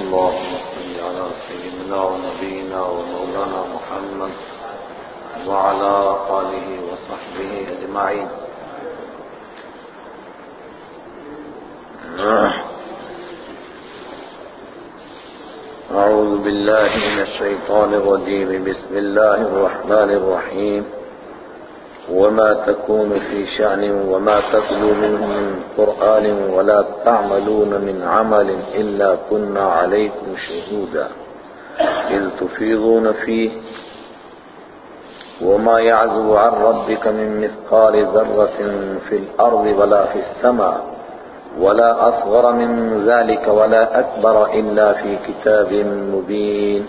اللهم صل على سيدنا ونبينا ومولانا محمد وعلى آله وصحبه أجمعين. أعوذ بالله من الشيطان الرجيم. بسم الله الرحمن الرحيم. وما تكون في شأن وما تتلو منه من قرآن ولا تعملون من عمل إلا كنا عليكم شهودا. إذ تفيضون فيه وما يعزو عن ربك من مثقال ذرة في الأرض ولا في السماء ولا أصغر من ذلك ولا أكبر إلا في كتاب مبين.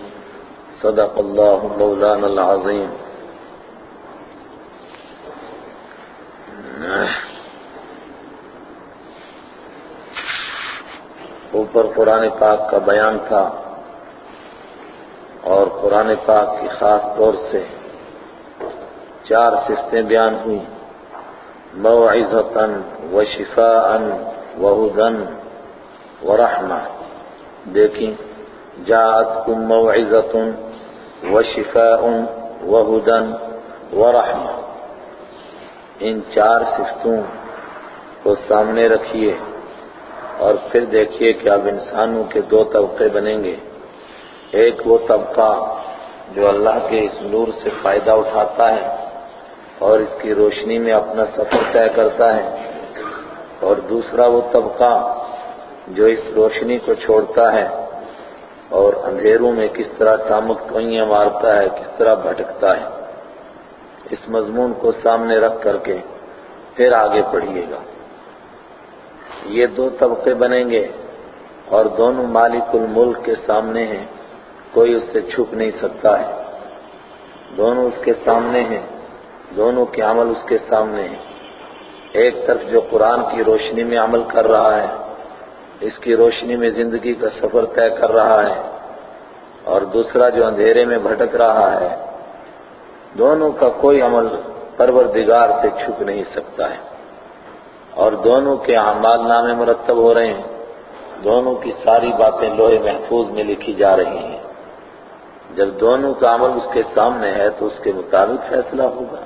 صدق الله مولانا العظيم. اوپر قرآن پاک کا بیان تھا اور قرآن پاک کی خاص طور سے چار صفتیں بیان ہوئی موعظتا و شفاء و ہدن و رحمہ دیکھیں، جاءتکم موعظت و شفاء و ہدن و رحمہ ان چار صفتوں کو سامنے رکھیے۔ اور پھر دیکھیے کہ اب انسانوں کے دو طبقے بنیں گے۔ ایک وہ طبقہ جو اللہ کے اس نور سے فائدہ اٹھاتا ہے اور اس کی روشنی میں اپنا سفر طے کرتا ہے، اور دوسرا وہ طبقہ جو اس روشنی کو چھوڑتا ہے اور اندھیروں میں کس طرح ٹامک ٹوئیاں مارتا ہے، کس طرح بھٹکتا ہے۔ اس مضمون کو سامنے رکھ کر کے پھر آگے پڑھیے گا۔ یہ دو طبقے بنیں گے اور دونوں مالک الملک کے سامنے ہیں، کوئی اس سے چھپ نہیں سکتا ہے۔ دونوں اس کے سامنے ہیں، دونوں کے عمل اس کے سامنے ہیں۔ ایک طرف جو قرآن کی روشنی میں عمل کر رہا ہے، اس کی روشنی میں زندگی کا سفر طے کر رہا ہے، اور دوسرا جو اندھیرے میں بھٹک رہا ہے، دونوں کا کوئی عمل پروردگار سے چھپ نہیں سکتا ہے۔ اور دونوں کے اعمال نامے مرتب ہو رہے ہیں۔ دونوں کی ساری باتیں لوہے محفوظ میں لکھی جا رہی ہیں۔ جب دونوں کا عمل اس کے سامنے ہے تو اس کے مطابق فیصلہ ہوگا۔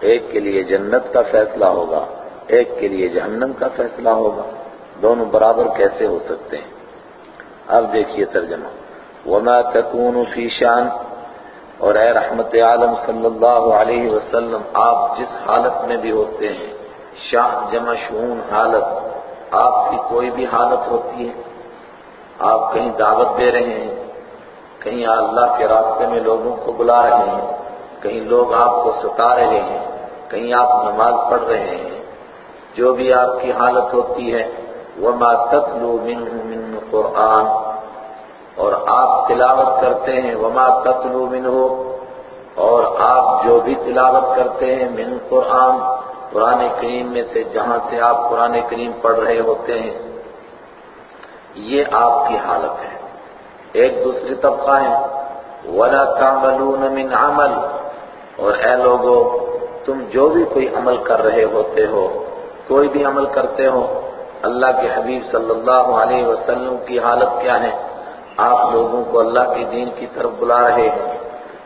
ایک کے لیے جنت کا فیصلہ ہوگا، ایک کے لیے جہنم کا فیصلہ ہوگا۔ دونوں برابر کیسے ہو سکتے ہیں؟ اب دیکھیے ترجمہ۔ وما تکون فی شان اور اے رحمت عالم صلی اللہ علیہ وسلم، آپ جس حالت میں بھی ہوتے ہیں شاہ جمع شون حالت، آپ کی کوئی بھی حالت ہوتی ہے، آپ کہیں دعوت دے رہے ہیں، کہیں اللہ کے راستے میں لوگوں کو بلا رہے ہیں، کہیں لوگ آپ کو ستا رہے ہیں، کہیں آپ نماز پڑھ رہے ہیں، جو بھی آپ کی حالت ہوتی ہے، وما تتلو منه من قرآن، اور آپ تلاوت کرتے ہیں، وما تتلو منه، اور آپ جو بھی تلاوت کرتے ہیں من قرآن قرآن کریم میں سے جہاں سے آپ قرآن کریم پڑھ رہے ہوتے ہیں، یہ آپ کی حالت ہے۔ ایک دوسری طبقہ ہے۔ وَلَا تَعْمَلُونَ مِنْ عَمَلٍ۔ اور اے لوگو، تم جو بھی کوئی عمل کر رہے ہوتے ہو، کوئی بھی عمل کرتے ہو، اللہ کے حبیب صلی اللہ علیہ وسلم کی حالت کیا ہے؟ آپ لوگوں کو اللہ کے دین کی طرف بلا رہے ہیں۔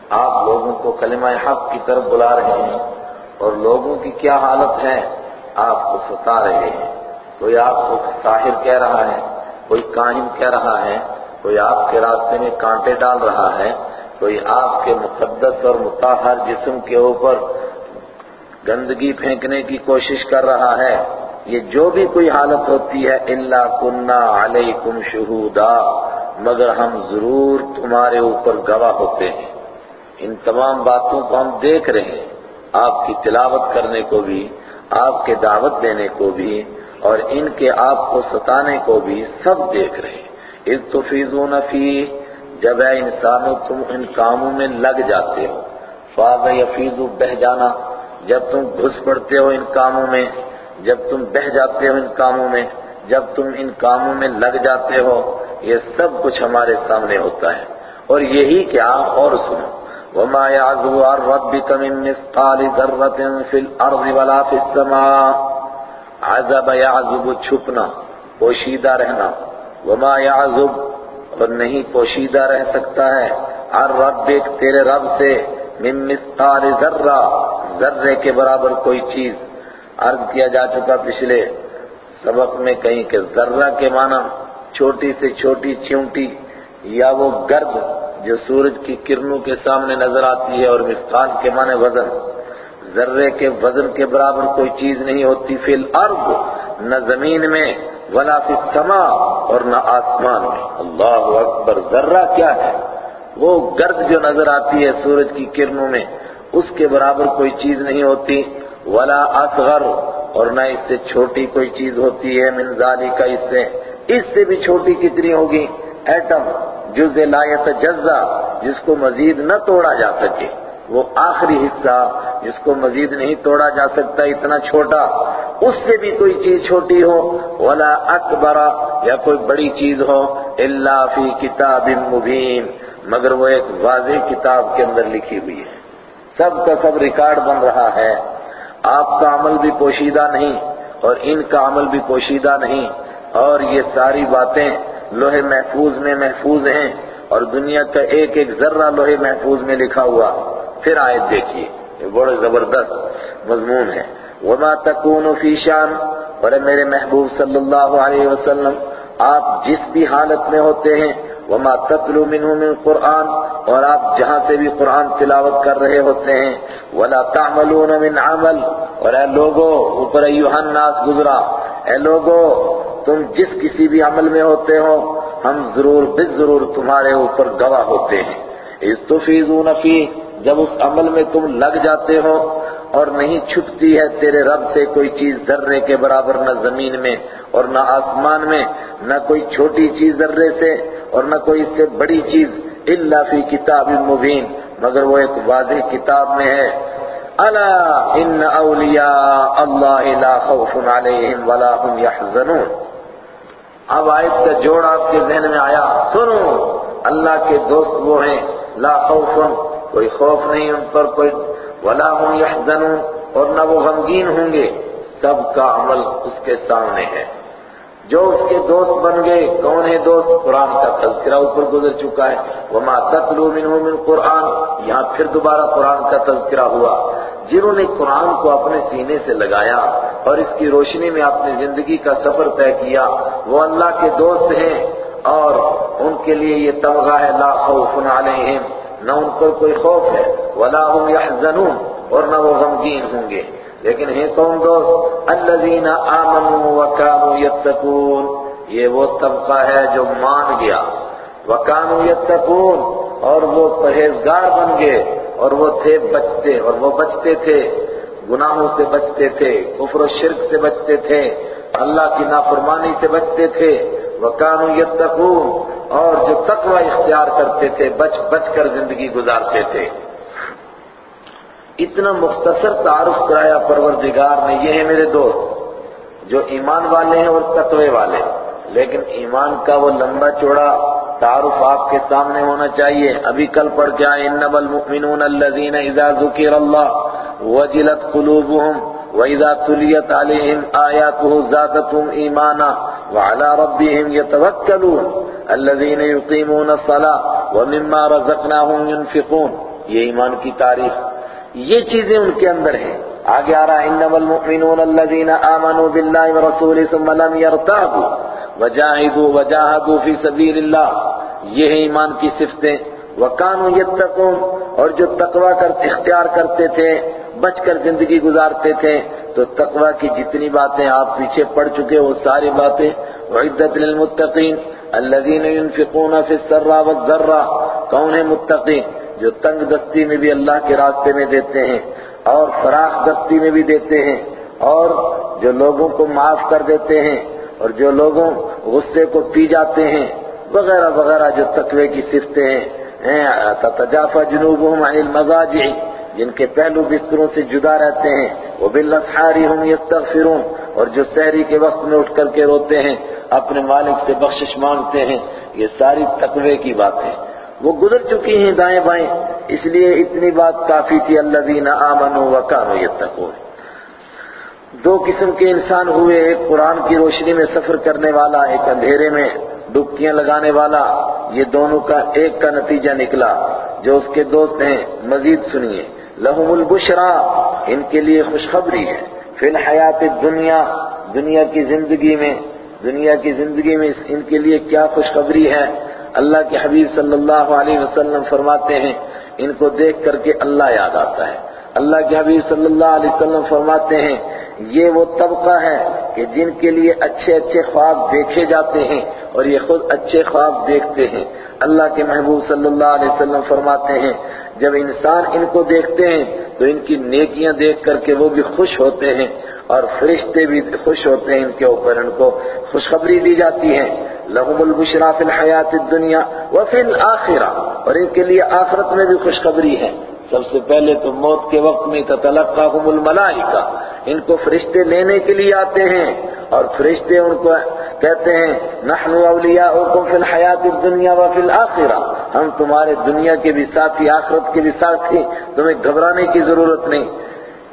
آپ لوگوں کو کلمہ حق کی طرف بلا رہے ہیں۔ اور لوگوں کی کیا حالت ہے، آپ کو ستا رہے ہیں۔ کوئی آپ کو ساحر کہہ رہا ہے، کوئی کاہن کہہ رہا ہے، کوئی آپ کے راستے میں کانٹے ڈال رہا ہے، کوئی آپ کے مقدس اور متحر جسم کے اوپر گندگی پھینکنے کی کوشش کر رہا ہے۔ یہ جو بھی کوئی حالت ہوتی ہے اللہ کنہ علیکم شہودا مگر ہم ضرور تمہارے اوپر گواہ ہوتے ہیں۔ ان تمام باتوں کو ہم دیکھ رہے ہیں۔ آپ کی تلاوت کرنے کو بھی، آپ کے دعوت دینے کو بھی اور ان کے آپ کو ستانے کو بھی سب دیکھ رہے ہیں۔ اس تفیضون فی، جب ہے انسانوں تم ان کاموں میں لگ جاتے ہو۔ فاض یفیض بہ جانا۔ جب تم گھس پڑتے ہو ان کاموں میں، جب تم بہ جاتے ہو ان کاموں میں، جب تم ان کاموں میں لگ جاتے ہو، یہ سب کچھ ہمارے سامنے ہوتا ہے۔ اور یہی کیا، اور سنو۔ وما يعزو عن ربك من مثقال ذرة في الأرض ولا في السماء. عذب يعزب چھپنا، پوشیدہ رہنا. وما يعزب، اور نہیں پوشیدہ رہ سکتا ہے. ہر رب تیرے رب سے، من مثقال ذرہ. ذرے کے برابر کوئی چیز عرض کیا جا چکا پچھلے سبق میں کہیں کہ ذرہ کے معنی چھوٹی سے چھوٹی چونٹی یا وہ گرد جو سورج کی کرنوں کے سامنے نظر آتی ہے اور مثقال کے معنی وزن۔ ذرے کے وزن کے برابر کوئی چیز نہیں ہوتی فی الارض، نہ زمین میں، ولا فی السماء اور نہ آسمان میں۔ اللہ اکبر، ذرہ کیا ہے؟ وہ گرد جو نظر آتی ہے سورج کی کرنوں میں، اس کے برابر کوئی چیز نہیں ہوتی، ولا اصغر اور نہ اس سے چھوٹی کوئی چیز ہوتی ہے۔ من ذالی کا اس سے اس سے بھی چھوٹی کتنی ہوگی؟ ایٹم۔ جز لا يتجزا جس کو مزید نہ توڑا جا سکے۔ وہ آخری حصہ، جس کو مزید نہیں توڑا جا سکتا، اتنا چھوٹا۔ اس سے بھی کوئی چیز چھوٹی ہو، ولا اکبر یا کوئی بڑی چیز ہو، الا فی کتاب مبین۔ مگر وہ ایک واضح کتاب کے اندر لکھی ہوئی ہے۔ سب کا سب ریکارڈ بن رہا ہے۔ آپ کا عمل بھی پوشیدہ نہیں، اور ان کا عمل بھی پوشیدہ نہیں۔ اور یہ ساری باتیں لوہے محفوظ میں محفوظ ہیں اور دنیا کا ایک ایک ذرہ لوہے محفوظ میں لکھا ہوا۔ پھر آیت دیکھیے، یہ بڑے زبردست مضمون ہے۔ وما تکون فی شان اور میرے محبوب صلی اللہ علیہ وسلم، آپ جس بھی حالت میں ہوتے ہیں، وما تتلو منہ من قرآن۔ اور آپ جہاں سے بھی قرآن تلاوت کر رہے ہوتے ہیں، ولا تعملون من عمل۔ اور اے لوگو، اوپر ایوہ الناس گزرا۔ اے لوگو تم جس کسی بھی عمل میں ہوتے ہو، ہم ضرور بس ضرور تمہارے اوپر گواہ ہوتے ہیں۔ استفیضون فی، جب اس عمل میں تم لگ جاتے ہو اور نہیں چھٹتی ہے تیرے رب سے کوئی چیز ذرے کے برابر نہ زمین میں اور نہ آسمان میں، نہ کوئی چھوٹی چیز ذرے سے اور نہ کوئی اس سے بڑی چیز الا فی کتاب مبین۔ مگر وہ ایک واضح کتاب میں ہے۔ الا ان اولیاء اللہ لا خوف علیہم ولا هم يحزنون اب آیت کا جوڑ آپ کے ذہن میں آیا، سنو، اللہ کے دوست وہ ہیں، لا خوف، کوئی خوف نہیں ان پر، کوئی ولا ہوں یحزنون اور نہ وہ غمگین ہوں گے، سب کا عمل اس کے سامنے ہے۔ جو اس کے دوست بن گئے، کون ہے دوست؟ قرآن کا تذکرہ اوپر گزر چکا ہے۔ وما تتلو منه من قرآن۔ یہاں پھر دوبارہ قرآن کا تذکرہ ہوا۔ جنہوں نے قرآن کو اپنے سینے سے لگایا اور اس کی روشنی میں اپنی زندگی کا سفر طے کیا۔ وہ اللہ کے دوست ہیں اور ان کے لیے یہ تمغہ ہے، لا خوف علیہم۔ نہ ان پر کوئی خوف ہے، ولا هم يحزنون اور نہ وہ غمگین ہوں گے۔ لیکن ہیں کون دوست، الذین آمنوا وکانوا یتقون، یہ وہ طبقہ ہے جو مان گیا۔ وکانوا یتقون، اور وہ پرہیزگار بن گئے، اور وہ تھے بچتے، اور وہ بچتے تھے۔ گناہوں سے بچتے تھے، کفر و شرک سے بچتے تھے، اللہ کی نافرمانی سے بچتے تھے۔ وکانوا یتقون، اور جو تقوی اختیار کرتے تھے، بچ بچ کر زندگی گزارتے تھے۔ اتنا مختصر تعارف کرایا پروردگار نے، یہ ہے میرے دوست، جو ایمان والے ہیں اور تقوی والے لیکن ایمان کا وہ لمبا چوڑا تعارف آپ کے سامنے ہونا چاہیے۔ ابھی کل پڑھ کے آئے، انما المؤمنون الذین اذا ذکر اللہ وجلت قلوبهم واذا تلیت علیہم آیاته زادتهم ایمانا وعلى ربهم يتوکلون الذین یقیمون الصلاة ومما رزقناهم ينفقون یہ ایمان کی تعریف یہ چیزیں ان کے اندر ہیں۔ آگے آ رہا انما المؤمنون الذين آمنوا بالله ورسوله ثم لم يرتابوا وجاہدوا وجاہدوا فی سبیل اللہ یہ ہے ایمان کی صفتیں۔ وکانوا یتقون، اور جو تقوی کر، اختیار کرتے تھے، بچ کر زندگی گزارتے تھے، تو تقوی کی جتنی باتیں آپ پیچھے پڑ چکے، وہ ساری باتیں۔ وعدت للمتقین الذين ينفقون في السراء والضراء کون ہے متقی جو تنگ دستی میں بھی اللہ کے راستے میں دیتے ہیں اور فراخ دستی میں بھی دیتے ہیں اور جو لوگوں کو معاف کر دیتے ہیں اور جو لوگوں غصے کو پی جاتے ہیں، وغیرہ وغیرہ جو تقوی کی صفتیں ہیں۔ تتجافى جنوبهم عن المضاجع، جن کے پہلو بستروں سے جدا رہتے ہیں۔ وہ بالاسحار هم يستغفرون، اور جو سحری کے وقت میں اٹھ کر کے روتے ہیں، اپنے مالک سے بخشش مانگتے ہیں۔ یہ ساری تقوی کی باتیں۔ وہ گزر چکی ہیں دائیں بائیں۔ اس لیے اتنی بات کافی تھی۔ اللہ الذین آمنوا وکانوا یتقون۔ دو قسم کے انسان ہوئے۔ ایک قرآن کی روشنی میں سفر کرنے والا، ایک اندھیرے میں ڈبکیاں لگانے والا۔ یہ دونوں کا ایک کا نتیجہ نکلا۔ جو اس کے دوست ہیں، مزید سنیے۔ لہم البشرا، ان کے لیے خوشخبری ہے۔ فی الحیات دنیا دنیا کی زندگی میں۔ دنیا کی زندگی میں ان کے لیے کیا خوشخبری ہے؟ اللہ کے حبیب صلی اللہ علیہ وسلم فرماتے ہیں، ان کو دیکھ کر کے اللہ یاد آتا ہے۔ اللہ کے حبیب صلی اللہ علیہ وسلم فرماتے ہیں، یہ وہ طبقہ ہے کہ جن کے لیے اچھے اچھے خواب دیکھے جاتے ہیں اور یہ خود اچھے خواب دیکھتے ہیں۔ اللہ کے محبوب صلی اللہ علیہ وسلم فرماتے ہیں، جب انسان ان کو دیکھتے ہیں تو ان کی نیکیاں دیکھ کر کے وہ بھی خوش ہوتے ہیں اور فرشتے بھی خوش ہوتے ہیں ان کے اوپر، ان کو خوشخبری دی جاتی ہے۔ لہم البشرا فی الحیات الدنیا وفی الاخرہ اور ان کے لیے آخرت میں بھی خوشخبری ہے۔ سب سے پہلے تو موت کے وقت میں تتلقاہم الملائکہ۔ ان کو فرشتے لینے کے لیے آتے ہیں۔ اور فرشتے ان کو کہتے ہیں، نحن اولیاؤکم فی الحیات الدنیا وفی الاخرہ ہم تمہارے دنیا کے بھی ساتھی، آخرت کے بھی ساتھی۔ تمہیں گھبرانے کی ضرورت نہیں۔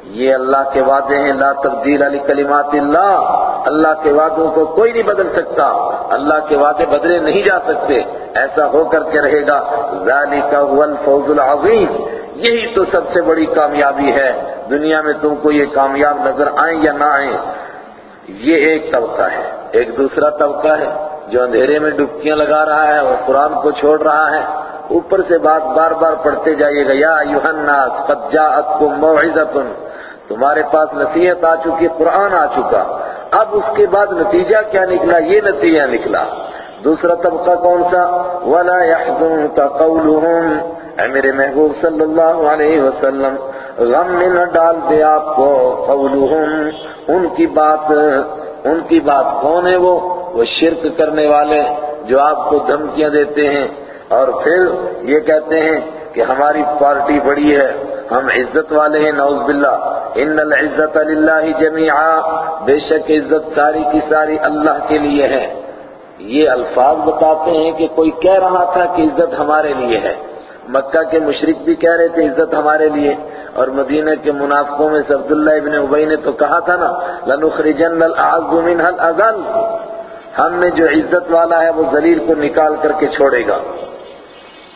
یہ اللہ کے وعدے ہیں، لا تبدیل علی کلمات اللہ۔ اللہ کے وعدوں کو کوئی نہیں بدل سکتا۔ اللہ کے وعدے بدلے نہیں جا سکتے۔ ایسا ہو کر کے رہے گا۔ ذالک هو الفوز العظیم۔ یہی تو سب سے بڑی کامیابی ہے۔ دنیا میں تم کو یہ کامیاب نظر آئیں یا نہ آئیں، یہ ایک طبقہ ہے۔ ایک دوسرا طبقہ ہے جو اندھیرے میں ڈبکیاں لگا رہا ہے اور قرآن کو چھوڑ رہا ہے۔ اوپر سے بات بار بار پڑھتے جائیے گا، یا ایوہ قد جاءتکم موعظۃ۔ تمہارے پاس نصیحت آ چکی، قرآن آ چکا۔ اب اس کے بعد نتیجہ کیا نکلا؟ یہ نتیجہ نکلا۔ دوسرا طبقہ کون سا؟ وَلَا يَحْزُنْكَ قَوْلُهُمْ۔ اے میرے محبوب صلی اللہ علیہ وسلم، غم میں نہ ڈال دے آپ کو قولہم ان کی بات، ان کی بات کون ہے وہ؟ وہ شرک کرنے والے جو آپ کو دھمکیاں دیتے ہیں۔ اور پھر یہ کہتے ہیں کہ ہماری پارٹی بڑی ہے۔ ہم عزت والے ہیں، نعوذ باللہ۔ ان العزت للہ جمیعا۔ بے شک عزت ساری کی ساری اللہ کے لیے ہے۔ یہ الفاظ بتاتے ہیں کہ کوئی کہہ رہا تھا کہ عزت ہمارے لیے ہے۔ مکہ کے مشرق بھی کہہ رہے تھے عزت ہمارے لیے۔ اور مدینہ کے منافقوں میں سے عبداللہ ابن عبی نے تو کہا تھا نا، لَنُخْرِجَنَّ الْأَعَزُّ مِنْهَا الْأَذَلُ ہم میں جو عزت والا ہے، وہ ذلیل کو نکال کر کے چھوڑے گا۔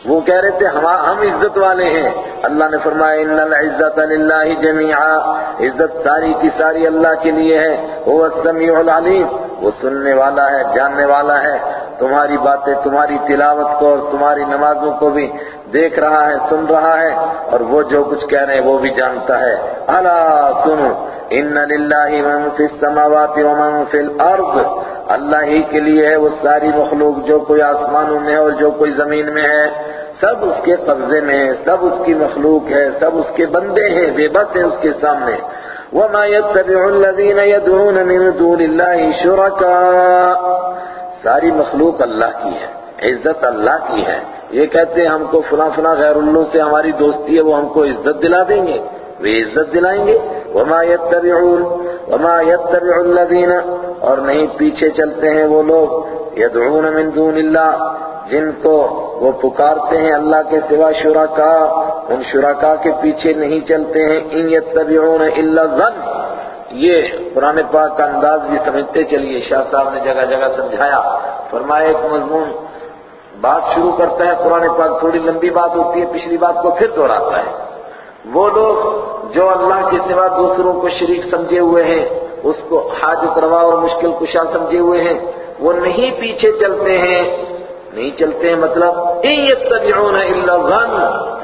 وہ کہہ رہے تھے، ہم عزت والے ہیں۔ اللہ نے فرمایا، ان العزت للہ جميعا عزت ساری کی ساری اللہ کے لیے ہے۔ وہ السمیع العلیم۔ وہ سننے والا ہے، جاننے والا ہے۔ تمہاری باتیں، تمہاری تلاوت کو اور تمہاری نمازوں کو بھی دیکھ رہا ہے، سن رہا ہے، اور وہ جو کچھ کہہ رہے ہیں، وہ بھی جانتا ہے۔ الا سنو، ان للہ من فی السماوات ومن فی الارض۔ اللہ ہی کے لیے ہے وہ ساری مخلوق، جو کوئی آسمانوں میں ہے اور جو کوئی زمین میں ہے۔ سب اس کے قبضے میں ہے، سب اس کی مخلوق ہے، سب اس کے بندے ہیں، بے بس ہیں اس کے سامنے۔ وما يتبع الذين يدعون من دون الله شركاء۔ ساری مخلوق اللہ کی ہے۔ عزت اللہ کی ہے۔ یہ کہتے ہیں ہم کو فلاں فلاں غیر اللہ سے ہماری دوستی ہے، وہ ہم کو عزت دلا دیں گے۔ وہ عزت دلائیں گے۔ وما يتبعون وما يتبع الذين اور نہیں، پیچھے چلتے ہیں وہ لوگ۔ يدعون من دون اللہ جن کو وہ پکارتے ہیں اللہ کے سوا شرکا، ان شرکا کے پیچھے نہیں چلتے ہیں۔ ان یتبعون الا الظن۔ یہ قرآن پاک کا انداز بھی سمجھتے چلیے، شاہ صاحب نے جگہ جگہ سمجھایا۔ فرمایا، ایک مضمون بات شروع کرتا ہے، قرآن پاک تھوڑی لمبی بات ہوتی ہے، پچھلی بات کو پھر دوہراتا ہے۔ وہ لوگ جو اللہ کے سوا دوسروں کو شریک سمجھے ہوئے ہیں، اس کو حاجت روا اور مشکل کشا سمجھے ہوئے ہیں، وہ نہیں پیچھے چلتے ہیں۔ نہیں چلتے ہیں مطلب الا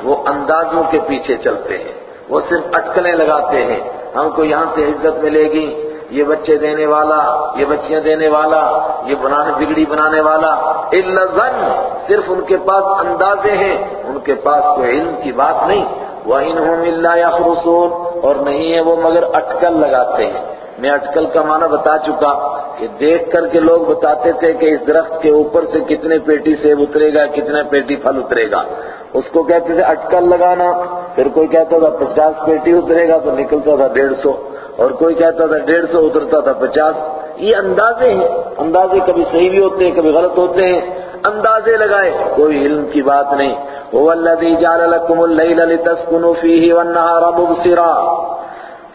وہ اندازوں کے پیچھے چلتے ہیں۔ وہ صرف اٹکلیں لگاتے ہیں۔ ہم کو یہاں سے عزت ملے گی۔ یہ بچے دینے والا، یہ بچیاں دینے والا، یہ بنانے بگڑی بنانے والا، الا صرف ان کے پاس اندازے ہیں، ان کے پاس کوئی علم کی بات نہیں۔ وَإِنْهُمْ إِلَّا يَخْرُصُونَ، اور نہیں ہے وہ مگر اٹکل لگاتے ہیں۔ میں اٹکل کا معنی بتا چکا کہ دیکھ کر کے لوگ بتاتے تھے کہ اس درخت کے اوپر سے کتنے پیٹی سیب اترے گا، کتنے پیٹی پھل اترے گا۔ اس کو کہتے تھے اٹکل لگانا، پھر کوئی کہتا تھا پچاس پیٹی اترے گا تو نکلتا تھا ڈیڑھ سو۔ اور کوئی کہتا تھا ڈیڑھ سو اترتا تھا پچاس، یہ اندازے ہیں۔ اندازے کبھی صحیح بھی ہوتے ہیں، کبھی غلط ہوتے ہیں۔ اندازے لگائے، کوئی علم کی بات نہیں۔ هو الذي جعل لكم الليل لتسكنوا فيه والنهار مبصرا۔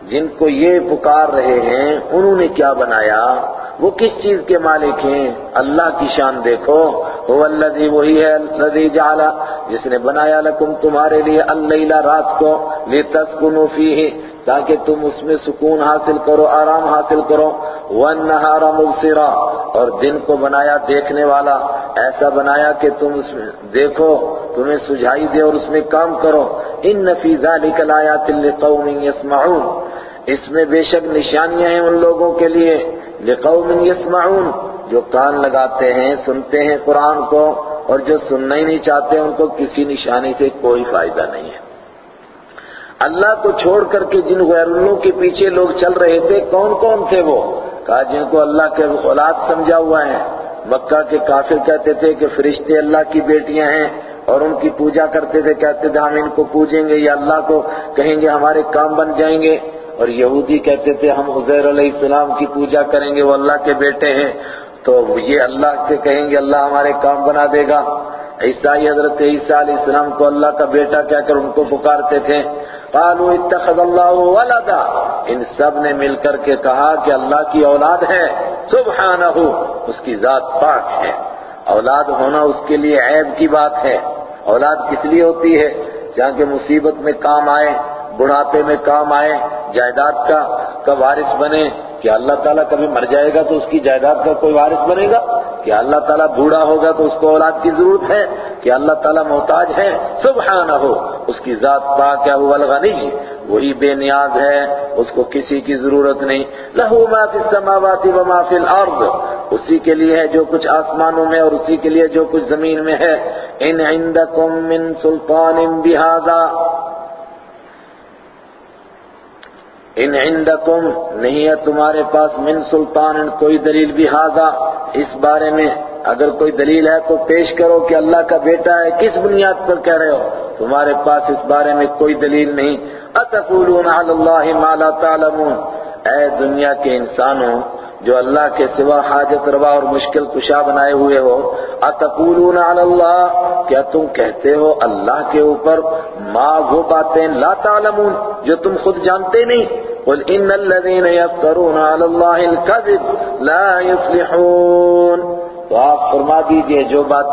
جن کو یہ پکار رہے ہیں، انہوں نے کیا بنایا؟ وہ کس چیز کے مالک ہیں؟ اللہ کی شان دیکھو۔ هو الذي وہی ہے الذي جعل، جس نے بنایا لکم تمہارے لیے اللیل رات کو۔ لتسکنوا فیہ تاکہ تم اس میں سکون حاصل کرو، آرام حاصل کرو۔ والنہار مبصرا۔ اور دن کو بنایا دیکھنے والا، ایسا بنایا کہ تم اس میں دیکھو، تمہیں سجھائی دے اور اس میں کام کرو۔ ان فی ذلک الآیات لقوم یسمعون اس میں بے شک نشانیاں ہیں ان لوگوں کے لیے۔ لقوم یسمعون جو کان لگاتے ہیں، سنتے ہیں قرآن کو، اور جو سننا ہی نہیں چاہتے، ان کو کسی نشانی سے کوئی فائدہ نہیں ہے۔ اللہ کو چھوڑ کر کے جن غیر اللہ کے پیچھے لوگ چل رہے تھے، کون کون تھے وہ؟ کہا، جن کو اللہ کے اولاد سمجھا ہوا ہے۔ مکہ کے کافر کہتے تھے کہ فرشتے اللہ کی بیٹیاں ہیں اور ان کی پوجا کرتے تھے۔ کہتے تھے، ہم ان کو پوجیں گے یا اللہ کو کہیں گے، ہمارے کام بن جائیں گے۔ اور یہودی کہتے تھے، ہم عزیر علیہ السلام کی پوجا کریں گے، وہ اللہ کے بیٹے ہیں۔ تو یہ اللہ سے کہیں گے، اللہ ہمارے کام بنا دے گا۔ عیسائی حضرت عیسیٰ علیہ السلام کو اللہ کا بیٹا کہہ کر ان کو پکارتے تھے۔ قالوا اتخذ اللہ ولدا. ان سب نے مل کر کے کہا کہ اللہ کی اولاد ہے، سبحانہ، اس کی ذات پاک ہے۔ اولاد ہونا اس کے لیے عیب کی بات ہے۔ اولاد کس لیے ہوتی ہے؟ جہاں کہ مصیبت میں کام آئے۔ بڑھاپے میں کام آئے جائیداد کا کا وارث بنے، کیا اللہ تعالیٰ کبھی مر جائے گا تو اس کی جائیداد کا کوئی وارث بنے گا؟ کیا اللہ تعالیٰ بوڑھا ہوگا تو اس کو اولاد کی ضرورت ہے؟ کیا اللہ تعالیٰ محتاج ہے؟ سبحانہ ہو اس کی ذات پاک ہے وہ الغنی وہی بے نیاز ہے، اس کو کسی کی ضرورت نہیں۔ لہو ما فی السماوات و ما فی الارض، اسی کے لیے ہے جو کچھ آسمانوں میں اور اسی کے لیے جو کچھ زمین میں ہے۔ ان عندکم من سلطان بہذا ان عندکم، نہیں ہے تمہارے پاس من سلطان کوئی دلیل بھی حاضا اس بارے میں اگر کوئی دلیل ہے تو پیش کرو کہ اللہ کا بیٹا ہے، کس بنیاد پر کہہ رہے ہو؟ تمہارے پاس اس بارے میں کوئی دلیل نہیں۔ اتقولون علی اللہ ما لا تعلمون۔ اے دنیا کے انسانوں جو اللہ کے سوا حاجت روا اور مشکل کشا بنائے ہوئے ہو، اتقولون علی اللہ؟ کیا تم کہتے ہو اللہ کے اوپر، ما وہ باتیں لا تعلمون جو تم خود جانتے نہیں؟ قل ان الذين يفترون علی اللہ الكذب لا يفلحون تو آپ فرما دیجیے جو بات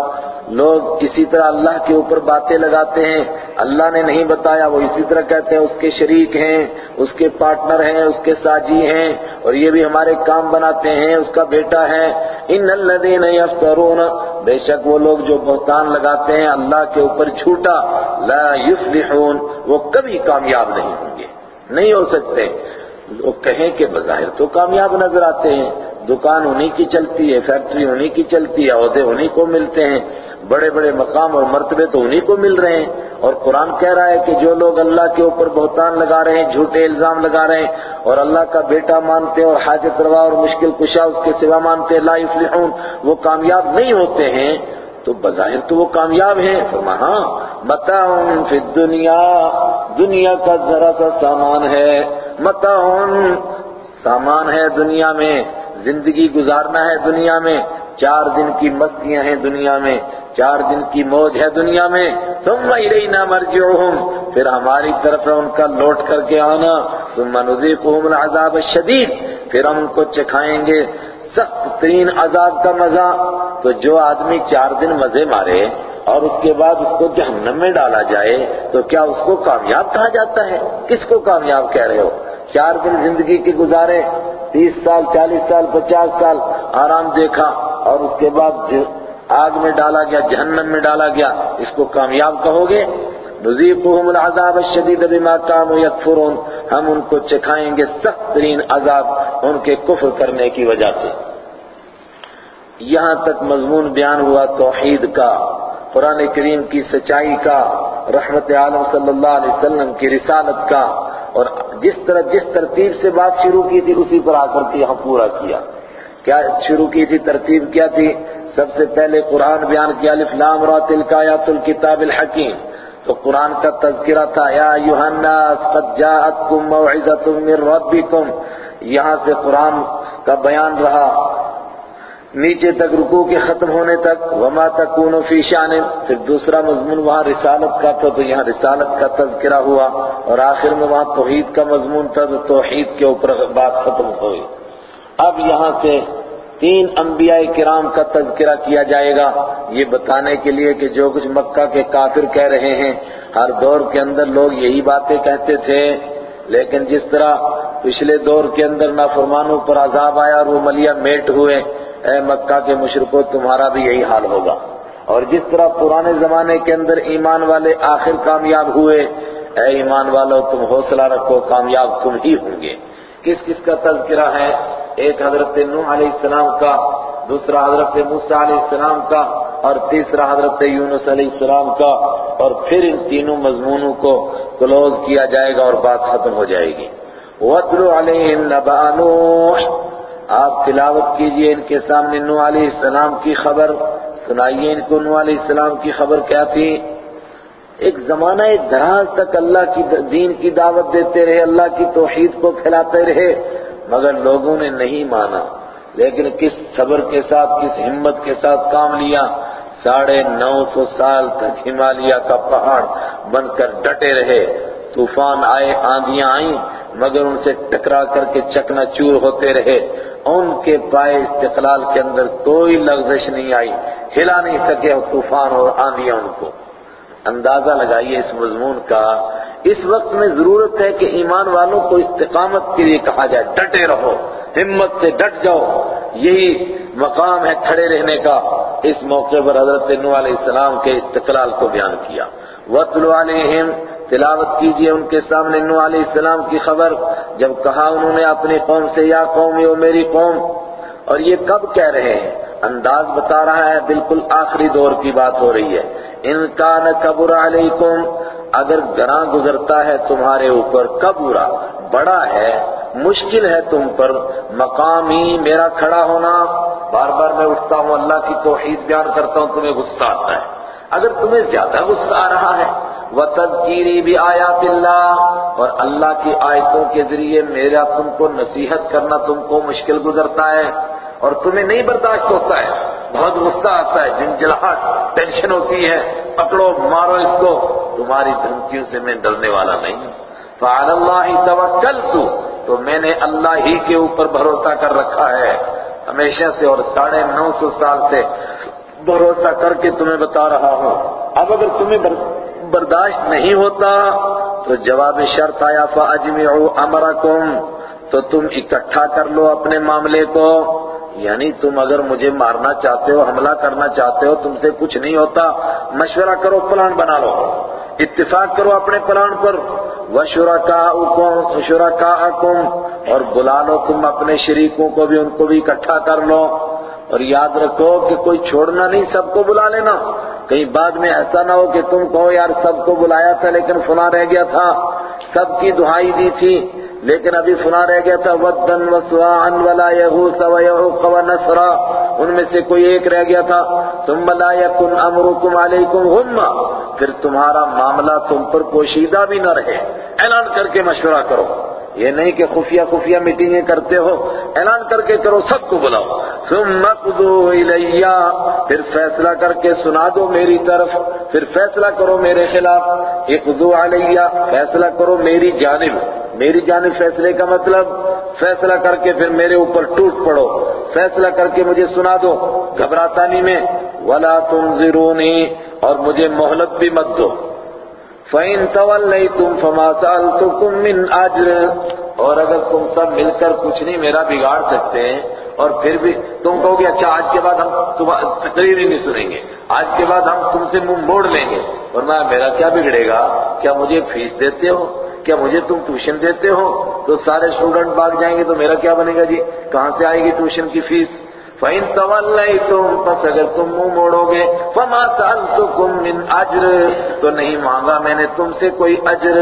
لوگ اسی طرح اللہ کے اوپر باتیں لگاتے ہیں۔ اللہ نے نہیں بتایا، وہ اسی طرح کہتے ہیں، اس کے شریک ہیں، اس کے پارٹنر ہیں، اس کے ساجی ہیں اور یہ بھی ہمارے کام بناتے ہیں، اس کا بیٹا ہے۔ ان الذین یفترون، بے شک وہ لوگ جو بہتان لگاتے ہیں، اللہ کے اوپر جھوٹا، لا یفلحون، وہ کبھی کامیاب نہیں ہوں گے۔ نہیں ہو سکتے۔ لوگ کہیں کہ بظاہر تو کامیاب نظر آتے ہیں۔ دکان انہی کی چلتی ہے، فیکٹری انہی کی چلتی ہے، عہدے انہی کو ملتے ہیں۔ بڑے بڑے مقام اور مرتبے تو انہی کو مل رہے ہیں۔ اور قرآن کہہ رہا ہے کہ جو لوگ اللہ کے اوپر بہتان لگا رہے ہیں، جھوٹے الزام لگا رہے ہیں، اور اللہ کا بیٹا مانتے اور حاجت روا اور مشکل کشا اس کے سوا مانتے، لا یفلحون، وہ کامیاب نہیں ہوتے ہیں، تو بظاہر تو وہ کامیاب ہیں۔ فرما ہاں متاع فی الدنیا، دنیا کا ذرا سا سامان ہے۔ متاع سامان ہے دنیا میں، زندگی گزارنا ہے دنیا میں۔ چار دن کی مستیاں ہیں دنیا میں، چار دن کی موج ہے دنیا میں۔ ثم الینا مرجعہم، پھر ہماری طرف ان کا لوٹ کر کے آنا۔ ثم نذیقہم العذاب الشدید، پھر ہم ان کو چکھائیں گے۔ سخت ترین عذاب کا مزہ۔ تو جو آدمی چار دن مزے مارے اور اس کے بعد اس کو جہنم میں ڈالا جائے، تو کیا اس کو کامیاب کہا جاتا ہے؟ کس کو کامیاب کہہ رہے ہو؟ چار دن زندگی کے گزارے، تیس سال، چالیس سال، پچاس سال، آرام دیکھا۔ اور اس کے بعد آگ میں ڈالا گیا، جہنم میں ڈالا گیا، اس کو کامیاب کہو گے۔ نذیقہم العذاب الشدید بما كانوا يكفرون ہم ان کو چکھائیں گے سخت ترین عذاب ان کے کفر کرنے کی وجہ سے۔ یہاں تک مضمون بیان ہوا توحید کا، قرآن کریم کی سچائی کا، رحمت عالم صلی اللہ علیہ وسلم کی رسالت کا۔ اور جس طرح، جس ترتیب سے بات شروع کی تھی، اسی پر آ کر کے یہاں پورا کیا۔ کیا شروع کی تھی، ترتیب کیا تھی؟ سب سے پہلے قرآن بیان کیا، الف لام را، تلک آیات الکتاب الحکیم۔ تو قرآن کا تذکرہ تھا، یا ایوہ الناس، قد جاءتکم موعظت من ربکم۔ یہاں سے قرآن کا بیان رہا۔ نیچے تک رکوع کے ختم ہونے تک، وما تکون فی شان پھر دوسرا مضمون، وہاں رسالت کا تھا، تو یہاں رسالت کا تذکرہ ہوا۔ اور آخر میں وہاں توحید کا مضمون تھا، تو توحید کے اوپر بات ختم ہوئی۔ اب یہاں سے تین انبیاء کرام کا تذکرہ کیا جائے گا۔ یہ بتانے کے لیے کہ جو کچھ مکہ کے کافر کہہ رہے ہیں، ہر دور کے اندر لوگ یہی باتیں کہتے تھے۔ لیکن جس طرح پچھلے دور کے اندر نافرمانوں پر عذاب آیا اور وہ ملیا میٹ ہوئے، اے مکہ کے مشرکوں تمہارا بھی یہی حال ہوگا۔ اور جس طرح پرانے زمانے کے اندر ایمان والے آخر کامیاب ہوئے، اے ایمان والو، تم حوصلہ رکھو، کامیاب تم ہی ہوں گے۔ کس کس کا تذکرہ ہے؟ ایک حضرت نوح علیہ السلام کا، دوسرا حضرت موسیٰ علیہ السلام کا، اور تیسرا حضرت یونس علیہ السلام کا، اور پھر ان تینوں مضمونوں کو کلوز کیا جائے گا اور بات ختم ہو جائے گی۔ وَاتْلُ عَلَيْهِمْ نَبَأَ نُوحٍ۔ آپ تلاوت کیجیے ان کے سامنے نوح علیہ السلام کی خبر۔ سنائیے ان کو نوح علیہ السلام کی خبر کیا تھی؟ ایک زمانہ دراز تک اللہ کی دین کی دعوت دیتے رہے، اللہ کی توحید کو پھیلاتے رہے، مگر لوگوں نے نہیں مانا۔ لیکن کس صبر کے ساتھ، کس ہمت کے ساتھ کام لیا؟ ساڑھے نو سو سال تک ہمالیہ کا پہاڑ بن کر ڈٹے رہے۔ طوفان آئے، آندیاں آئیں، مگر ان سے ٹکرا کر کے چکنا چور ہوتے رہے۔ ان کے پائے استقلال کے اندر کوئی لغزش نہیں آئی۔ ہلا نہیں سکے طوفان اور آندیاں ان کو۔ اندازہ لگائیے اس مضمون کا، اس وقت میں ضرورت ہے کہ ایمان والوں کو استقامت کے لیے کہا جائے، ڈٹے رہو، ہمت سے ڈٹ جاؤ، یہی مقام ہے کھڑے رہنے کا۔ اس موقع پر حضرت نو علیہ السلام کے استقلال کو بیان کیا۔ وَاتْلُ عَلَيْهِمْ، تلاوت کیجیے ان کے سامنے نو علیہ السلام کی خبر۔ جب کہا انہوں نے اپنی قوم سے، یا قوم، یہ میری قوم اور یہ کب کہہ رہے ہیں؟ انداز بتا رہا ہے، بالکل آخری دور کی بات ہو رہی ہے۔ ان کا نبر علیکم، اگر گراں گزرتا ہے تمہارے اوپر کبورا بڑا ہے، مشکل ہے تم پر، مقامی میرا کھڑا ہونا۔ بار بار میں اٹھتا ہوں، اللہ کی توحید بیان کرتا ہوں، تمہیں غصہ آتا ہے۔ اگر تمہیں زیادہ غصہ آ رہا ہے وَتَذْكِيرِ بِآيَاتِ اللَّهِ، اور اللہ کی آیتوں کے ذریعے میرا تم کو نصیحت کرنا تم کو مشکل گزرتا ہے، اور تمہیں نہیں برداشت ہوتا ہے۔ بہت غصہ آتا ہے، جنجلاہٹ، ٹینشن ہوتی ہے۔ پکڑو، مارو اس کو۔ تمہاری دھمکیوں سے میں ڈرنے والا نہیں ہوں۔ فعلی اللہ توکلت، تو میں نے اللہ ہی کے اوپر بھروسہ کر رکھا ہے۔ ہمیشہ سے اور ساڑھے نو سو سال سے بھروسہ کر کے تمہیں بتا رہا ہوں۔ اب اگر تمہیں برداشت نہیں ہوتا، تو جواب شرط آیا فاجمعوا امرکم تو تم اکٹھا کر لو اپنے معاملے کو۔ یعنی تم اگر مجھے مارنا چاہتے ہو، حملہ کرنا چاہتے ہو، تم سے کچھ نہیں ہوتا، مشورہ کرو، پلان بنا لو۔ اتفاق کرو اپنے پلان پر۔ وَشُرَكَاءُكُمْ شُرَكَاءَكُمْ اور بلا لو تم اپنے شریکوں کو بھی، ان کو بھی اکٹھا کر لو۔ اور یاد رکھو کہ کوئی چھوڑنا نہیں، سب کو بلا لینا۔ کہیں بعد میں ایسا نہ ہو کہ تم کہو، یار، سب کو بلایا تھا، لیکن فلاں رہ گیا تھا۔ سب کی دہائی دی تھی۔ لیکن ابھی سنا رہ گیا تھا ودن وسواعن ولا یغوث و ونسرا ان میں سے کوئی ایک رہ گیا تھا، ثم لا یکن امرکم علیکم غمہ پھر تمہارا معاملہ تم پر پوشیدہ بھی نہ رہے۔ اعلان کر کے مشورہ کرو۔ یہ نہیں کہ خفیہ خفیہ میٹنگیں کرتے ہو، اعلان کر کے کرو، سب کو بلاؤ۔ ثم قضوا الیہ، پھر فیصلہ کر کے سنا دو میری طرف، پھر فیصلہ کرو میرے خلاف۔ اقضوا علیہ، فیصلہ کرو میری جانب۔ میری جانب فیصلے کا مطلب فیصلہ کر کے پھر میرے اوپر ٹوٹ پڑو۔ فیصلہ کر کے مجھے سنا دو گھبراتا نہیں میں۔ ولا تنظرونی اور مجھے مہلت بھی مت دو۔ فَإِن تَوَلَّيْتُمْ فَمَا سَأَلْتُكُمْ مِنْ أَجْرٍ اور اگر تم سب مل کر کچھ نہیں میرا بگاڑ سکتے ہیں اور پھر بھی تم کہو گے اچھا آج کے بعد ہم تقریر ہی نہیں سنیں گے۔ آج کے بعد ہم تم سے منہ موڑ لیں گے۔ ورنہ میرا کیا بگڑے گا؟ کیا مجھے فیس دیتے ہو؟ کیا مجھے تم ٹیوشن دیتے ہو؟ تو سارے اسٹوڈنٹ بھاگ جائیں گے تو میرا کیا بنے گا جی؟ کہاں سے آئے گی ٹیوشن کی فیس؟ فَإِن تَوَلَّيْتُمْ، پس اگر تم منہ موڑو گے فَمَا سَأَلْتُكُمْ مِنْ عَجْرِ تو نہیں مانگا میں نے تم سے کوئی اجر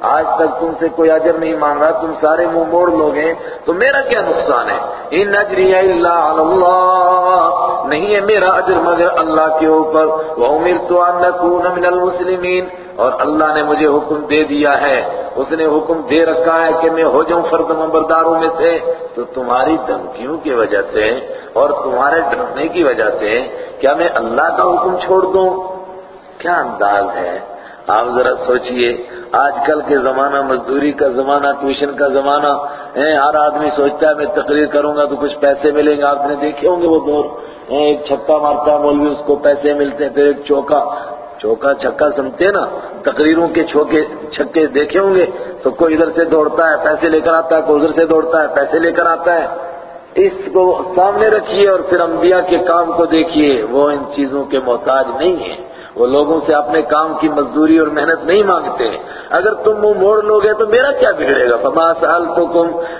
آج تک تم سے کوئی اجر نہیں مانگا تم سارے منہ موڑ لوگے تو میرا کیا نقصان ہے؟ ان اجری الا علی اللہ، نہیں ہے میرا اجر مگر اللہ کے اوپر۔ وَأُمِرْتُ أَن نَّكُونَ مِنَ الْمُسْلِمِينَ، اور اللہ نے مجھے حکم دے دیا ہے۔ اس نے حکم دے رکھا ہے کہ میں ہو جاؤں فرد مبرداروں میں سے۔ تو تمہاری دھمکیوں کی وجہ سے اور تمہارے ڈرنے کی وجہ سے کیا میں اللہ کا حکم چھوڑ دوں؟ کیا انداز ہے؟ آپ ذرا سوچئے، آج کل کے زمانہ، مزدوری کا زمانہ، ٹیوشن کا زمانہ ہر آدمی سوچتا ہے میں تقریر کروں گا تو کچھ پیسے ملیں گے، آپ نے دیکھے ہوں گے وہ دور ایک چھکا مارتا مولوی، اس کو پیسے ملتے ہیں، پھر ایک چوکا چوکا چھکا سنتے ہیں نا، تقریروں کے چھوکے، چھکے دیکھے ہوں گے، تو کوئی ادھر سے دوڑتا ہے، پیسے لے کر آتا ہے، کوئی ادھر سے دوڑتا ہے، پیسے لے کر آتا ہے۔ اس کو سامنے رکھیے اور پھر انبیاء کے کام کو دیکھیے، وہ ان چیزوں کے محتاج نہیں ہیں۔ وہ لوگوں سے اپنے کام کی مزدوری اور محنت نہیں مانگتے۔ ہیں اگر تم منہ موڑ لو گے تو میرا کیا بگڑے گا؟ فما سال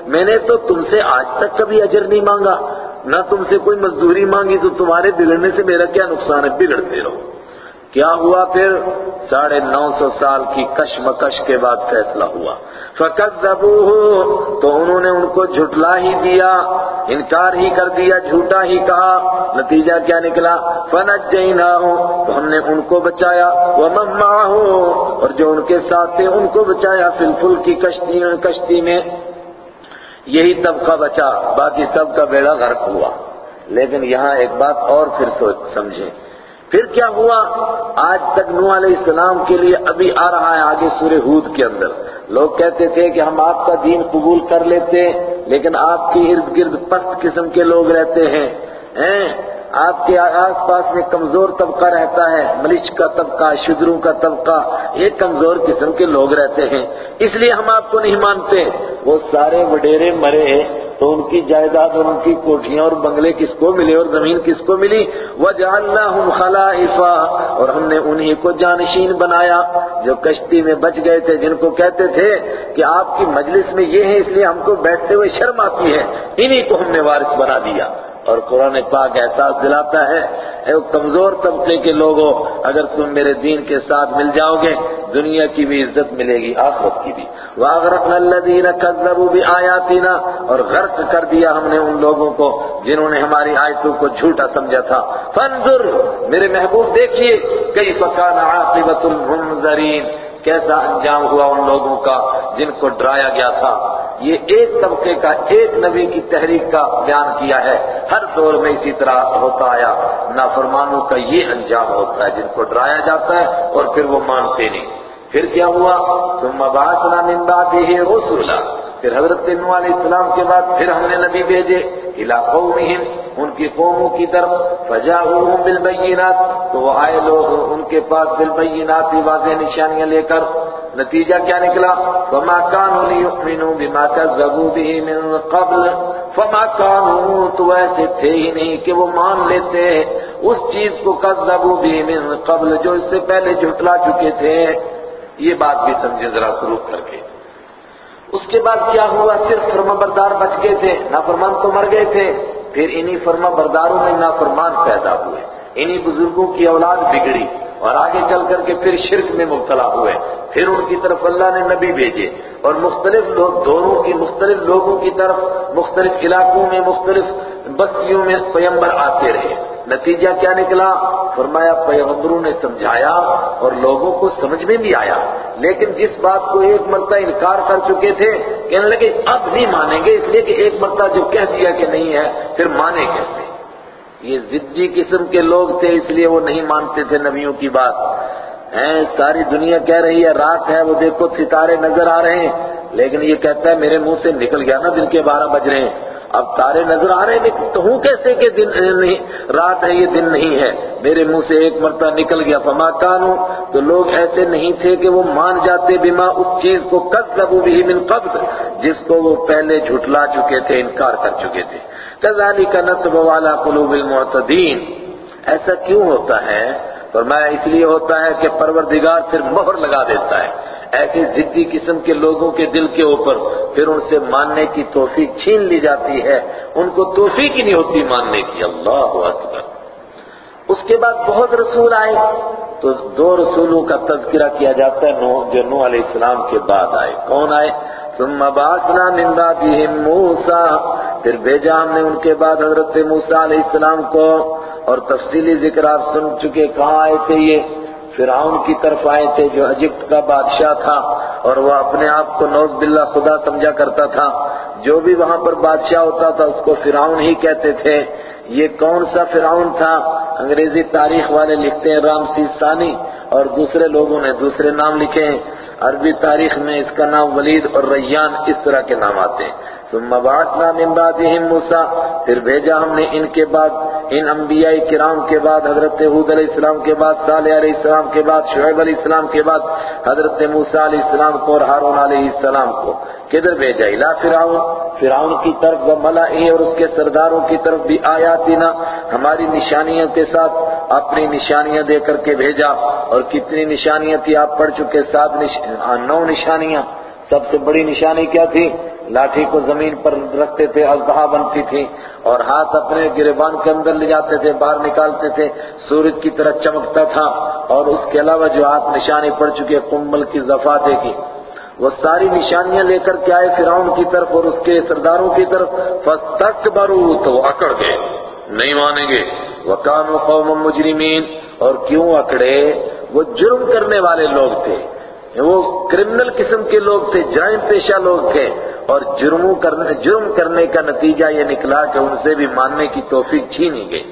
میں نے تو تم سے آج تک کبھی اجر نہیں مانگا۔ نہ تم سے کوئی مزدوری مانگی تو تمہارے بگڑنے سے میرا کیا نقصان ہے؟ بگڑتے رہو۔ کیا ہوا پھر؟ ساڑھے نو سو سال کی کشمکش کے بعد فیصلہ ہوا۔ فَكَذَّبُوهُ تو انہوں نے ان کو جھٹلا ہی دیا، انکار ہی کر دیا، جھوٹا ہی کہا۔ نتیجہ کیا نکلا؟ فَنَجَّيْنَاهُ، تو ہم نے ان کو بچایا۔ وَمَمَّعَهُ اور جو ان کے ساتھ تھے، ان کو بچایا۔ فی الفل کی کشتی کشتی میں یہی طبقہ بچا، باقی سب کا بیڑا غرق ہوا۔ لیکن یہاں ایک بات اور پھر سمجھیں۔ پھر کیا ہوا؟ آج تک نو علیہ السلام کے لیے ابھی آ رہا ہے آگے سورہ ہود کے اندر۔ لوگ کہتے تھے کہ ہم آپ کا دین قبول کر لیتے، لیکن آپ کے ارد گرد پست قسم کے لوگ رہتے ہیں۔ آپ کے آس پاس میں کمزور طبقہ رہتا ہے، ملچ کا طبقہ، شدروں کا طبقہ ایک کمزور قسم کے لوگ رہتے ہیں۔ اس لیے ہم آپ کو نہیں مانتے۔ وہ سارے وڈیرے مرے تو ان کی جائیداد اور ان کی کوٹھیاں اور بنگلے کس کو ملے اور زمین کس کو ملی؟ وَجَعَلْنَاهُمْ خَلَائِفًا اور ہم نے انہی کو جانشین بنایا۔ جو کشتی میں بچ گئے تھے، جن کو کہتے تھے کہ آپ کی مجلس میں یہ ہے اس لیے ہم کو بیٹھتے ہوئے شرم آتی ہے۔ انہی کو ہم نے وارث بنا دیا۔ اور قرآن پاک احساس دلاتا ہے، اے کمزور طبقے کے لوگوں، اگر تم میرے دین کے ساتھ مل جاؤ گے، دنیا کی بھی عزت ملے گی، آخرت کی بھی۔ وَأَغْرَقْنَا الَّذِينَ كَذَّبُوا بِآيَاتِنَا، اور غرق کر دیا ہم نے ان لوگوں کو، جنہوں نے ہماری آیتوں کو جھوٹا سمجھا تھا۔ فانظر، میرے محبوب دیکھیے کیف کان عاقبت المنذرین کیسا انجام ہوا ان لوگوں کا، جن کو ڈرایا گیا تھا۔ یہ ایک طبقے کا ایک نبی کی تحریک کا بیان کیا ہے۔ ہر دور میں اسی طرح ہوتا آیا۔ نافرمانوں کا یہ انجام ہوتا ہے۔ جن کو ڈرایا جاتا ہے اور پھر وہ مانتے نہیں۔ پھر کیا ہوا؟ تم بعثنا من بعده رسولہ پھر حضرت نوح علیہ السلام کے بعد پھر ہم نے نبی بھیجے الى قومہم، ان کی قوموں کی طرف فجاؤہم بالبینات، تو وہ آئے لوگ ان کے پاس بالبینات واضح نشانیاں لے کر۔ نتیجہ کیا نکلا؟ فما كانوا ليؤمنوا بما كذبوا به من قبل۔ فما كانوا، تو ایسے تھے ہی نہیں کہ وہ مان لیتے۔ اس چیز کو كذبوا به من قبل جو اس سے پہلے جھٹلا چکے تھے۔ یہ بات بھی سمجھے ذرا پروف کر کے۔ اس کے بعد کیا ہوا؟ صرف فرما بردار بچ گئے تھے، نافرمان تو مر گئے تھے۔ پھر انہی فرما برداروں میں نافرمان پیدا ہوئے۔ انہی بزرگوں کی اولاد بگڑی اور آگے چل کر کے پھر شرک میں مبتلا ہوئے۔ پھر ان کی طرف اللہ نے نبی بھیجے اور مختلف لوگ دونوں کی مختلف لوگوں کی طرف، مختلف علاقوں میں، مختلف بستیوں میں پیمبر آتے رہے۔ نتیجہ کیا نکلا؟ فرمایا، پیغمبروں نے سمجھایا اور لوگوں کو سمجھ میں بھی آیا۔ لیکن جس بات کو ایک مرتبہ انکار کر چکے تھے، کہنے لگے، اب نہیں مانیں گے، اس لیے کہ ایک مرتبہ جو کہہ دیا کہ نہیں ہے، پھر مانے کیسے؟ یہ ضدی قسم کے لوگ تھے، اس لیے وہ نہیں مانتے تھے نبیوں کی بات۔ ہیں، ساری دنیا کہہ رہی ہے، رات ہے، وہ دیکھو، ستارے نظر آ رہے ہیں۔ لیکن یہ کہتا ہے، میرے منہ سے نکل گیا نا دن کے بارہ بج رہے ہیں۔ اب تارے نظر آ رہے ہیں تو ہوں کیسے کہ دن نہیں، رات ہے، یہ دن نہیں ہے۔ میرے منہ سے ایک مرتبہ نکل گیا، فما کانو، تو لوگ ایسے نہیں تھے کہ وہ مان جاتے بما اس چیز کو کذبوا به من قبل، جس کو وہ پہلے جھٹلا چکے تھے، انکار کر چکے تھے۔ كذلك نطب والا قلوب المعتدین۔ ایسا کیوں ہوتا ہے؟ فرمایا، اس لیے ہوتا ہے کہ پروردگار پھر مہر لگا دیتا ہے۔ ایسے ضدی قسم کے لوگوں کے دل کے اوپر پھر ان سے ماننے کی توفیق چھین لی جاتی ہے۔ ان کو توفیق ہی نہیں ہوتی ماننے کی۔ اللہ اکبر۔ اس کے بعد بہت رسول آئے۔ تو دو رسولوں کا تذکرہ کیا جاتا ہے۔ نو جو نو علیہ السلام کے بعد آئے۔ کون آئے؟ ثم بعثنا من بعدهم موسیٰ۔ پھر بھیجا ہم نے ان کے بعد حضرت موسیٰ علیہ السلام کو۔ اور تفصیلی ذکر آپ سن چکے۔ کہاں آئے تھے یہ؟ فرعون کی طرف آئے تھے، جو عجبت کا بادشاہ تھا، اور وہ اپنے آپ کو نوز باللہ خدا سمجھا کرتا تھا۔ جو بھی وہاں پر بادشاہ ہوتا تھا، اس کو فرعون ہی کہتے تھے۔ یہ کون سا فرعون تھا؟ انگریزی تاریخ والے لکھتے ہیں رام سی ثانی، اور دوسرے لوگوں نے دوسرے نام لکھے ہیں۔ عربی تاریخ میں اس کا نام ولید اور ریان اس طرح کے نام آتے ہیں۔ ثم بعثنا من بعدهم موسیٰ، پھر بھیجا ہم نے ان کے بعد، ان انبیاء کرام کے بعد، حضرت حود علیہ السلام کے بعد، صالح علیہ السلام کے بعد، شعیب علیہ السلام کے بعد، حضرت موسیٰ علیہ السلام کو اور ہارون علیہ السلام کو۔ کدھر بھیجا؟ الہ فرعون۔ فرعون کی طرف و ملئی اور اس کے سرداروں کی طرف بھی آیاتنا، ہماری نشانیوں کے ساتھ اپنی نشانیاں دے کر کے بھیجا۔ اور کتنی نشانیاں تھی، آپ پڑھ چکے، سات نو نشانیاں۔ سب سے بڑی نشانی کیا تھی؟ لاٹھی کو زمین پر رکھتے تھے ازدہا بنتی تھی اور ہاتھ اپنے گریبان کے اندر لے جاتے تھے، باہر نکالتے تھے۔ سورج کی طرح چمکتا تھا اور اس کے علاوہ جو آپ نشانی پڑ چکے کمبل کی زفاتے کی۔ وہ ساری نشانیاں لے کر کے آئے فرعون کی طرف اور اس کے سرداروں کی طرف۔ فَاسْتَكْبَرُوا تو اکڑ گئے۔ نہیں مانیں گے۔ وَقَانُوا قَوْمًا مُجْرِمِينَ۔ اور کیوں اکڑے؟ وہ جرم کرنے والے لوگ تھے۔ وہ کرمنل قسم کے لوگ تھے جرائم پیشہ لوگ تھے اور جرموں کرنے، جرم کرنے کا نتیجہ یہ نکلا کہ ان سے بھی ماننے کی توفیق چھینی گئی۔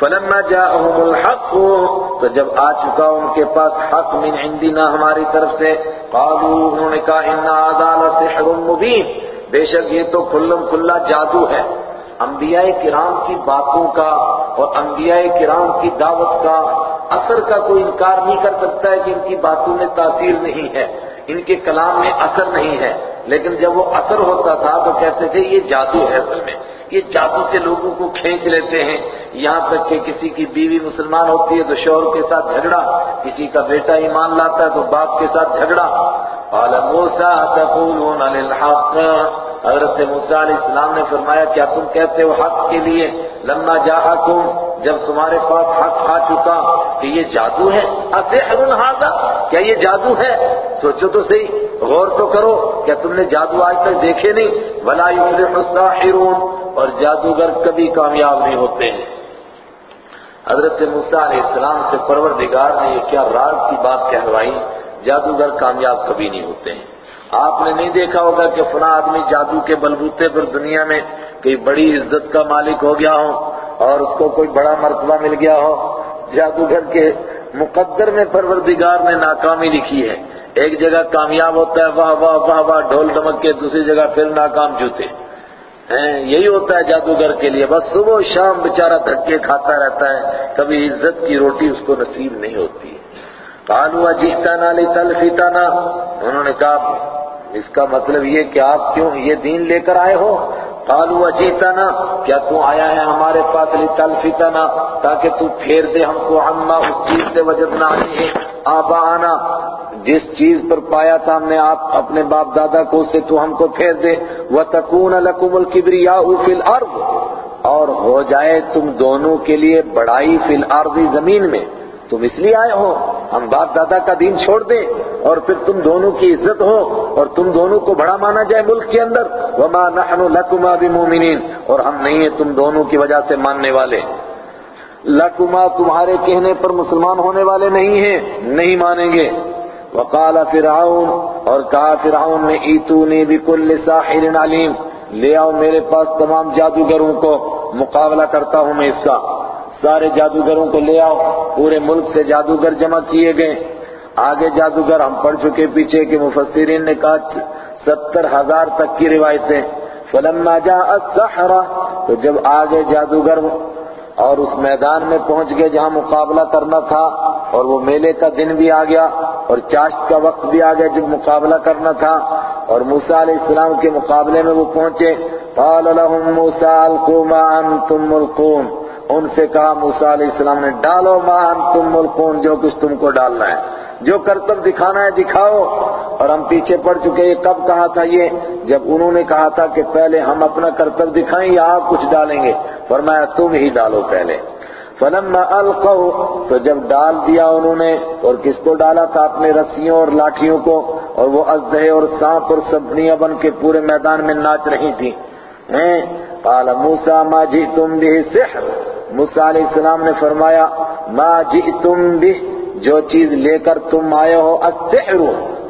فلما جاءهم الحق، تو جب آ چکا ان کے پاس حق من عندنا ہماری طرف سے، قالوا، انہوں نے کہا، ان هذا لسحر مبین۔ بے شک یہ تو کھلم کھلا جادو ہے۔ انبیاء کرام کی باتوں کا اور انبیاء کرام کی دعوت کا اثر کا کوئی انکار نہیں کر سکتا ہے کہ ان کی باتوں میں تاثیر نہیں ہے، ان کے کلام میں اثر نہیں ہے۔ لیکن جب وہ اثر ہوتا تھا تو کہتے تھے، یہ جادو ہے اصل میں۔ یہ جادو سے لوگوں کو کھینچ لیتے ہیں۔ یہاں تک کہ کسی کی بیوی مسلمان ہوتی ہے تو شوہر کے ساتھ جھگڑا، کسی کا بیٹا ایمان لاتا ہے تو باپ کے ساتھ جھگڑا۔ قال موسیٰ تقولون للحق حضرت موسیٰ علیہ السلام نے فرمایا، کیا تم کہتے ہو حق کے لیے، لما جاءکم، جب تمہارے پاس حق آ چکا کہ یہ جادو ہے؟ اسحر کیا یہ جادو ہے؟ سوچو تو صحیح، غور تو کرو، کیا تم نے جادو آج تک دیکھے نہیں؟ ولا يفلح الساحرون، اور جادوگر کبھی کامیاب نہیں ہوتے ہیں. حضرت موسیٰ علیہ السلام سے پروردگار نے یہ کیا راز کی بات کہلوائی؟ جادوگر کامیاب کبھی نہیں ہوتے ہیں۔ آپ نے نہیں دیکھا ہوگا کہ فلاں آدمی جادو کے بلبوتے پر دنیا میں کوئی بڑی عزت کا مالک ہو گیا ہو اور اس کو کوئی بڑا مرتبہ مل گیا ہو۔ جادوگر کے مقدر میں پروردگار نے ناکامی لکھی ہے۔ ایک جگہ کامیاب ہوتا ہے، واہ واہ واہ واہ، ڈھول دمک کے دوسری جگہ پھر ناکام جوتے۔ یہی ہوتا ہے جادوگر کے لیے۔ بس صبح و شام بیچارہ دھکے کھاتا رہتا ہے، کبھی عزت کی روٹی اس کو نصیب نہیں ہوتی۔ ہے قالوا جئتنا لتلفتنا۔ انہوں نے کہا، اس کا مطلب یہ کہ آپ کیوں یہ دین لے کر آئے ہو؟ قالوا جئتنا کیا تو آیا ہے ہمارے پاس لتلفتنا تاکہ تو پھیر دے ہم کو؟ عما اس چیز سے وجدنا علیہ آبانا جس چیز پر پایا تھا ہم نے آپ اپنے باپ دادا کو، اسے تو ہم کو پھیر دے۔ وَتَكُونَ لَكُمُ الْكِبْرِيَاءُ فِي الْأَرْضِ۔ اور ہو جائے تم دونوں کے لیے بڑائی فی الارض زمین میں۔ تم اس لیے آئے ہو۔ ہم باپ دادا کا دین چھوڑ دیں اور پھر تم دونوں کی عزت ہو اور تم دونوں کو بڑا مانا جائے ملک کے اندر۔ وَمَا نَحْنُ لَكُمَا بِمُؤْمِنِينَ۔ اور ہم نہیں ہیں تم دونوں کی وجہ سے ماننے والے۔ لکما تمہارے کہنے پر مسلمان ہونے والے نہیں ہیں، نہیں مانیں گے۔ وقال فرعون۔ اور کہا فرعون نے، ایتونی بکل ساحر علیم لے آؤ میرے پاس تمام جادوگروں کو مقابلہ کرتا ہوں میں اس کا۔ سارے جادوگروں کو لے آؤ۔ پورے ملک سے جادوگر جمع کیے گئے۔ آگے جادوگر ہم پڑھ چکے، پیچھے کہ مفسرین نے کہا، ستر ہزار تک کی روایتیں۔ فلما جاء السحرہ، تو جب آگے جادوگر اور اس میدان میں پہنچ گئے جہاں مقابلہ کرنا تھا، اور وہ میلے کا دن بھی آ گیا، اور چاشت کا وقت بھی آ گیا جب مقابلہ کرنا تھا، اور موسیٰ علیہ السلام کے مقابلے میں وہ پہنچے۔ قال لهم موسیٰ القوا ما انتم ملقون۔ ان سے کہا، موسیٰ علیہ السلام نے، ڈالو ما انتم ملقون جو کچھ تم کو ڈالنا ہے، جو کرتب دکھانا ہے دکھاؤ۔ اور ہم پیچھے پڑ چکے یہ کب کہا تھا یہ؟ جب انہوں نے کہا تھا کہ پہلے ہم اپنا کرتب دکھائیں، یا آپ کچھ ڈالیں گے۔ فرمایا، تم ہی ڈالو پہلے۔ فلما القوا، تو جب ڈال دیا انہوں نے، اور کس کو ڈالا تھا؟ اپنے رسیوں اور لاٹھیوں کو۔ اور وہ ازدہے اور سانپ اور سبنیاں بن کے پورے میدان میں ناچ رہی تھی قال موسیٰ، ما جئتم به سحر. موسیٰ علیہ السلام نے فرمایا، ما جئتم به، جو چیز لے کر تم آئے ہو، السحر،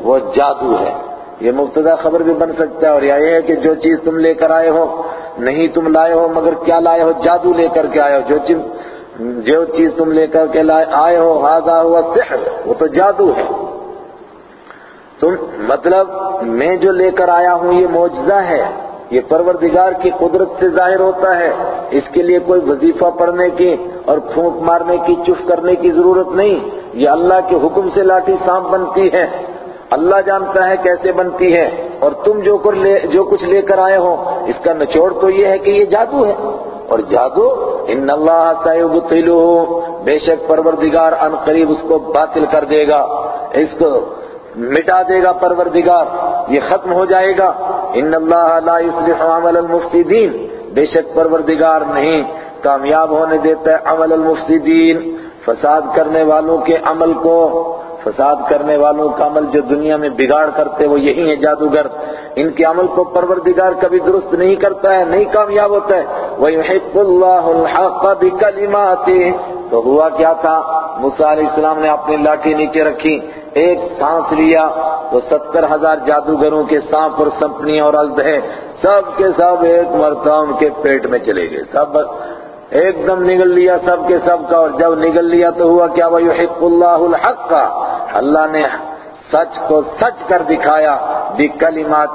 وہ جادو ہے۔ یہ مبتدا خبر بھی بن سکتا ہے اور یہ ہے کہ جو چیز تم لے کر آئے ہو، نہیں تم لائے ہو، مگر کیا لائے ہو؟ جادو لے کر کے آئے ہو۔ جو چیز جو چیز تم لے کر کے لائے آئے ہو ہاضا ہوا سحر وہ تو جادو ہے۔ تم مطلب میں جو لے کر آیا ہوں، یہ معجزہ ہے۔ یہ پروردگار کی قدرت سے ظاہر ہوتا ہے۔ اس کے لیے کوئی وظیفہ پڑھنے کی اور پھونک مارنے کی، چف کرنے کی ضرورت نہیں۔ یہ اللہ کے حکم سے لاٹھی سانپ بنتی ہے۔ اللہ جانتا ہے کیسے بنتی ہے۔ اور تم جو لے، جو کچھ لے کر آئے ہو، اس کا نچوڑ تو یہ ہے کہ یہ جادو ہے۔ اور جادو، ان اللہ سیبطلہ بے شک پروردگار ان قریب اس کو باطل کر دے گا۔ اس کو مٹا دے گا پروردگار، یہ ختم ہو جائے گا۔ ان اللہ لا يصلح عمل المفسدین۔ بے شک پروردگار نہیں، کامیاب ہونے دیتا ہے عمل المفسدین۔ فساد کرنے والوں کے عمل کو، فساد کرنے والوں کا عمل جو دنیا میں بگاڑ کرتے، وہ یہی ہیں جادوگر۔ ان کے عمل کو پروردگار کبھی درست نہیں کرتا ہے، نہیں کامیاب ہوتا ہے۔ وَيُحِقُّ اللہ الحق بکلماتہ تو ہوا کیا تھا؟ موسیٰ علیہ السلام نے اپنی لاٹھی نیچے رکھی، ایک سانس لیا تو ستر ہزار جادوگروں کے سانپ اور سمپنی اور ازدھے سب کے سب ایک مرتبہ ان کے پیٹ میں چلے گئے۔ سب ایک دم نگل لیا سب کے سب کا اور جب نگل لیا تو ہوا کیا؟ وہ یحق اللہ الحق۔ کا اللہ نے سچ کو سچ کر دکھایا بھی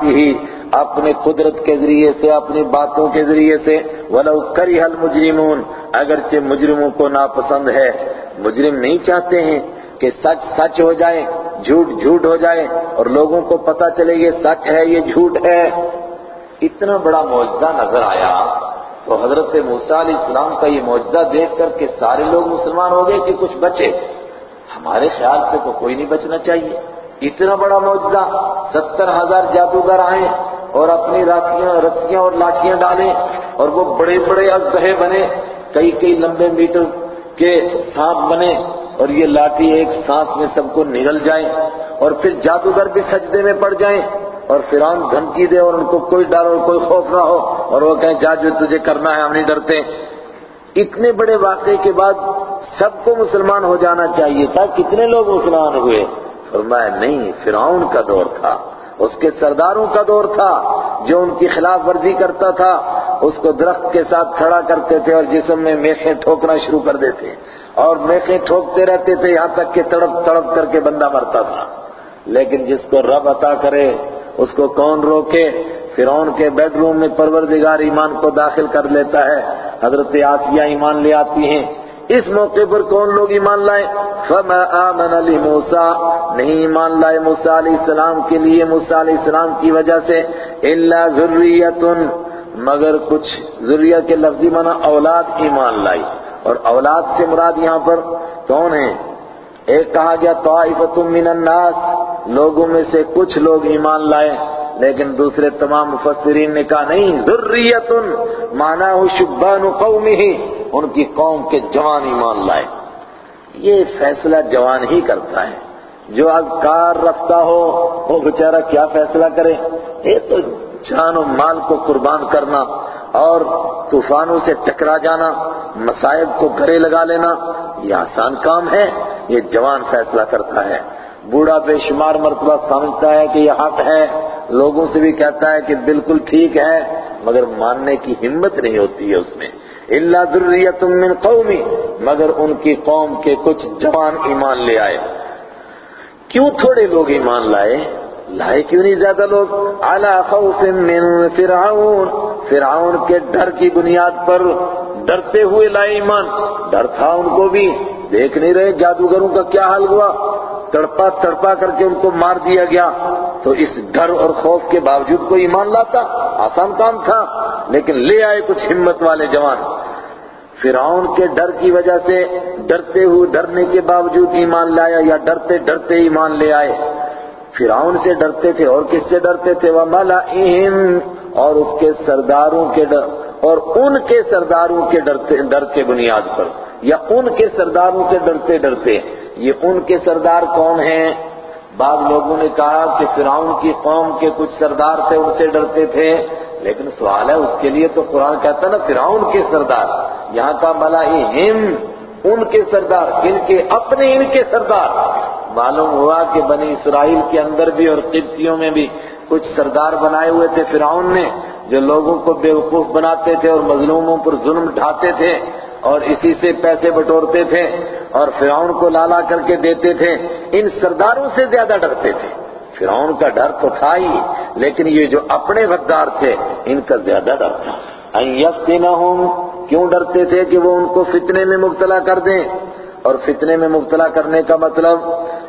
ہی اپنے قدرت کے ذریعے سے، اپنی باتوں کے ذریعے سے۔ وَلَوْ كَرِهَ الْمُجْرِمُونَ، اگرچہ مجرموں کو ناپسند ہے۔ مجرم نہیں چاہتے ہیں کہ سچ سچ ہو جائے، جھوٹ جھوٹ ہو جائے، اور لوگوں کو پتا چلے یہ سچ ہے، یہ جھوٹ ہے۔ اتنا بڑا معجزہ نظر آیا تو حضرت موسیٰ علیہ السلام کا یہ معجزہ دیکھ کر کے سارے لوگ مسلمان ہو گئے کہ کچھ بچے۔ ہمارے خیال سے تو کوئی نہیں بچنا چاہیے۔ اتنا بڑا معجزہ، ستر ہزار جادوگر آئے۔ اور اپنی راتیاں رسیاں اور لاٹیاں ڈالیں اور وہ بڑے بڑے ازدہے بنے، کئی کئی لمبے میٹر کے سانپ بنے اور یہ لاٹھی ایک سانس میں سب کو نگل جائیں اور پھر جادوگر بھی سجدے میں پڑ جائیں اور فرعون دھمکی دے اور ان کو کوئی ڈر اور کوئی خوف نہ ہو اور وہ کہیں، جا جو، تجھے کرنا ہے، ہم نہیں ڈرتے. اتنے بڑے واقعے کے بعد سب کو مسلمان ہو جانا چاہیے تھا۔ کتنے لوگ مسلمان ہوئے؟ فرمایا، نہیں فراؤن کا دور تھا۔ اس کے سرداروں کا دور تھا، جو ان کی خلاف ورزی کرتا تھا، اس کو درخت کے ساتھ کھڑا کرتے تھے اور جسم میں میخیں ٹھوکنا شروع کر دیتے۔ اور میخیں ٹھوکتے رہتے تھے، یہاں تک کہ تڑپ تڑپ کر کے بندہ مرتا تھا۔ لیکن جس کو رب عطا کرے، اس کو کون روکے؟ فرعون کے بیڈ روم میں پروردگار ایمان کو داخل کر لیتا ہے۔ حضرت آسیہ ایمان لے آتی ہیں۔ اس موقع پر کون لوگ ایمان لائے؟ فما آمن علی موسیٰ نہیں ایمان لائے موسیٰ علیہ السلام کے لیے، موسیٰ علیہ السلام کی وجہ سے۔ الا ذریتن۔ مگر کچھ ذریہ کے لفظی معنی اولاد ایمان لائی۔ اور اولاد سے مراد یہاں پر کون ہیں؟ ایک کہا گیا طائفت من الناس۔ لوگوں میں سے کچھ لوگ ایمان لائے۔ لیکن دوسرے تمام مفسرین نے کہا نہیں ذریت مانا ہو شبان قوم ہی ان کی قوم کے جوان ایمان لائے۔ یہ فیصلہ جوان ہی کرتا ہے۔ جو از کار رکھتا ہو، وہ بچارہ کیا فیصلہ کرے؟ یہ تو جان و مال کو قربان کرنا اور طوفانوں سے ٹکرا جانا مسائب کو گھرے لگا لینا، یہ آسان کام ہے۔ یہ جوان فیصلہ کرتا ہے۔ بوڑھا بے شمار مرتبہ سمجھتا ہے کہ یہ حق ہے۔ لوگوں سے بھی کہتا ہے کہ بالکل ٹھیک ہے، مگر ماننے کی ہمت نہیں ہوتی ہے اس میں۔ اللہ ذریت من قومی مگر ان کی قوم کے کچھ جوان ایمان لے آئے۔ کیوں تھوڑے لوگ ایمان لائے؟ لائے کیوں نہیں زیادہ لوگ؟ اعلیٰ خوف من فرعون۔ فرعون کے ڈر کی بنیاد پر ڈرتے ہوئے لائے ایمان۔ ڈر تھا ان کو بھی۔ دیکھ نہیں رہے جادوگروں کا کیا حال ہوا؟ تڑپا تڑپا کر کے ان کو مار دیا گیا تو اس ڈر اور خوف کے باوجود کوئی ایمان لاتا؟ آسان کام تھا، لیکن لے آئے کچھ ہمت والے جوان۔ فرعون کے ڈر کی وجہ سے ڈرتے ہوئے ڈرنے کے باوجود ایمان لایا یا ڈرتے ڈرتے ایمان لے آئے۔ فرعون سے ڈرتے تھے، اور کس سے ڈرتے تھے؟ وہ مالا اور اس کے سرداروں کے ڈر، اور ان کے سرداروں کے ڈر کے بنیاد پر۔ یا ان کے سرداروں سے ڈرتے ڈرتے۔ یہ ان کے سردار کون ہیں۔ بعض لوگوں نے کہا کہ فرعون کی قوم کے کچھ سردار تھے، ان سے ڈرتے تھے۔ لیکن سوال ہے، اس کے لیے تو قرآن کہتا ہے نا، فرعون کے سردار، یہاں کا ملا ہم، ان کے سردار ان کے اپنے ان کے سردار۔ معلوم ہوا کہ بنی اسرائیل کے اندر بھی اور قبطیوں میں بھی کچھ سردار بنائے ہوئے تھے فرعون نے، جو لوگوں کو بیوقوف بناتے تھے اور مظلوموں پر ظلم ڈھاتے تھے۔ اور اسی سے پیسے بٹورتے تھے اور فرعون کو لالا کر کے دیتے تھے۔ ان سرداروں سے زیادہ ڈرتے تھے۔ فرعون کا ڈر تو تھا ہی، لیکن یہ جو اپنے غدار تھے، ان کا زیادہ ڈر تھا۔ یفتنہم، کیوں ڈرتے تھے کہ وہ ان کو فتنے میں مبتلا کر دیں؟ اور فتنے میں مبتلا کرنے کا مطلب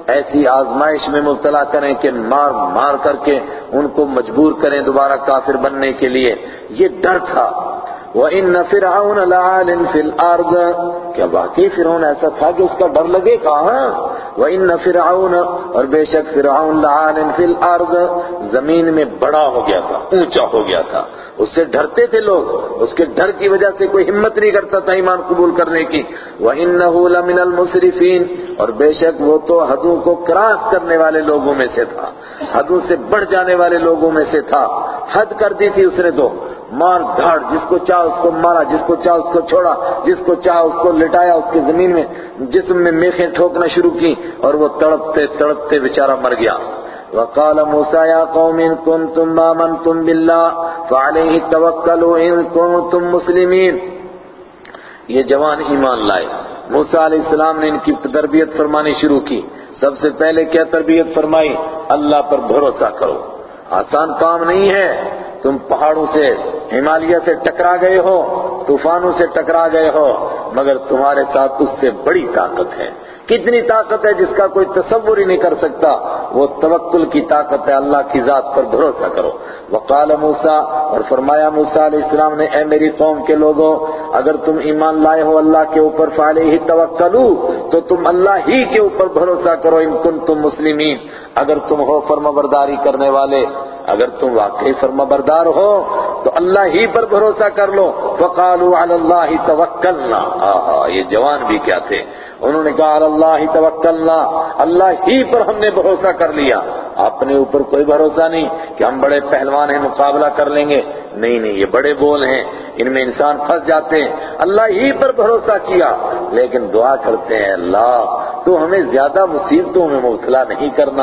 ایسی آزمائش میں مبتلا کریں کہ مار مار کر کے ان کو مجبور کریں دوبارہ کافر بننے کے لیے۔ یہ ڈر تھا۔ وَإِنَّ فِرْعَوْنَ لَعَالٍ فِي الْأَرْضِ۔ کیا واقعی فرعون ایسا تھا کہ اس کا ڈر لگے؟ کہاں؟ وَإِنَّ فِرْعَوْنَ، اور بے شک فرعون لَعَالٍ فِي الْأَرْضِ۔ زمین میں بڑا ہو گیا تھا، اونچا ہو گیا تھا۔ اس سے ڈرتے تھے لوگ، اس کے ڈر کی وجہ سے کوئی ہمت نہیں کرتا تھا ایمان قبول کرنے کی۔ وَإِنَّهُ لَمِنَ الْمُسْرِفِينَ، اور بے شک وہ تو حدوں کو کراس کرنے والے لوگوں میں سے تھا۔ حدوں سے بڑھ جانے والے لوگوں میں سے تھا۔ حد کر دی تھی اس نے تو۔ مار دھاڑ، جس کو چاہ اس کو مارا، جس کو چاہ اس کو چھوڑا، جس کو چاہ اس کو لٹایا اس کی زمین میں، جسم میں میخیں ٹھوکنا شروع کی اور وہ تڑپتے تڑپتے بیچارہ مر گیا۔ وقال موسى يا قوم، ان كنتم آمنتم بالله فعليه توكلوا ان كنتم مسلمين یہ جوان ایمان لائے۔ موسیٰ علیہ السلام نے ان کی تربیت فرمانی شروع کی۔ سب سے پہلے کیا تربیت فرمائی؟ اللہ پر بھروسہ کرو۔ آسان کام نہیں ہے۔ تم پہاڑوں سے ہمالیہ سے ٹکرا گئے ہو، طوفانوں سے ٹکرا گئے ہو، مگر تمہارے ساتھ اس سے بڑی طاقت ہے۔ کتنی طاقت ہے جس کا کوئی تصور ہی نہیں کر سکتا؟ وہ توکل کی طاقت ہے، اللہ کی ذات پر بھروسہ کرو۔ وقال موسیٰ، اور فرمایا موسیٰ علیہ السلام نے، اے میری قوم کے لوگوں، اگر تم ایمان لائے ہو اللہ کے اوپر فعلے ہی توکلو، تو تم اللہ ہی کے اوپر بھروسہ کرو، ان کن تم مسلمین۔ اگر تم ہو فرما برداری کرنے والے اگر تم واقعی فرما بردار ہو تو اللہ ہی پر بھروسہ کر لو۔ فقالوا علی اللہ توکلنا۔ آہا، یہ جوان بھی کیا تھے۔ انہوں نے کہا، اللہ ہی توکلنا، اللہ ہی پر ہم نے بھروسہ کر لیا. اپنے اوپر کوئی بھروسہ نہیں کہ ہم بڑے پہلوان ہیں، مقابلہ کر لیں گے۔ نہیں نہیں، یہ بڑے بول ہیں، ان میں انسان پھنس جاتے ہیں۔ اللہ ہی پر بھروسہ کیا، لیکن دعا کرتے ہیں، اللہ، تو ہمیں زیادہ مصیبتوں میں مبتلا نہیں کرنا،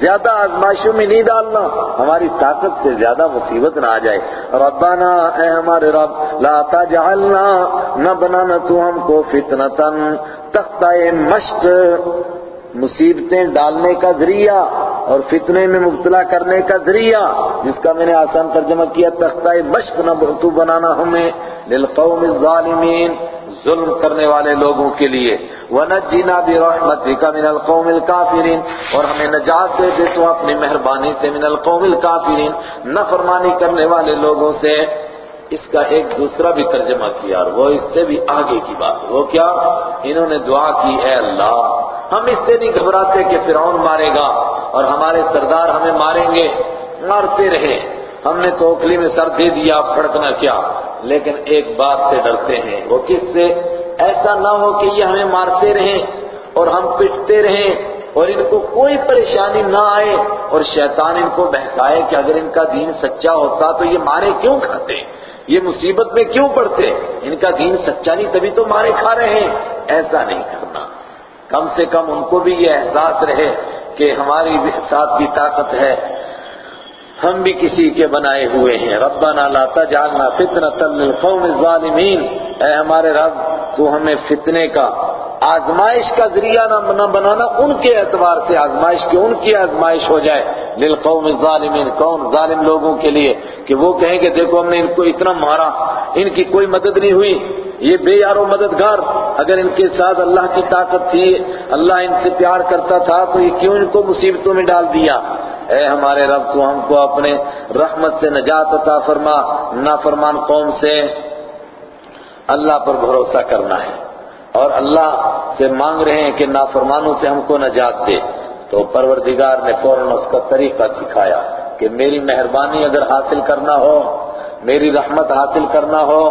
زیادہ آزمائشوں میں نہیں ڈالنا، ہماری طاقت سے زیادہ مصیبت نہ آ جائے۔ ربنا، اے ہمارے رب، لا تجعلنا نہ بنانا تو ہم کو فتنتن تختہ مشق، مصیبتیں ڈالنے کا ذریعہ اور فتنے میں مبتلا کرنے کا ذریعہ، جس کا میں نے آسان ترجمہ کیا، تختہ مشق نہ بہتو بنانا ہمیں للقوم الظالمین، ظلم کرنے والے لوگوں کے لیے۔ وَنَجِّنَا بِرَحْمَتِكَ مِنَ الْقَوْمِ الْكَافِرِينَ۔ اور ہمیں نجات دے دے تو اپنی مہربانی سے من القوم الکافرین نفرمانی کرنے والے لوگوں سے اس کا ایک دوسرا بھی ترجمہ کیا اور وہ اس سے بھی آگے کی بات وہ کیا؟ انہوں نے دعا کی، اے اللہ، ہم اس سے نہیں گھبراتے کہ فرعون مارے گا اور ہمارے سردار ہمیں ماریں گے۔ مارتے رہے۔ ہم نے تو میں سر دے دیا پھڑکنا کیا۔ لیکن ایک بات سے ڈرتے ہیں۔ وہ کس سے؟ ایسا نہ ہو کہ یہ ہمیں مارتے رہیں اور ہم پٹتے رہیں اور ان کو کوئی پریشانی نہ آئے اور شیطان ان کو بہکائے کہ اگر ان کا دین سچا ہوتا تو یہ مارے کیوں کھاتے؟ یہ مصیبت میں کیوں پڑتے ان کا دین سچا نہیں، تبھی تو مارے کھا رہے ہیں۔ ایسا نہیں کرنا۔ کم سے کم ان کو بھی یہ احساس رہے کہ ہماری ساتھ بھی طاقت ہے۔ ہم بھی کسی کے بنائے ہوئے ہیں۔ ربنا لا تجعلنا فتنة للقوم الظالمین۔ اے ہمارے رب، تو ہمیں فتنے کا آزمائش کا ذریعہ نہ بنانا ان کے اعتبار سے آزمائش کی ان کی آزمائش ہو جائے۔ للقوم الظالمین کون ظالم لوگوں کے لیے کہ وہ کہیں کہ دیکھو ہم نے ان کو اتنا مارا، ان کی کوئی مدد نہیں ہوئی۔ یہ بے یارو مددگار، اگر ان کے ساتھ اللہ کی طاقت تھی، اللہ ان سے پیار کرتا تھا، تو یہ کیوں ان کو مصیبتوں میں ڈال دیا؟ اے ہمارے رب، تو ہم کو اپنے رحمت سے نجات عطا فرما، نافرمان قوم سے اللہ پر بھروسہ کرنا ہے۔ اور اللہ سے مانگ رہے ہیں کہ نافرمانوں سے ہم کو نجات دے۔ تو پروردگار نے فوراً اس کا طریقہ سکھایا کہ میری مہربانی اگر حاصل کرنا ہو، میری رحمت حاصل کرنا ہو،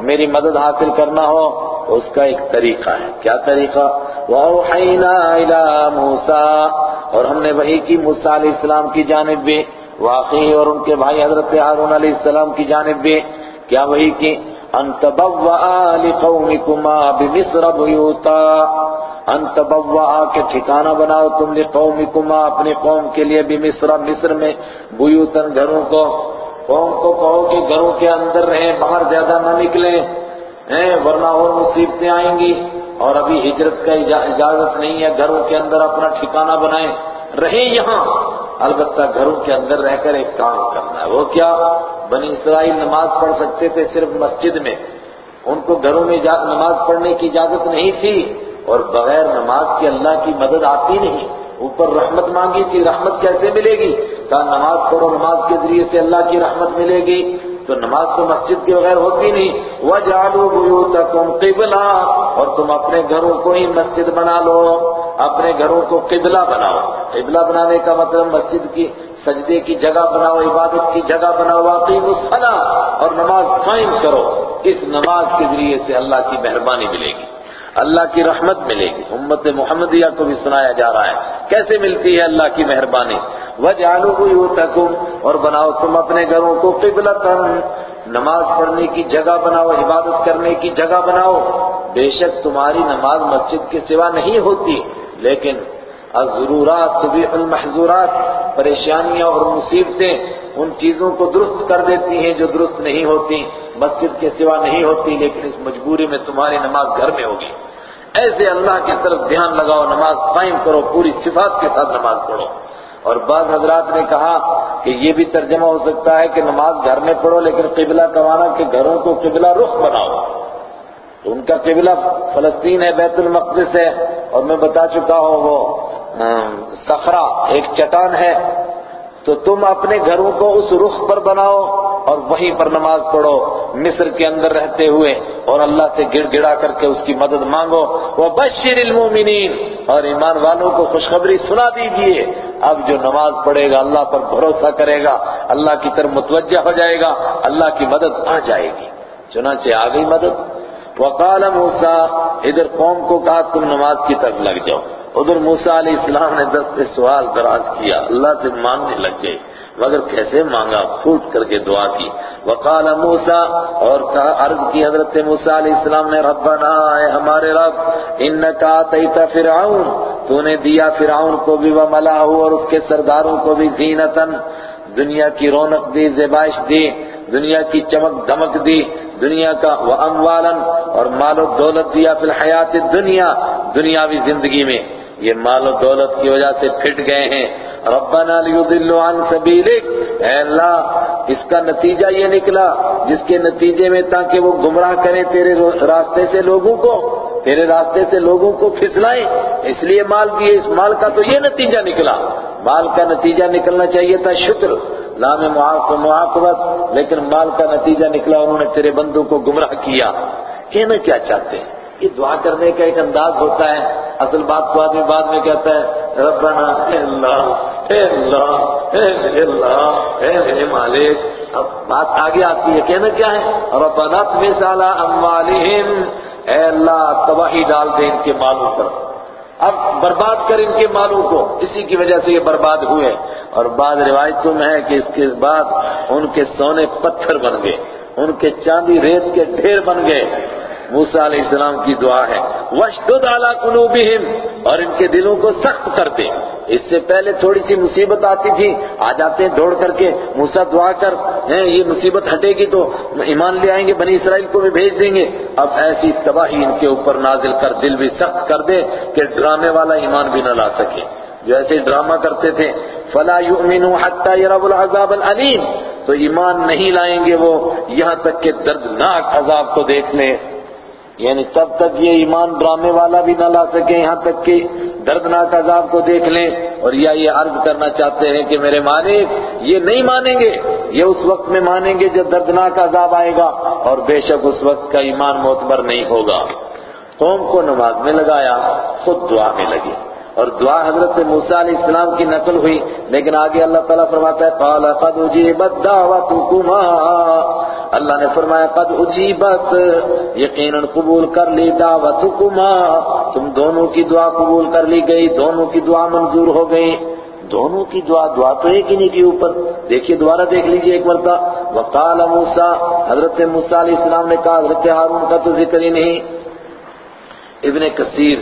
میری مدد حاصل کرنا ہو اس کا ایک طریقہ ہے۔ کیا طریقہ؟ وَأَوْحَيْنَا إِلَى مُوسَىٰ، اور ہم نے وہی کی موسیٰ علیہ السلام کی جانب بھی، واقعی اور ان کے بھائی حضرت ہارون علیہ السلام کی جانب بھی کیا وہی کی؟ ان تبوآ لقومکما بمصر بیوتا ان تبوآ کے ٹھکانہ بناؤ تم لقومکما اپنے قوم کے لیے بمصر، مصر میں بیوتن گھروں کو. قوم کو کہو کہ گھروں کے اندر رہیں، باہر زیادہ نہ نکلیں، ہیں، ورنہ اور مصیبتیں آئیں گی. اور ابھی ہجرت کا اجازت نہیں ہے، گھروں کے اندر اپنا ٹھکانہ بنائیں. رہیں یہاں. البتہ گھروں کے اندر رہ کر ایک کام کرنا ہے۔ وہ کیا؟ بنی اسرائیل نماز پڑھ سکتے تھے صرف مسجد میں۔ ان کو گھروں میں نماز پڑھنے کی اجازت نہیں تھی اور بغیر نماز کے اللہ کی مدد آتی نہیں۔ اوپر رحمت مانگی تھی، رحمت کیسے ملے گی؟ کہا نماز پڑھو، نماز کے ذریعے سے اللہ کی رحمت ملے گی۔ تو نماز تو مسجد کے بغیر ہوتی نہیں۔ وہ جالو قِبْلًا اور تم اپنے گھروں کو ہی مسجد بنا لو۔ اپنے گھروں کو قبلہ بناؤ۔ قبلہ بنانے کا مطلب مسجد کی سجدے کی جگہ بناؤ، عبادت کی جگہ بناؤ واقعی الصلاة اور نماز قائم کرو۔ اس نماز کے ذریعے سے اللہ کی مہربانی ملے گی، اللہ کی رحمت ملے گی۔ امت محمدیہ کو بھی سنایا جا رہا ہے۔ کیسے ملتی ہے اللہ کی مہربانی؟ وجعلوا بيوتكم اور بناؤ تم اپنے گھروں کو قبلتا۔ نماز پڑھنے کی جگہ بناؤ، عبادت کرنے کی جگہ بناؤ۔ بے شک تمہاری نماز مسجد کے سوا نہیں ہوتی، لیکن الضرورات تبیح المحظورات پریشانیاں اور مصیبتیں ان چیزوں کو درست کر دیتی ہیں جو درست نہیں ہوتی، مسجد کے سوا نہیں ہوتی، لیکن اس مجبوری میں تمہاری نماز گھر میں ہوگی۔ ایسے اللہ کی طرف دھیان لگاؤ، نماز قائم کرو، پوری صفات کے ساتھ نماز پڑھو۔ اور بعض حضرات نے کہا کہ یہ بھی ترجمہ ہو سکتا ہے کہ نماز گھر میں پڑھو، لیکن قبلہ کمانا کہ گھروں کو قبلہ رخ بناؤ۔ تو ان کا قبلہ فلسطین ہے، بیت المقدس ہے، اور میں بتا چکا ہوں وہ سخرا ایک چٹان ہے، تو تم اپنے گھروں کو اس رخ پر بناؤ اور وہیں پر نماز پڑھو۔ مصر کے اندر رہتے ہوئے اور اللہ سے گڑ گڑا کر کے اس کی مدد مانگو۔ وہ بشر المومنین اور ایمان والوں کو خوشخبری سنا دیجیے۔ اب جو نماز پڑھے گا، اللہ پر بھروسہ کرے گا۔ اللہ کی طرف متوجہ ہو جائے گا، اللہ کی مدد آ جائے گی۔ چنانچہ آ گئی مدد۔ وقال موسا ادھر قوم کو کہا، تم نماز کی طرف لگ جاؤ۔ ادھر موسا علیہ السلام نے دست سوال دراز کیا، اللہ سے مانگنے لگ گئے، مگر کیسے مانگا؟ پھوٹ کر کے دعا کی۔ وقال موسا اور کہا، عرض کی حضرت موسا علیہ السلام نے، ربنا، اے ہمارے رب، انکا آتیتا فرعون تو نے دیا فرعون کو بھی وملاہو اور اس کے سرداروں کو بھی زینتن دنیا کی رونق دی زبائش دی، دنیا کی چمک دمک دی، دنیا کا وہ اور مال و دولت دیا، فی الحیات دنیا دنیاوی زندگی میں۔ یہ مال و دولت کی وجہ سے پھٹ گئے ہیں۔ ربنا لیضلوا عن سبیلک اے اللہ، اس کا نتیجہ یہ نکلا، جس کے نتیجے میں تاکہ وہ گمراہ کریں تیرے راستے سے لوگوں کو، تیرے راستے سے لوگوں کو پھسلائیں اس لیے مال دیے اس مال کا تو یہ نتیجہ نکلا۔ مال کا نتیجہ نکلنا چاہیے تھا شکر، لام معاقبت، لیکن مال کا نتیجہ نکلا، انہوں نے تیرے بندوں کو گمراہ کیا۔ کہنا کیا چاہتے ہیں؟ یہ دعا کرنے کا ایک انداز ہوتا ہے۔ اصل بات کو آدمی بعد میں کہتا ہے، ربنا اے اللہ اے اللہ اے اللہ، اے میرے مالک۔ اب بات آگے آتی ہے، کہنا کیا ہے؟ ربنا مثالا اموالہم۔ اے اللہ، تباہی ڈال دے ان کے مالوں پر۔ اب برباد کر ان کے مالوں کو۔ اسی کی وجہ سے یہ برباد ہوئے۔ اور بعض روایتوں میں ہے کہ اس کے بعد ان کے سونے پتھر بن گئے۔ ان کے چاندی ریت کے ڈھیر بن گئے۔ موسیٰ علیہ السلام کی دعا ہے۔ وَشْدُدْ عَلَىٰ قُلُوبِهِمْ، اور ان کے دلوں کو سخت کر دے۔ اس سے پہلے تھوڑی سی مصیبت آتی تھی۔ آ جاتے ہیں دوڑ کر کے۔ موسیٰ دعا کر یہ مصیبت ہٹے گی تو ایمان لے آئیں گے، بنی اسرائیل کو بھی بھیج دیں گے۔ اب ایسی تباہی ان کے اوپر نازل کر، دل بھی سخت کر دے کہ ڈرامے والا ایمان بھی نہ لا سکے۔ جو ایسے ڈرامہ کرتے تھے، فلا يؤمنوا حتى يروا العذاب العلیم تو ایمان نہیں لائیں گے وہ یہاں تک کہ دردناک عذاب کو دیکھ لیں یعنی تب تک یہ ایمان ڈرامے والا بھی نہ لا سکے، یہاں تک کہ دردناک عذاب کو دیکھ لیں اور یا یہ عرض کرنا چاہتے ہیں کہ میرے مالک، یہ نہیں مانیں گے، یہ اس وقت میں مانیں گے جب دردناک عذاب آئے گا اور بے شک اس وقت کا ایمان معتبر نہیں ہوگا۔ قوم کو نماز میں لگایا، خود دعا میں لگے۔ اور دعا حضرت موسیٰ علیہ السلام کی نقل ہوئی، لیکن آگے اللہ تعالیٰ فرماتا ہے، قال قد اجیبت دعوتکما اللہ نے فرمایا، قد اجیبت یقیناً قبول کر لی دعوتکما۔ تم دونوں کی دعا قبول کر لی گئی، دونوں کی دعا منظور ہو گئی۔ دونوں کی دعا دعا تو ایک ہی نہیں کی اوپر۔ دیکھیے، دوبارہ دیکھ لیجیے ایک مرتبہ۔ وقال موسیٰ حضرت موسیٰ علیہ السلام نے کہا، حضرت ہارون کا تو ذکر ہی نہیں۔ ابن کثیر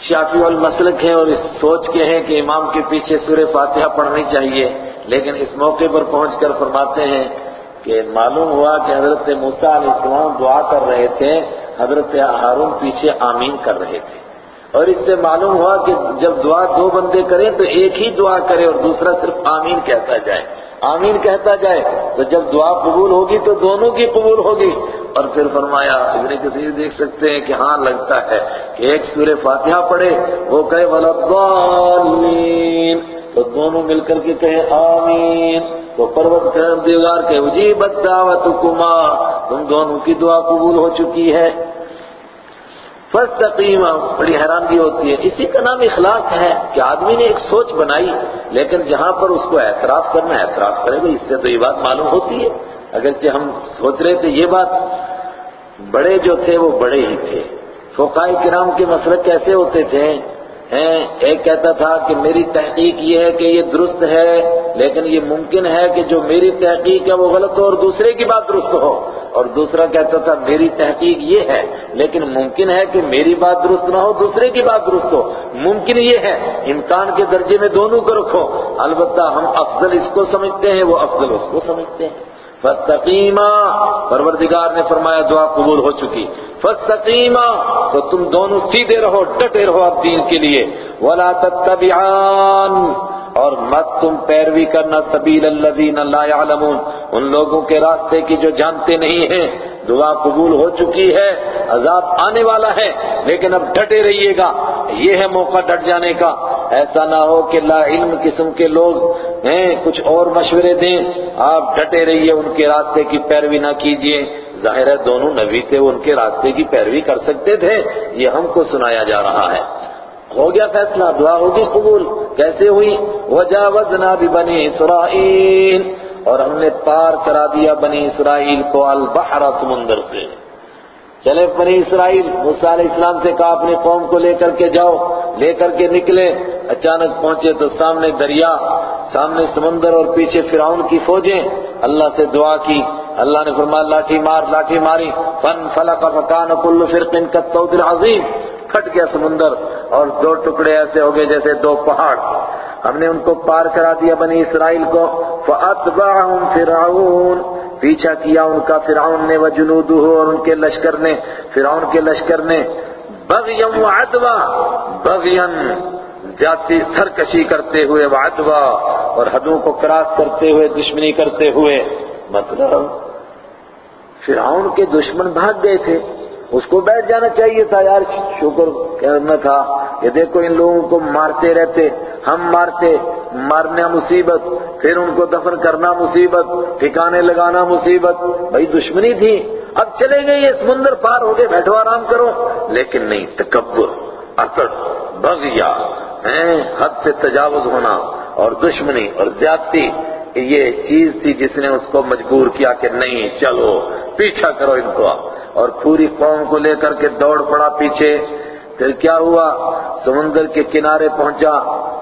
شافی والمسلک ہیں اور اس سوچ کے ہیں کہ امام کے پیچھے سورہ فاتحہ پڑھنی چاہیے، لیکن اس موقع پر پہنچ کر فرماتے ہیں کہ معلوم ہوا کہ حضرت موسیٰ علیہ السلام دعا کر رہے تھے، حضرت ہارون پیچھے آمین کر رہے تھے۔ اور اس سے معلوم ہوا کہ جب دعا دو بندے کریں تو ایک ہی دعا کرے اور دوسرا صرف آمین کہتا جائے۔ آمین کہتا جائے تو جب دعا قبول ہوگی تو دونوں کی قبول ہوگی۔ اور پھر فرمایا ابن کثیر دیکھ سکتے ہیں کہ ہاں لگتا ہے کہ ایک سورہ فاتحہ پڑھے، وہ کہے ولدالین تو دونوں مل کر کے کہے، آمین تو پروت دیوار کہ اجیبت دعوتکما تم دونوں کی دعا قبول ہو چکی ہے۔ فستقیما بڑی حیرانگی ہوتی ہے۔ اسی کا نام اخلاق ہے کہ آدمی نے ایک سوچ بنائی، لیکن جہاں پر اس کو اعتراف کرنا اعتراف کرے گا، اس سے تو یہ بات معلوم ہوتی ہے۔ اگرچہ ہم سوچ رہے تھے یہ بات بڑے جو تھے وہ بڑے ہی تھے۔ فقائے کرام کے مسئلے کیسے ہوتے تھے؟ ایک کہتا تھا کہ میری تحقیق یہ ہے کہ یہ درست ہے، لیکن یہ ممکن ہے کہ جو میری تحقیق ہے وہ غلط ہو اور دوسرے کی بات درست ہو۔ اور دوسرا کہتا تھا، میری تحقیق یہ ہے، لیکن ممکن ہے کہ میری بات درست نہ ہو، دوسرے کی بات درست ہو۔ ممکن یہ ہے، امکان کے درجے میں دونوں کو رکھو۔ البتہ ہم افضل اس کو سمجھتے ہیں، وہ افضل اس کو سمجھتے ہیں۔ فستقیما پروردگار نے فرمایا دعا قبول ہو چکی۔ فستقیما تو تم دونوں سیدھے رہو، ڈٹے رہو اب دین کے لیے۔ ولا تتبعان، اور مت تم پیروی کرنا سبیل الذین لا يعلمون ان لوگوں کے راستے کی جو جانتے نہیں ہیں، دعا قبول ہو چکی ہے، عذاب آنے والا ہے، لیکن اب ڈٹے رہیے گا۔ یہ ہے موقع ڈٹ جانے کا۔ ایسا نہ ہو کہ لا علم قسم کے لوگ ہیں، کچھ اور مشورے دیں۔ آپ ڈٹے رہیے ان کے راستے کی پیروی نہ کیجیے ظاہر ہے دونوں نبی تھے ان کے راستے کی پیروی کر سکتے تھے۔ یہ ہم کو سنایا جا رہا ہے۔ ہو گیا فیصلہ، دعا ہوگی قبول۔ کیسے ہوئی؟ وجاوزنا بنی اسرائیل اور ہم نے پار کرا دیا بنی اسرائیل کو البحر سمندر سے۔ چلے بنی اسرائیل، موسیٰ علیہ السلام سے کہا، اپنی قوم کو لے کر کے جاؤ۔ لے کر کے نکلے، اچانک پہنچے تو سامنے دریا، سامنے سمندر اور پیچھے فرعون کی فوجیں۔ اللہ سے دعا کی، اللہ نے فرمایا، لاٹھی مار، لاٹھی ماری۔ فن فلق فکان کل فرقن کالطود العظیم۔ پھٹ گیا سمندر اور دو ٹکڑے ایسے ہو گئے جیسے دو پہاڑ۔ ہم نے ان کو پار کرا دیا بنی اسرائیل کو۔ فَأَتْبَعَهُمْ فِرْعَوْنَ۔ پیچھا کیا ان کا فرعون نے وجنودہ اور ان کے لشکر نے، فرعون کے لشکر نے۔ بغیم وعدوا بغین جاتی سرکشی کرتے ہوئے وعدوا اور حدوں کو کراس کرتے ہوئے، دشمنی کرتے ہوئے۔ مطلب فرعون کے دشمن بھاگ گئے تھے۔ اس کو بیٹھ جانا چاہیے تھا یار، شکر کرنا تھا کہ دیکھو ان لوگوں کو مارتے رہتے، ہم مارتے، مارنا مصیبت، پھر ان کو دفن کرنا مصیبت، ٹھکانے لگانا مصیبت۔ بھائی دشمنی تھی۔ اب چلے گئے یہ سمندر پار ہو گئے، بیٹھو آرام کرو۔ لیکن نہیں، تکبر اکڑ بغیا حد سے تجاوز ہونا اور دشمنی اور زیادتی، یہ چیز تھی جس نے اس کو مجبور کیا کہ نہیں، چلو، پیچھا کرو ان کو۔ اور پوری قوم کو لے کر کے دوڑ پڑا پیچھے۔ پھر کیا ہوا؟ سمندر کے کنارے پہنچا۔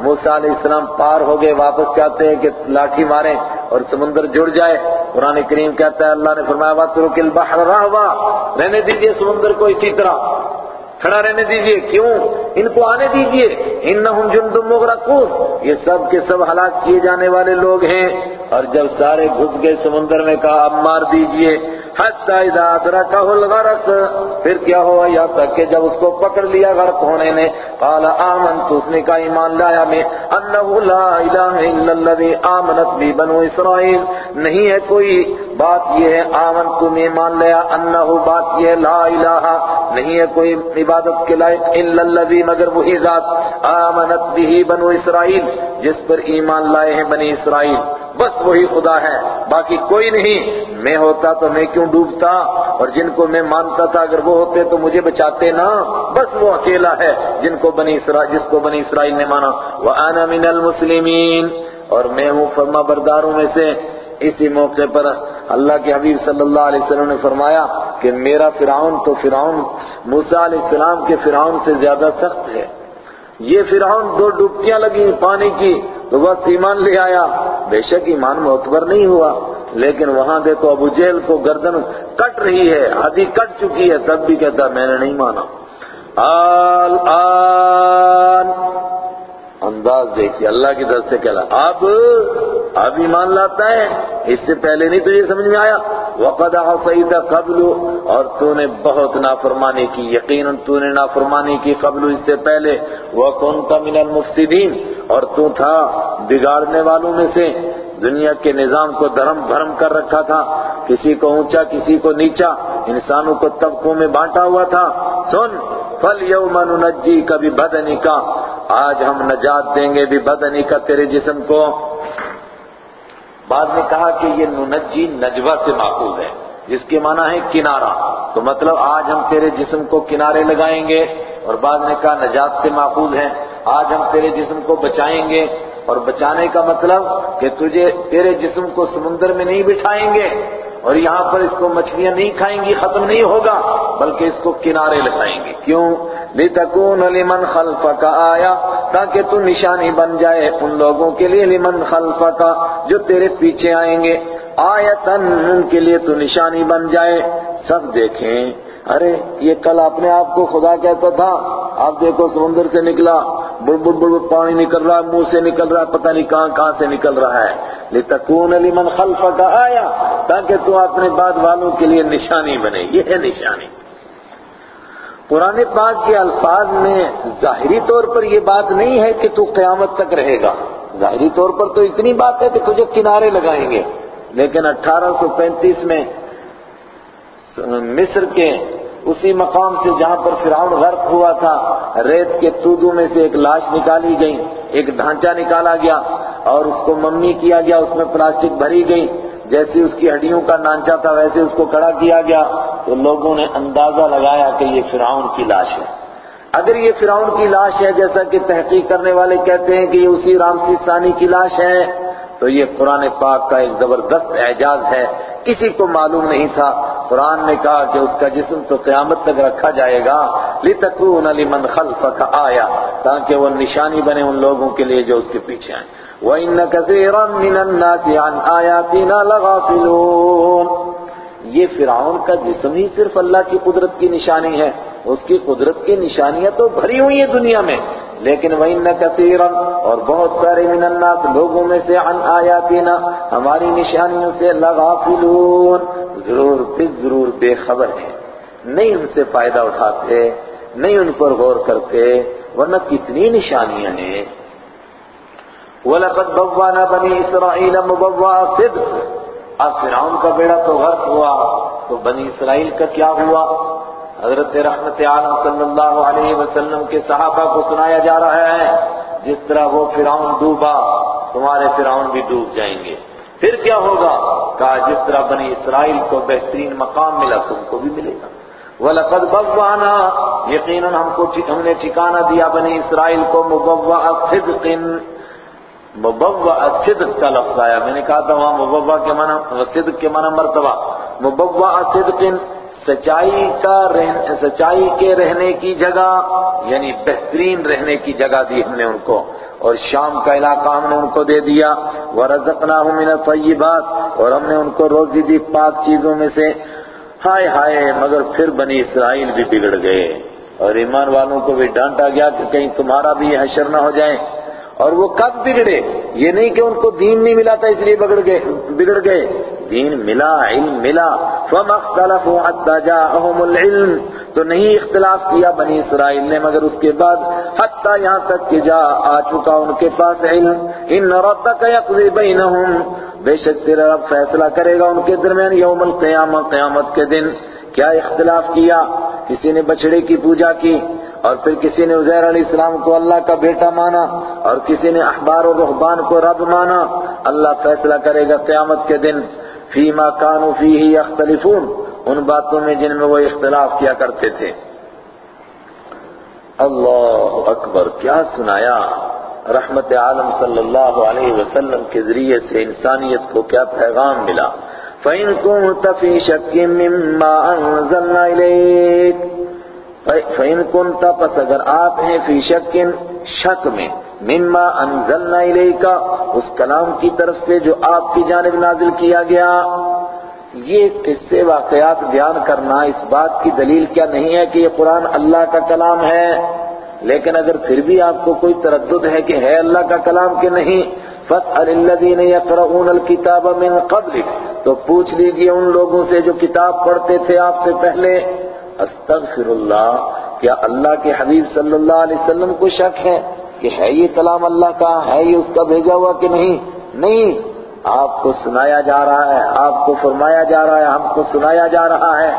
موسیٰ علیہ السلام پار ہو گئے، واپس چاہتے ہیں کہ لاٹھی ماریں اور سمندر جڑ جائے۔ قرآن کریم کہتا ہے، اللہ نے فرمایا، وَاتْرُكِ الْبَحْرَ رَحْوَا رہنے دیجیے سمندر کو اسی طرح۔ کھڑا رہنے دیجیے۔ کیوں؟ ان کو آنے دیجیے۔ انہم جندم مغرقون۔ یہ سب کے سب ہلاک کیے جانے والے لوگ ہیں۔ اور جب سارے گھس گئے سمندر میں، کہا، اب مار دیجیے۔ حتی اذا ادرکہ الغرق. پھر کیا ہوا؟ یا تک کہ جب اس کو پکڑ لیا غرق ہونے نے، قال آمنت، اس نے کہا، ایمان لایا میں، انہو لا الہ الا الذي آمنت بی بنو اسرائیل۔ نہیں ہے کوئی بات یہ ہے، آمن، تم ایمان لیا، انہو بات یہ ہے، لا الہ۔ نہیں ہے کوئی عبادت کے لائق الا الذي مگر وہی ذات آمنت بھی بنو اسرائیل، جس پر ایمان لائے ہیں بنی اسرائیل۔ بس وہی خدا ہے، باقی کوئی نہیں۔ میں ہوتا تو میں کیوں ڈوبتا اور جن کو میں مانتا تھا اگر وہ ہوتے تو مجھے بچاتے نا؟ بس وہ اکیلا ہے، جن کو بنی اسرائیل جس کو بنی اسرائیل نے مانا۔ وَأَنَا مِنَ الْمُسْلِمِينَ۔ اور میں ہوں فرما برداروں میں سے۔ اسی موقع پر اللہ کے حبیب صلی اللہ علیہ وسلم نے فرمایا کہ میرا فرعون تو فرعون، موسیٰ علیہ السلام کے فرعون سے زیادہ سخت ہے۔ یہ فرعون دو ڈبکیاں لگی پانی کی تو بس ایمان لے آیا۔ بے شک ایمان معتبر نہیں ہوا۔ لیکن وہاں دیکھو ابو جیل کو گردن کٹ رہی ہے آدھی کٹ چکی ہے، تب بھی کہتا میں نے نہیں مانا۔ آل، آن۔ انداز دیکھیے، اللہ کی طرف سے کہلا۔ اب اب ایمان لاتا ہے، اس سے پہلے نہیں تجھے سمجھ میں آیا۔ وقد عصیت قبل۔ اور تو نے بہت نافرمانی کی، یقیناً تو نے نافرمانی کی قبل اس سے پہلے۔ وکنت من المفسدین اور تو تھا بگاڑنے والوں میں سے۔ دنیا کے نظام کو دھرم بھرم کر رکھا تھا، کسی کو اونچا، کسی کو نیچا، انسانوں کو طبقوں میں بانٹا ہوا تھا۔ سن فل یوم ننجی کبھی بدنی کا آج ہم نجات دیں گے بھی بدنی کا تیرے جسم کو۔ بعد میں کہا کہ یہ ننجی نجوہ سے معقول ہے، جس کے معنی ہے کنارہ۔ تو مطلب آج ہم تیرے جسم کو کنارے لگائیں گے، اور بعد میں کہا نجات سے معقول ہے آج ہم تیرے جسم کو بچائیں گے۔ اور بچانے کا مطلب کہ تجھے تیرے جسم کو سمندر میں نہیں بٹھائیں گے اور یہاں پر اس کو مچھلیاں نہیں کھائیں گی، ختم نہیں ہوگا، بلکہ اس کو کنارے لگائیں گے۔ کیوں؟ لِتَكُونَ لِمَنْ خَلْفَكَ آیا تاکہ تو نشانی بن جائے ان لوگوں کے لیے، لمن خلفك، جو تیرے پیچھے آئیں گے۔ آیتن ان کے لیے تو نشانی بن جائے۔ سب دیکھیں۔ ارے، یہ کل اپنے آپ کو خدا کہتا تھا آپ دیکھو سمندر سے نکلا، بڑ بڑ بڑ پانی نکل رہا ہے، منہ سے نکل رہا ہے، پتہ نہیں کہاں کہاں سے نکل رہا ہے۔ لِتَكُونَ لِمَنْ خَلْفَكَ آیا تاکہ تو اپنے بعد والوں کے لیے نشانی بنے۔ یہ ہے نشانی۔ قرآن پاک کے الفاظ میں ظاہری طور پر یہ بات نہیں ہے کہ تو قیامت تک رہے گا۔ ظاہری طور پر تو اتنی بات ہے کہ تجھے کنارے لگائیں گے۔ لیکن اٹھارہ سو پینتیس میں مصر کے اسی مقام سے جہاں پر فرعون غرق ہوا تھا، ریت کے تودو میں سے ایک لاش نکالی گئی، ایک ڈھانچہ نکالا گیا اور اس کو ممی کیا گیا، اس میں پلاسٹک بھری گئی۔ جیسی اس کی ہڈیوں کا ڈھانچہ تھا، ویسے اس کو کڑا کیا گیا۔ تو لوگوں نے اندازہ لگایا کہ یہ فرعون کی لاش ہے۔ اگر یہ فرعون کی لاش ہے، جیسا کہ تحقیق کرنے والے کہتے ہیں کہ یہ اسی رامسی ثانی کی لاش ہے۔ تو یہ قرآن پاک کا ایک زبردست اعجاز ہے۔ کسی کو معلوم نہیں تھا۔ قرآن نے کہا کہ اس کا جسم تو قیامت تک رکھا جائے گا۔ لِتَكُونَ لِمَنْ خَلْفَكَ آیا تاکہ وہ نشانی بنے ان لوگوں کے لیے جو اس کے پیچھے آئیں۔ وَإِنَّ كَثِيرًا مِنَ النَّاسِ عَنْ آيَاتِنَا لَغَافِلُونَ۔ یہ فرعون کا جسم ہی صرف اللہ کی قدرت کی نشانی ہے۔ اس کی قدرت کی نشانیاں تو بھری ہوئی ہیں دنیا میں۔ لیکن وَإِنَّ كَثِيرًا اور بہت سارے من الناس لوگوں میں سے عن آیاتنا ہماری نشانیوں سے لغافلون۔ ضرور بے ضرور بے خبر ہے نہیں ان سے فائدہ اٹھاتے، نہیں ان پر غور کرتے، ورنہ کتنی نشانیاں ہیں۔ وَلَقَدْ بَوَّانَا بَنِي إِسْرَائِيلَ مُبَوَّعَ صِدْقٍ۔ اب فرعون کا بیڑا تو غرق ہوا، تو بنی اسرائیل کا کیا ہوا؟ حضرت رحمت عالم صلی اللہ علیہ وسلم کے صحابہ کو سنایا جا رہا ہے، جس طرح وہ فرعون ڈوبا، تمہارے فرعون بھی ڈوب جائیں گے۔ پھر کیا ہوگا؟ کہا، جس طرح بنی اسرائیل کو بہترین مقام ملا، تم کو بھی ملے گا۔ وَلَقَدْ بَوَّعْنَا، یقیناً ہم کو ہم نے ٹھکانہ دیا بنی اسرائیل کو مبوع صدق مبوع صدق کا لفظ آیا میں نے کہا تھا وہاں مبوع کے معنی صدق کے معنی مرتبہ۔ مبوع صدق سچائی کا رہن سچائی کے رہنے کی جگہ یعنی بہترین رہنے کی جگہ دی ہم نے ان کو۔ اور شام کا علاقہ ہم نے ان کو دے دیا۔ وَرَزَقْنَاهُ مِنَ الطَّيِّبَاتِ۔ اور ہم نے ان کو روزی دی پاک چیزوں میں سے۔ ہائے ہائے، مگر پھر بنی اسرائیل بھی بگڑ گئے۔ اور ایمان والوں کو بھی ڈانٹا گیا کہ کہیں تمہارا بھی یہ حشر نہ ہو جائے۔ اور وہ کب بگڑے؟ یہ نہیں کہ ان کو دین نہیں ملا تھا اس لیے بگڑ گئے بگڑ گئے۔ دین ملا، علم ملا۔ فَمَا اخْتَلَفُوا حَتَّى جَاءَهُمُ الْعِلْمِ۔ تو نہیں اختلاف کیا بنی اسرائیل نے، مگر اس کے بعد حتیٰ یہاں تک کہ جا، آ چکا ان کے پاس علم۔ ان ربک یقضی بینہم بے شک تیرا رب فیصلہ کرے گا ان کے درمیان یوم القیامہ، قیامت کے دن۔ کیا اختلاف کیا؟ کسی نے بچڑے کی پوجا کی۔ اور پھر کسی نے عزیر علیہ السلام کو اللہ کا بیٹا مانا اور کسی نے احبار و رحبان کو رب مانا، اللہ فیصلہ کرے گا قیامت کے دن۔ فیما کانو فیہ یختلفون، ان باتوں میں جن میں وہ اختلاف کیا کرتے تھے۔ اللہ اکبر، کیا سنایا؟ رحمت عالم صلی اللہ علیہ وسلم کے ذریعے سے انسانیت کو کیا پیغام ملا؟ فَإِن كُنْتَ فِي شَكٍّ مِّمَّا أَنزَلْنَا إِلَيْكَ فَإِن كُنْتَ پس اگر آپ ہیں فی شکن شک میں، مما انزلنا الیک اس کلام کی طرف سے جو آپ کی جانب نازل کیا گیا۔ یہ قصے واقعات بیان کرنا، اس بات کی دلیل کیا نہیں ہے کہ یہ قرآن اللہ کا کلام ہے۔ لیکن اگر پھر بھی آپ کو کوئی تردد ہے کہ ہے اللہ کا کلام کہ نہیں، فَاسْأَلِ الَّذِينَ يَقْرَؤُونَ الْكِتَابَ مِنْ قَبْلِكَ تو پوچھ لیجیے ان لوگوں سے جو کتاب پڑھتے تھے آپ سے پہلے۔ استغفر اللہ کیا اللہ کے حبیب صلی اللہ علیہ وسلم کو شک ہے کہ ہے یہ کلام اللہ کا، ہے یہ اس کا بھیجا ہوا کہ نہیں؟ نہیں۔ آپ کو سنایا جا رہا ہے، آپ کو فرمایا جا رہا ہے، ہم کو سنایا جا رہا ہے۔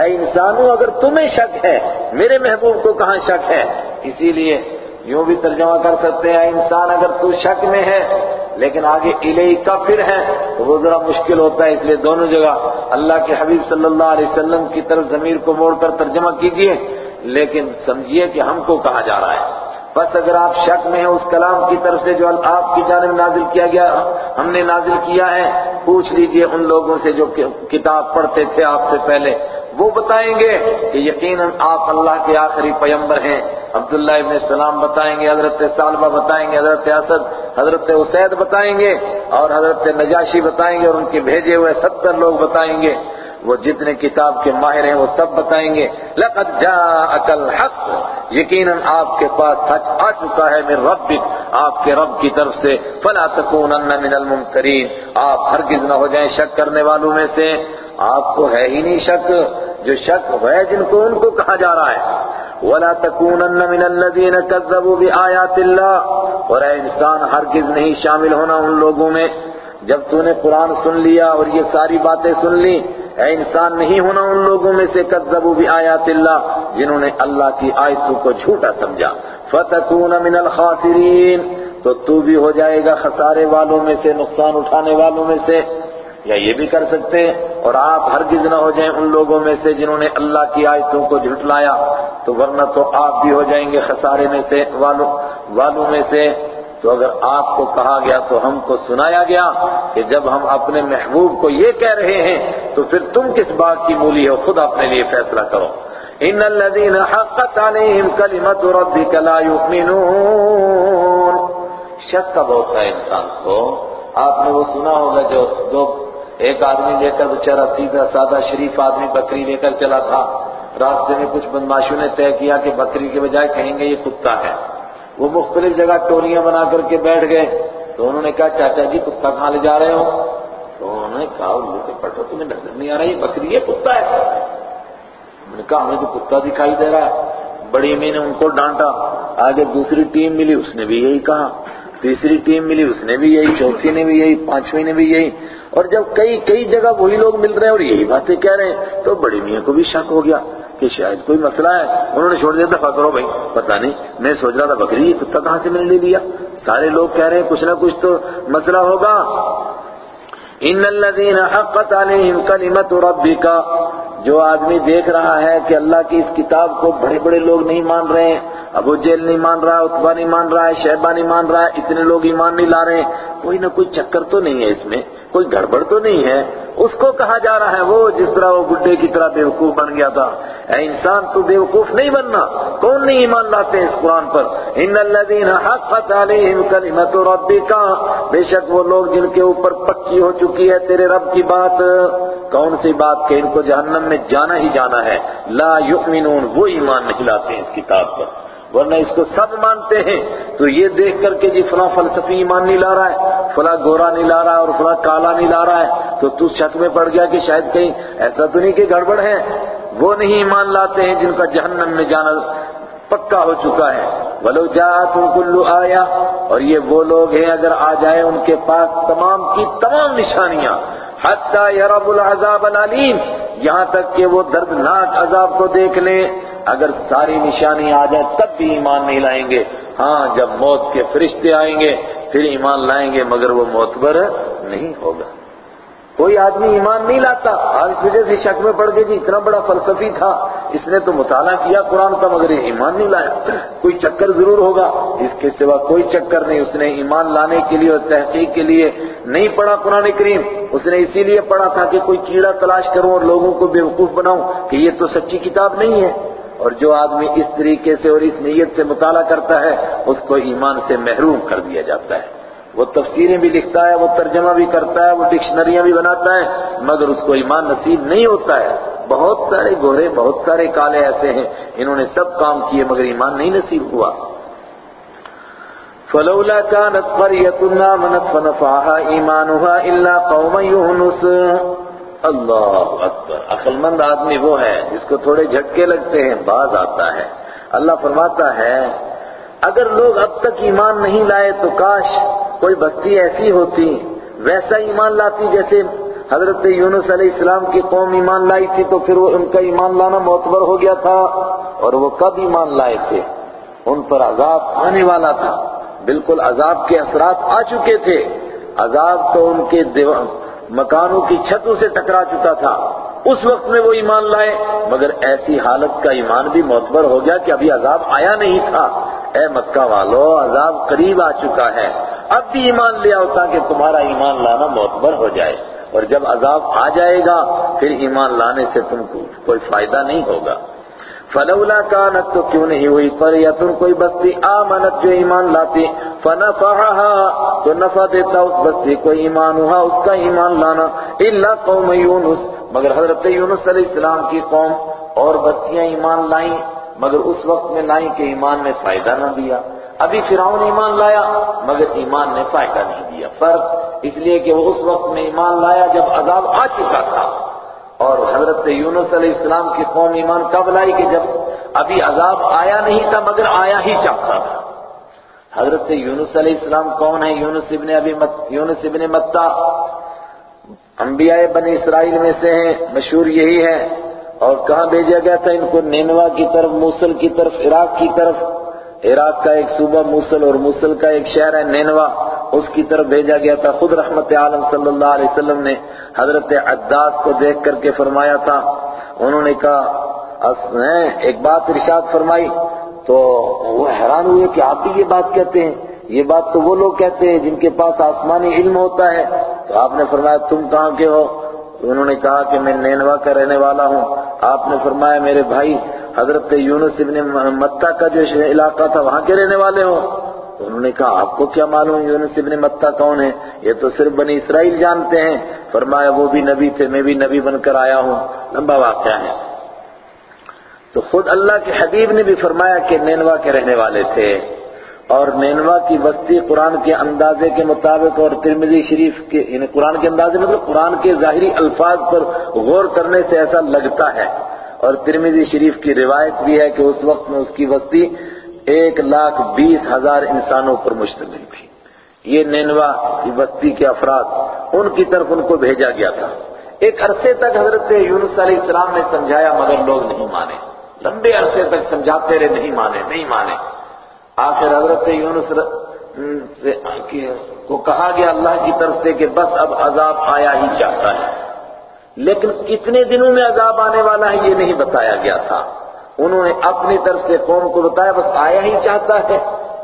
اے انسانوں اگر تمہیں شک ہے، میرے محبوب کو کہاں شک ہے؟ اسی لیے یوں بھی ترجمہ کر سکتے ہیں انسان، اگر تو شک میں ہے لیکن آگے الہی کا پھر ہے تو وہ ذرا مشکل ہوتا ہے اس لیے دونوں جگہ اللہ کے حبیب صلی اللہ علیہ وسلم کی طرف ضمیر کو موڑ کر ترجمہ کیجیے۔ لیکن سمجھیے کہ ہم کو کہا جا رہا ہے۔ بس اگر آپ شک میں ہیں، اس کلام کی طرف سے جو آپ کی جانب نازل کیا گیا، ہم نے نازل کیا ہے، پوچھ لیجیے ان لوگوں سے جو کتاب پڑھتے تھے آپ سے پہلے۔ وہ بتائیں گے کہ یقیناً آپ اللہ کے آخری پیمبر ہیں۔ عبداللہ ابن السلام بتائیں گے، حضرت طالبہ بتائیں گے، حضرت اسد، حضرت اسید بتائیں گے اور حضرت نجاشی بتائیں گے اور ان کے بھیجے ہوئے ستر لوگ بتائیں گے۔ وہ جتنے کتاب کے ماہر ہیں وہ سب بتائیں گے۔ لقد جاءك الحق، یقیناً آپ کے پاس سچ آ چکا ہے میرے رب آپ کے رب کی طرف سے فلا تکونن من الممترین۔ آپ ہرگز نہ ہو جائیں شک کرنے والوں میں سے۔ آپ کو ہے ہی نہیں شک جو شک ہے جن کو ان کو کہا جا رہا ہے۔ ولا تکونن من الذين كذبوا بآيات الله اور اے انسان ہرگز نہیں شامل ہونا ان لوگوں میں۔ جب تو نے قرآن سن لیا اور یہ ساری باتیں سن لی اے انسان نہیں ہونا ان لوگوں میں سے کذبوا بآیات اللہ جنہوں نے اللہ کی آیتوں کو جھوٹا سمجھا۔ فتکون من الخاسرین تو تو بھی ہو جائے گا خسارے والوں میں سے، نقصان اٹھانے والوں میں سے۔ یا یہ بھی کر سکتے اور آپ ہرگز نہ ہو جائیں ان لوگوں میں سے جنہوں نے اللہ کی آیتوں کو جھٹلایا، تو ورنہ تو آپ بھی ہو جائیں گے خسارے میں سے والوں والوں میں سے۔ تو اگر آپ کو کہا گیا تو ہم کو سنایا گیا کہ جب ہم اپنے محبوب کو یہ کہہ رہے ہیں، تو پھر تم کس بات کی مولی ہو؟ خود اپنے لیے فیصلہ کرو۔ ان الذين حقت عليهم كلمه ربك لا يؤمنون شک کا بہت ہے انسان کو آپ نے وہ سنا ہوگا جو دو ایک آدمی لے کر بیچارہ سیدھا سادہ شریف آدمی بکری لے کر چلا تھا۔ راستے میں کچھ بدماشوں نے طے کیا کہ بکری کے بجائے کہیں گے یہ کتا ہے۔ وہ مختلف جگہ ٹولیاں بنا کر کے بیٹھ گئے۔ تو انہوں نے کہا، چاچا جی کتا کہاں لے جا رہے ہو؟ تو انہوں نے کہا وہ کہ پٹو تمہیں نظر نہیں آ رہا یہ بکری ہے، کتا ہے۔ میں نے کہا، ہمیں تو کتا دکھائی دے رہا ہے۔ بڑی امی نے ان کو ڈانٹا۔ آگے دوسری ٹیم ملی، اس نے بھی یہی کہا۔ تیسری ٹیم ملی، اس نے بھی یہی، چوتھی نے بھی یہی، پانچویں نے بھی یہی۔ اور جب کئی کئی جگہ وہی لوگ مل رہے ہیں اور یہی باتیں کہہ رہے ہیں، تو بڑی میاں کو بھی شک ہو گیا کہ شاید کوئی مسئلہ ہے۔ انہوں نے چھوڑ دیا، دفعہ کرو بھائی۔ پتہ نہیں، میں سوچ رہا تھا، بکری یہ کتا کہاں سے میں نے لے لیا؟ سارے لوگ کہہ رہے ہیں، کچھ نہ کچھ تو مسئلہ ہوگا۔ ان الذين حقت عليهم كلمه ربك جو آدمی دیکھ رہا ہے کہ اللہ کی اس کتاب کو بڑے بڑے لوگ نہیں مان رہے ہیں، ابو جیل نہیں مان رہا اتبا نہیں مان رہا ہے شہبہ نہیں مان رہا ہے اتنے لوگ ایمان نہیں لا رہے ہیں۔ کوئی نہ کوئی چکر تو نہیں ہے اس میں۔ کوئی گڑبڑ تو نہیں ہے؟ اس کو کہا جا رہا ہے وہ جس طرح وہ گڈے کی طرح بیوقوف بن گیا تھا۔ اے انسان، تو بیوقوف نہیں بننا۔ کون نہیں ایمان لاتے ہیں اس قرآن پر؟ ان الذین حقت علیہم کلمت ربک۔ بے شک وہ لوگ جن کے اوپر پکی ہو چکی ہے تیرے رب کی بات۔ کون سی بات کہ ان کو جہنم میں جانا ہی جانا ہے؟ لا یؤمنون، وہ ایمان نہیں لاتے ہیں اس کتاب پر۔ ورنہ اس کو سب مانتے ہیں۔ تو یہ دیکھ کر کے جی فلاں فلسفی ایمان نہیں لا رہا ہے، فلاں گورا نہیں لا رہا ہے اور فلاں کالا نہیں لا رہا ہے، تو تو شک میں پڑ گیا کہ شاید کہیں ایسا تو نہیں کہ گڑبڑ ہے وہ نہیں ایمان لاتے ہیں جن کا جہنم میں جانا پکا ہو چکا ہے۔ ولو جات کلو آیا اور یہ وہ لوگ ہیں اگر آ جائے ان کے پاس تمام کی تمام نشانیاں۔ حتی یرب العذاب العلیم یہاں تک کہ وہ دردناک عذاب کو دیکھ لیں۔ اگر ساری نشانی آ جائے تب بھی ایمان نہیں لائیں گے۔ ہاں جب موت کے فرشتے آئیں گے، پھر ایمان لائیں گے، مگر وہ معتبر نہیں ہوگا۔ کوئی آدمی ایمان نہیں لاتا، اور اس وجہ سے شک میں پڑ گئے جی اتنا بڑا فلسفی تھا۔ اس نے تو مطالعہ کیا قرآن کا، مگر ایمان نہیں لایا۔ کوئی چکر ضرور ہوگا۔ اس کے سوا کوئی چکر نہیں۔ اس نے ایمان لانے کے لیے اور تحقیق کے لیے نہیں پڑھا قرآن کریم۔ اس نے اسی لیے پڑھا تھا کہ کوئی کیڑا تلاش کروں اور لوگوں کو بیوقوف بناؤں، کہ یہ تو سچی کتاب نہیں ہے۔ اور جو آدمی اس طریقے سے اور اس نیت سے مطالعہ کرتا ہے، اس کو ایمان سے محروم کر دیا جاتا ہے۔ وہ تفسیریں بھی لکھتا ہے، وہ ترجمہ بھی کرتا ہے، وہ ڈکشنریاں بھی بناتا ہے، مگر اس کو ایمان نصیب نہیں ہوتا ہے۔ بہت سارے گورے بہت سارے کالے ایسے ہیں، انہوں نے سب کام کیے مگر ایمان نہیں نصیب ہوا۔ فلولا كانت قرية آمنت فنفعها إيمانها إلا قوم يونس اللہ اکبر۔ عقل مند آدمی وہ ہے جس کو تھوڑے جھٹکے لگتے ہیں، باز آتا ہے۔ اللہ فرماتا ہے، اگر لوگ اب تک ایمان نہیں لائے تو کاش کوئی بستی ایسی ہوتی، ویسا ایمان لاتی جیسے حضرت یونس علیہ السلام کی قوم ایمان لائی تھی تو پھر وہ ان کا ایمان لانا معتبر ہو گیا تھا اور وہ کب ایمان لائے تھے؟ ان پر عذاب آنے والا تھا۔ بالکل عذاب کے اثرات آ چکے تھے۔ عذاب تو ان کے مکانوں کی چھتوں سے ٹکرا چکا تھا۔ اس وقت میں وہ ایمان لائے۔ مگر ایسی حالت کا ایمان بھی معتبر ہو گیا کہ ابھی عذاب آیا نہیں تھا۔ اے مکہ والو، عذاب قریب آ چکا ہے۔ اب بھی ایمان لیا ہوتا کہ تمہارا ایمان لانا معتبر ہو جائے۔ اور جب عذاب آ جائے گا، پھر ایمان لانے سے تم کو کوئی فائدہ نہیں ہوگا۔ فلولا کانت تو کیوں نہیں ہوئی پر یا تم کوئی بستی آمنت جو ایمان لاتی فنفعها، تو نفع دیتا اس بستی کو ایمان ہوا اس کا ایمان لانا، الا قوم یونس، مگر حضرت یونس علیہ السلام کی قوم اور بستیاں ایمان لائیں، مگر اس وقت میں لائیں کہ ایمان نے فائدہ نہ دیا۔ ابھی فرعون ایمان لایا، مگر ایمان نے فائدہ نہیں دیا۔ فرق اس لیے کہ وہ اس وقت میں ایمان لایا جب عذاب آ چکا تھا۔ اور حضرت یونس علیہ السلام کی قوم ایمان کب لائی کہ جب ابھی عذاب آیا نہیں تھا، مگر آیا ہی چاہتا تھا۔ حضرت یونس علیہ السلام کون ہے یونس ابن ابی مت، یونس ابن متا انبیاء بنی اسرائیل میں سے ہیں، مشہور یہی ہے اور کہاں بھیجا گیا تھا؟ ان کو نینوا کی طرف موصل کی طرف، عراق کی طرف۔ عراق کا ایک صوبہ، موصل اور موصل کا ایک شہر ہے، نینوا، اس کی طرف بھیجا گیا تھا۔ خود رحمت عالم صلی اللہ علیہ وسلم نے حضرت عداس کو دیکھ کر کے فرمایا تھا۔ انہوں نے کہا ایک بات ارشاد فرمائی، تو وہ حیران ہوئے کہ آپ بھی یہ بات کہتے ہیں۔ یہ بات تو وہ لوگ کہتے ہیں جن کے پاس آسمانی علم ہوتا ہے۔ تو آپ نے فرمایا، تم کہاں کے ہو؟ انہوں نے کہا کہ میں نینوا کا رہنے والا ہوں۔ آپ نے فرمایا میرے بھائی، حضرت یونس ابن متہ کا جو علاقہ تھا، وہاں کے رہنے والے ہوں۔ انہوں نے کہا، آپ کو کیا معلوم یونس ابن متہ کون ہے؟ یہ تو صرف بنی اسرائیل جانتے ہیں۔ فرمایا، وہ بھی نبی تھے، میں بھی نبی بن کر آیا ہوں۔ لمبا واقعہ ہے۔ تو خود اللہ کے حبیب نے بھی فرمایا کہ نینوا کے رہنے والے تھے۔ اور نینوا کی بستی قرآن کے اندازے کے مطابق اور ترمذی شریف کے یعنی قرآن کے اندازے مطلب قرآن کے ظاہری الفاظ پر غور کرنے سے ایسا لگتا ہے۔ اور ترمذی شریف کی روایت بھی ہے کہ اس وقت میں اس کی بستی ایک لاکھ بیس ہزار انسانوں پر مشتمل تھی۔ یہ نینوا کی بستی کے افراد ان کی طرف ان کو بھیجا گیا تھا۔ ایک عرصے تک حضرت یونس علیہ السلام نے سمجھایا مگر لوگ نہیں مانے۔ لمبے عرصے تک سمجھاتے رہے، نہیں مانے نہیں مانے۔ آخر حضرت یونس کو کہا گیا اللہ کی طرف سے کہ بس اب عذاب آیا ہی چاہتا ہے۔ لیکن کتنے دنوں میں عذاب آنے والا ہے یہ نہیں بتایا گیا تھا۔ انہوں نے اپنی طرف سے قوم کو بتایا، بس آیا ہی چاہتا ہے۔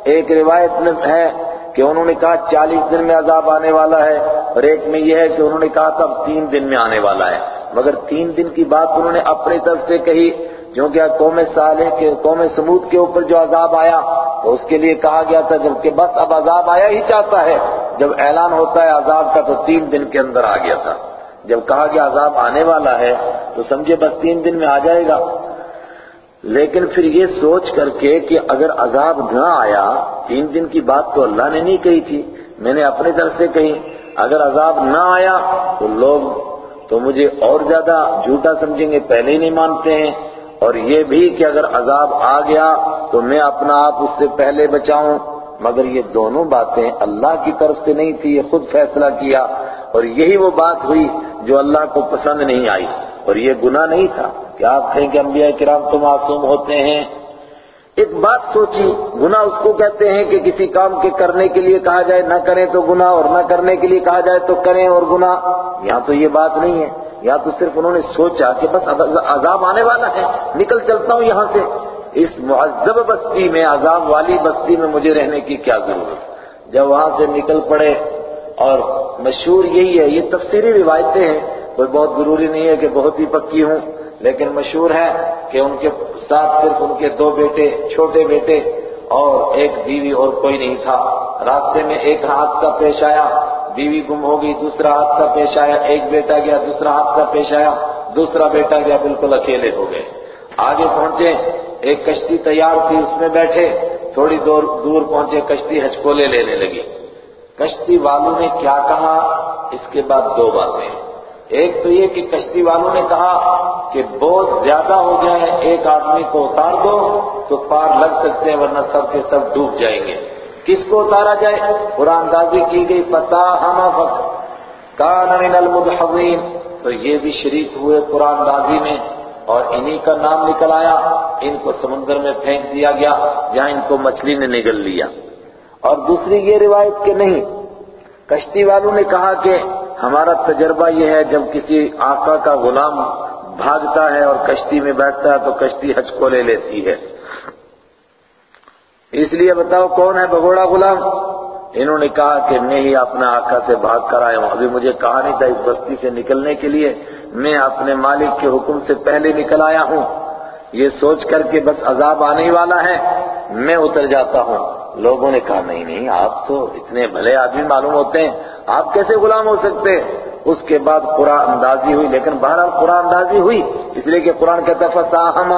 ایک روایت میں ہے کہ انہوں نے کہا چالیس دن میں عذاب آنے والا ہے، اور ایک میں یہ ہے کہ انہوں نے کہا تھا تین دن میں آنے والا ہے۔ مگر تین دن کی بات انہوں نے اپنی طرف سے کہی۔ کیونکہ قوم صالح کے قوم سمود کے اوپر جو عذاب آیا، تو اس کے لیے کہا گیا تھا جبکہ بس اب عذاب آیا ہی چاہتا ہے۔ جب اعلان ہوتا ہے عذاب کا، تو تین دن کے اندر آ گیا تھا۔ جب کہا گیا عذاب آنے والا ہے، تو سمجھے بس تین دن میں آ جائے گا۔ لیکن پھر یہ سوچ کر کے کہ اگر عذاب نہ آیا، تین دن کی بات تو اللہ نے نہیں کہی تھی۔ میں نے اپنی طرف سے کہی، اگر عذاب نہ آیا، تو لوگ تو مجھے اور زیادہ جھوٹا سمجھیں گے، پہلے ہی نہیں مانتے ہیں۔ اور یہ بھی کہ اگر عذاب آ گیا تو میں اپنا آپ اس سے پہلے بچاؤں۔ مگر یہ دونوں باتیں اللہ کی طرف سے نہیں تھی، یہ خود فیصلہ کیا اور یہی وہ بات ہوئی جو اللہ کو پسند نہیں آئی۔ اور یہ گناہ نہیں تھا کہ آپ کہیں کہ انبیاء کرام تو معصوم ہوتے ہیں۔ ایک بات سوچی، گناہ اس کو کہتے ہیں کہ کسی کام کے کرنے کے لیے کہا جائے نہ کریں تو گناہ اور نہ کرنے کے لیے کہا جائے تو کریں اور گناہ۔ یہاں تو یہ بات نہیں ہے۔ یا تو صرف انہوں نے سوچا کہ بس عذاب آنے والا ہے، نکل چلتا ہوں یہاں سے۔ اس معذب بستی میں، عذاب والی بستی میں مجھے رہنے کی کیا ضرورت؟ جب وہاں سے نکل پڑے اور مشہور یہی ہے، یہ تفسیری روایتیں ہیں۔ کوئی بہت ضروری نہیں ہے کہ بہت ہی پکی ہوں، لیکن مشہور ہے کہ ان کے ساتھ صرف ان کے دو بیٹے، چھوٹے بیٹے اور ایک بیوی اور کوئی نہیں تھا۔ راستے میں ایک ہاتھ کا پیش آیا۔ بیوی گم ہو گئی دوسرا ہاتھ کا پیش آیا، ایک بیٹا گیا، دوسرا ہاتھ کا پیش آیا، دوسرا بیٹا گیا، بالکل اکیلے ہو گئے۔ آگے پہنچے، ایک کشتی تیار تھی، اس میں بیٹھے، تھوڑی دور دور پہنچے، کشتی ہچکولے لینے لگی۔ کشتی والوں نے کیا کہا؟ اس کے بعد دو باتیں۔ ایک تو یہ کہ کشتی والوں نے کہا کہ بہت زیادہ ہو گیا ہے ایک آدمی کو اتار دو تو پار لگ سکتے ہیں، ورنہ سب کے سب ڈوب جائیں گے۔ کس کو اتارا جائے؟ قرآن دازی کی گئی پتا ہما کان من المدحضین تو یہ بھی شریک ہوئے قرآن دازی میں اور انہی کا نام نکل آیا، ان کو سمندر میں پھینک دیا گیا جہاں ان کو مچھلی نے نگل لیا۔ اور دوسری یہ روایت کہ نہیں، کشتی والوں نے کہا کہ ہمارا تجربہ یہ ہے، جب کسی آقا کا غلام بھاگتا ہے اور کشتی میں بیٹھتا ہے تو کشتی ہچ کو لے لیتی ہے۔ اس لیے بتاؤ کون ہے بگوڑا غلام؟ انہوں نے کہا کہ میں ہی اپنا آقا سے بھاگ کر آیا ہوں۔ ابھی مجھے کہا نہیں تھا اس بستی سے نکلنے کے لیے۔ میں اپنے مالک کے حکم سے پہلے نکل آیا ہوں۔ یہ سوچ کر کے بس عذاب آنے والا ہے۔ میں اتر جاتا ہوں۔ لوگوں نے کہا، نہیں نہیں، آپ تو اتنے بھلے آدمی معلوم ہوتے ہیں۔ آپ کیسے غلام ہو سکتے؟ اس کے بعد قرآن اندازی ہوئی، لیکن بہرحال قرآن اندازی ہوئی، اس لیے کہ قرآن کہتا فساہم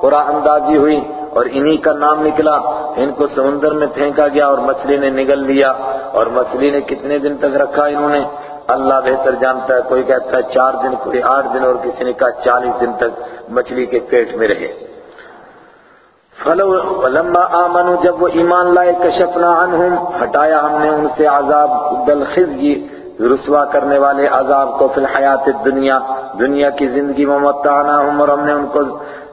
قرآن اندازی ہوئی اور انہی کا نام نکلا، ان کو سمندر میں پھینکا گیا اور مچھلی نے نگل لیا، اور مچھلی نے کتنے دن تک رکھا انہوں نے؟ اللہ بہتر جانتا ہے، کوئی کہتا ہے چار دن، کوئی آٹھ دن، اور کسی نے کہا چالیس دن تک مچھلی کے پیٹ میں رہے۔ فلو لما آمنوا، جب وہ ایمان لائے، کشفنا عنہم، ہٹایا ہم نے ان سے عذاب بالخزی رسوا کرنے والے عذاب کو فی الحیات الدنیا، دنیا کی زندگی میں متعناہم اور ہم نے ان کو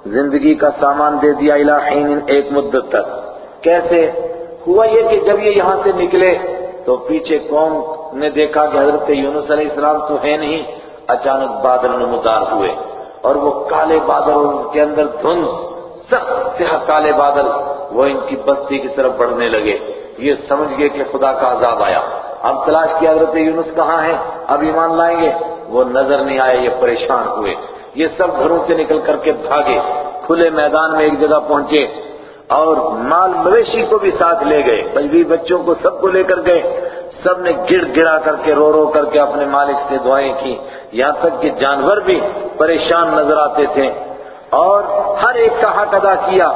زندگی کا سامان دے دیا الہین ایک مدت تک۔ کیسے؟ ہوا یہ کہ جب یہ یہاں سے نکلے تو پیچھے قوم نے دیکھا کہ حضرت یونس علیہ السلام تو ہے نہیں، اچانک بادل نمودار ہوئے اور وہ کالے بادل ان کے اندر دھند، سخت سے کالے بادل وہ ان کی بستی کی طرف بڑھنے لگے۔ یہ سمجھ گئے کہ خدا کا عذاب آیا۔ اب تلاش کیا حضرت یونس کہاں ہے اب ایمان لائیں گے؟ وہ نظر نہیں آئے، یہ پریشان ہوئے۔ یہ سب گھروں سے نکل کر کے بھاگے، کھلے میدان میں ایک جگہ پہنچے اور مال مویشی کو بھی ساتھ لے گئے۔ بجوی بچوں کو سب کو لے کر گئے۔ سب نے گڑ گڑا کر کے، رو رو کر کے اپنے مالک سے دعائیں کی۔ یہاں تک کہ جانور بھی پریشان نظر آتے تھے۔ اور ہر ایک کا حق ادا کیا۔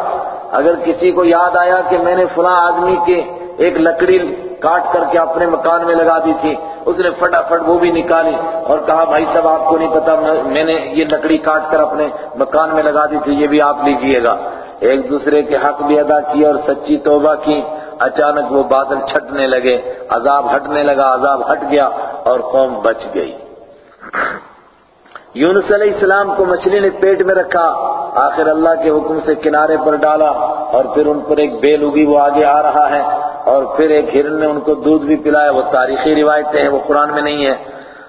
اگر کسی کو یاد آیا کہ میں نے فلاں آدمی کے ایک لکڑی کاٹ کر کے اپنے مکان میں لگا دی تھی۔ اس نے فٹافٹ وہ بھی نکالی اور کہا، بھائی صاحب، آپ کو نہیں پتا، میں نے یہ لکڑی کاٹ کر اپنے مکان میں لگا دی تھی، یہ بھی آپ لیجیے گا۔ ایک دوسرے کے حق بھی ادا کیے اور سچی توبہ کی۔ اچانک وہ بادل چھٹنے لگے، عذاب ہٹنے لگا، عذاب ہٹ گیا اور قوم بچ گئی۔ یونس علیہ السلام کو مچھلی نے پیٹ میں رکھا، آخر اللہ کے حکم سے کنارے پر ڈالا اور پھر ان پر ایک بیل اگی، وہ آگے آ رہا ہے۔ اور پھر ایک ہرن نے ان کو دودھ بھی پلایا، وہ تاریخی روایتیں ہیں، وہ قرآن میں نہیں ہے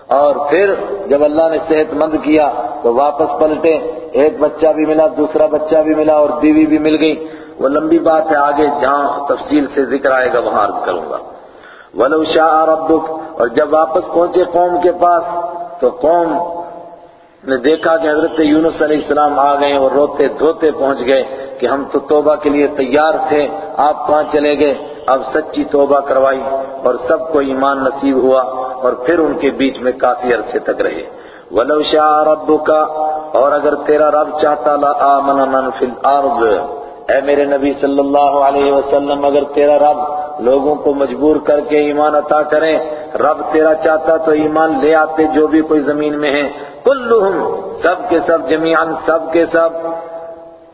اور پھر جب اللہ نے صحت مند کیا تو واپس پلٹے، ایک بچہ بھی ملا، دوسرا بچہ بھی ملا اور بیوی بھی مل گئی۔ وہ لمبی بات ہے، آگے جہاں تفصیل سے ذکر آئے گا، وہاں عرض کروں گا۔ ولو شاء ربک، اور جب واپس پہنچے قوم کے پاس، تو قوم نے دیکھا کہ حضرت یونس علیہ السلام آ گئے اور روتے دھوتے پہنچ گئے کہ ہم تو توبہ کے لیے تیار تھے، آپ کہاں چلے گئے؟ اب سچی توبہ کروائی اور سب کو ایمان نصیب ہوا اور پھر ان کے بیچ میں کافی عرصے تک رہے۔ ولو شاء ربك اور اگر تیرا رب چاہتا لا آمن من فی الارض۔ اے میرے نبی صلی اللہ علیہ وسلم، اگر تیرا رب لوگوں کو مجبور کر کے ایمان عطا کریں رب تیرا چاہتا تو ایمان لے آتے جو بھی کوئی زمین میں ہیں کلہم، سب کے سب، جمیعاً سب کے سب۔